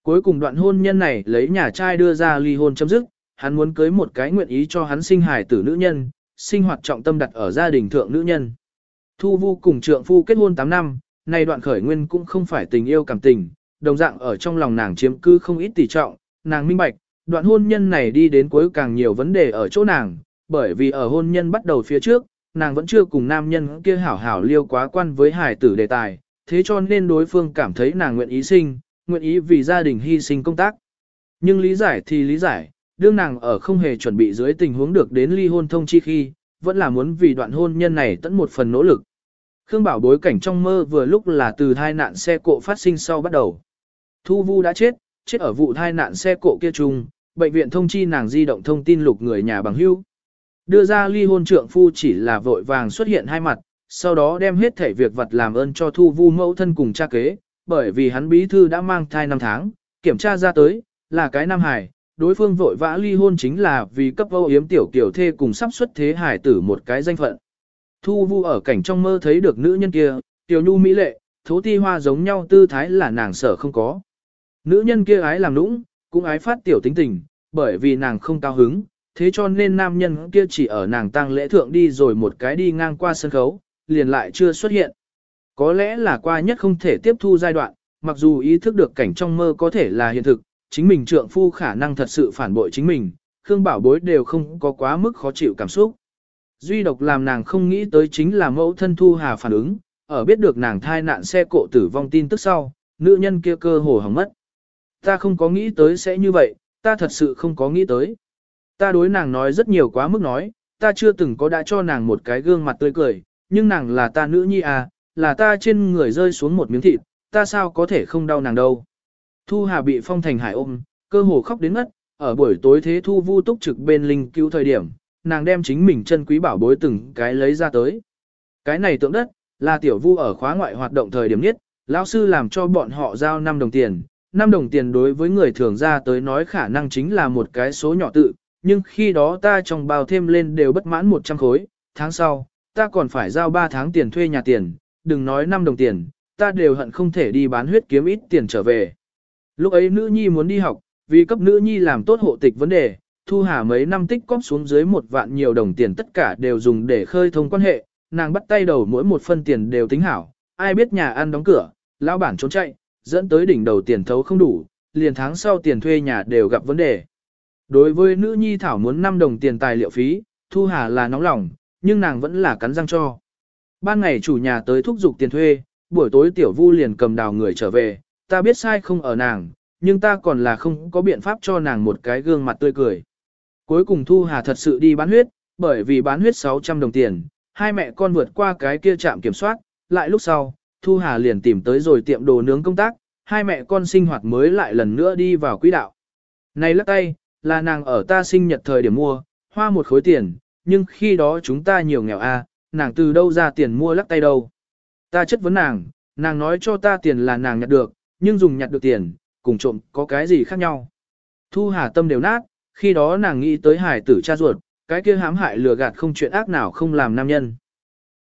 Cuối cùng đoạn hôn nhân này lấy nhà trai đưa ra ly hôn chấm dứt, hắn muốn cưới một cái nguyện ý cho hắn sinh hài tử nữ nhân, sinh hoạt trọng tâm đặt ở gia đình thượng nữ nhân. Thu Vu cùng trượng phu kết hôn 8 năm, nay đoạn khởi nguyên cũng không phải tình yêu cảm tình, đồng dạng ở trong lòng nàng chiếm cư không ít tỷ trọng, nàng minh bạch, đoạn hôn nhân này đi đến cuối càng nhiều vấn đề ở chỗ nàng, bởi vì ở hôn nhân bắt đầu phía trước, nàng vẫn chưa cùng nam nhân kia hảo hảo liêu quá quan với hải tử đề tài, thế cho nên đối phương cảm thấy nàng nguyện ý sinh, nguyện ý vì gia đình hy sinh công tác. Nhưng lý giải thì lý giải, đương nàng ở không hề chuẩn bị dưới tình huống được đến ly hôn thông chi khi, vẫn là muốn vì đoạn hôn nhân này tận một phần nỗ lực. Khương Bảo bối cảnh trong mơ vừa lúc là từ thai nạn xe cộ phát sinh sau bắt đầu. Thu Vu đã chết, chết ở vụ thai nạn xe cộ kia chung, bệnh viện thông chi nàng di động thông tin lục người nhà bằng hữu. Đưa ra ly hôn trượng phu chỉ là vội vàng xuất hiện hai mặt, sau đó đem hết thể việc vật làm ơn cho Thu Vu mẫu thân cùng cha kế, bởi vì hắn bí thư đã mang thai năm tháng, kiểm tra ra tới, là cái nam hải, đối phương vội vã ly hôn chính là vì cấp âu yếm tiểu kiểu thê cùng sắp xuất thế hải tử một cái danh phận. Thu Vu ở cảnh trong mơ thấy được nữ nhân kia, tiểu nhu mỹ lệ, thố ti hoa giống nhau tư thái là nàng sợ không có. Nữ nhân kia ái làm nũng, cũng ái phát tiểu tính tình, bởi vì nàng không cao hứng, thế cho nên nam nhân kia chỉ ở nàng tang lễ thượng đi rồi một cái đi ngang qua sân khấu, liền lại chưa xuất hiện. Có lẽ là qua nhất không thể tiếp thu giai đoạn, mặc dù ý thức được cảnh trong mơ có thể là hiện thực, chính mình trượng phu khả năng thật sự phản bội chính mình, Khương Bảo Bối đều không có quá mức khó chịu cảm xúc. Duy độc làm nàng không nghĩ tới chính là mẫu thân Thu Hà phản ứng, ở biết được nàng thai nạn xe cộ tử vong tin tức sau, nữ nhân kia cơ hồ hỏng mất. Ta không có nghĩ tới sẽ như vậy, ta thật sự không có nghĩ tới. Ta đối nàng nói rất nhiều quá mức nói, ta chưa từng có đã cho nàng một cái gương mặt tươi cười, nhưng nàng là ta nữ nhi à, là ta trên người rơi xuống một miếng thịt, ta sao có thể không đau nàng đâu. Thu Hà bị phong thành hải ôm, cơ hồ khóc đến ngất, ở buổi tối thế Thu Vu túc trực bên linh cứu thời điểm, nàng đem chính mình chân quý bảo bối từng cái lấy ra tới. Cái này tượng đất, là tiểu vu ở khóa ngoại hoạt động thời điểm nhất, lão sư làm cho bọn họ giao 5 đồng tiền. 5 đồng tiền đối với người thường ra tới nói khả năng chính là một cái số nhỏ tự, nhưng khi đó ta trong bao thêm lên đều bất mãn 100 khối, tháng sau, ta còn phải giao 3 tháng tiền thuê nhà tiền, đừng nói 5 đồng tiền, ta đều hận không thể đi bán huyết kiếm ít tiền trở về. Lúc ấy nữ nhi muốn đi học, vì cấp nữ nhi làm tốt hộ tịch vấn đề, thu hà mấy năm tích cóp xuống dưới một vạn nhiều đồng tiền tất cả đều dùng để khơi thông quan hệ, nàng bắt tay đầu mỗi một phân tiền đều tính hảo, ai biết nhà ăn đóng cửa, lão bản trốn chạy, dẫn tới đỉnh đầu tiền thấu không đủ, liền tháng sau tiền thuê nhà đều gặp vấn đề. Đối với nữ nhi thảo muốn 5 đồng tiền tài liệu phí, thu hà là nóng lòng, nhưng nàng vẫn là cắn răng cho. Ban ngày chủ nhà tới thúc giục tiền thuê, buổi tối tiểu vu liền cầm đào người trở về, ta biết sai không ở nàng, nhưng ta còn là không có biện pháp cho nàng một cái gương mặt tươi cười. Cuối cùng Thu Hà thật sự đi bán huyết, bởi vì bán huyết 600 đồng tiền, hai mẹ con vượt qua cái kia trạm kiểm soát, lại lúc sau, Thu Hà liền tìm tới rồi tiệm đồ nướng công tác, hai mẹ con sinh hoạt mới lại lần nữa đi vào quỹ đạo. Này lắc tay, là nàng ở ta sinh nhật thời điểm mua, hoa một khối tiền, nhưng khi đó chúng ta nhiều nghèo a, nàng từ đâu ra tiền mua lắc tay đâu. Ta chất vấn nàng, nàng nói cho ta tiền là nàng nhặt được, nhưng dùng nhặt được tiền, cùng trộm có cái gì khác nhau. Thu Hà tâm đều nát, khi đó nàng nghĩ tới hải tử cha ruột, cái kia hãm hại lừa gạt không chuyện ác nào không làm nam nhân.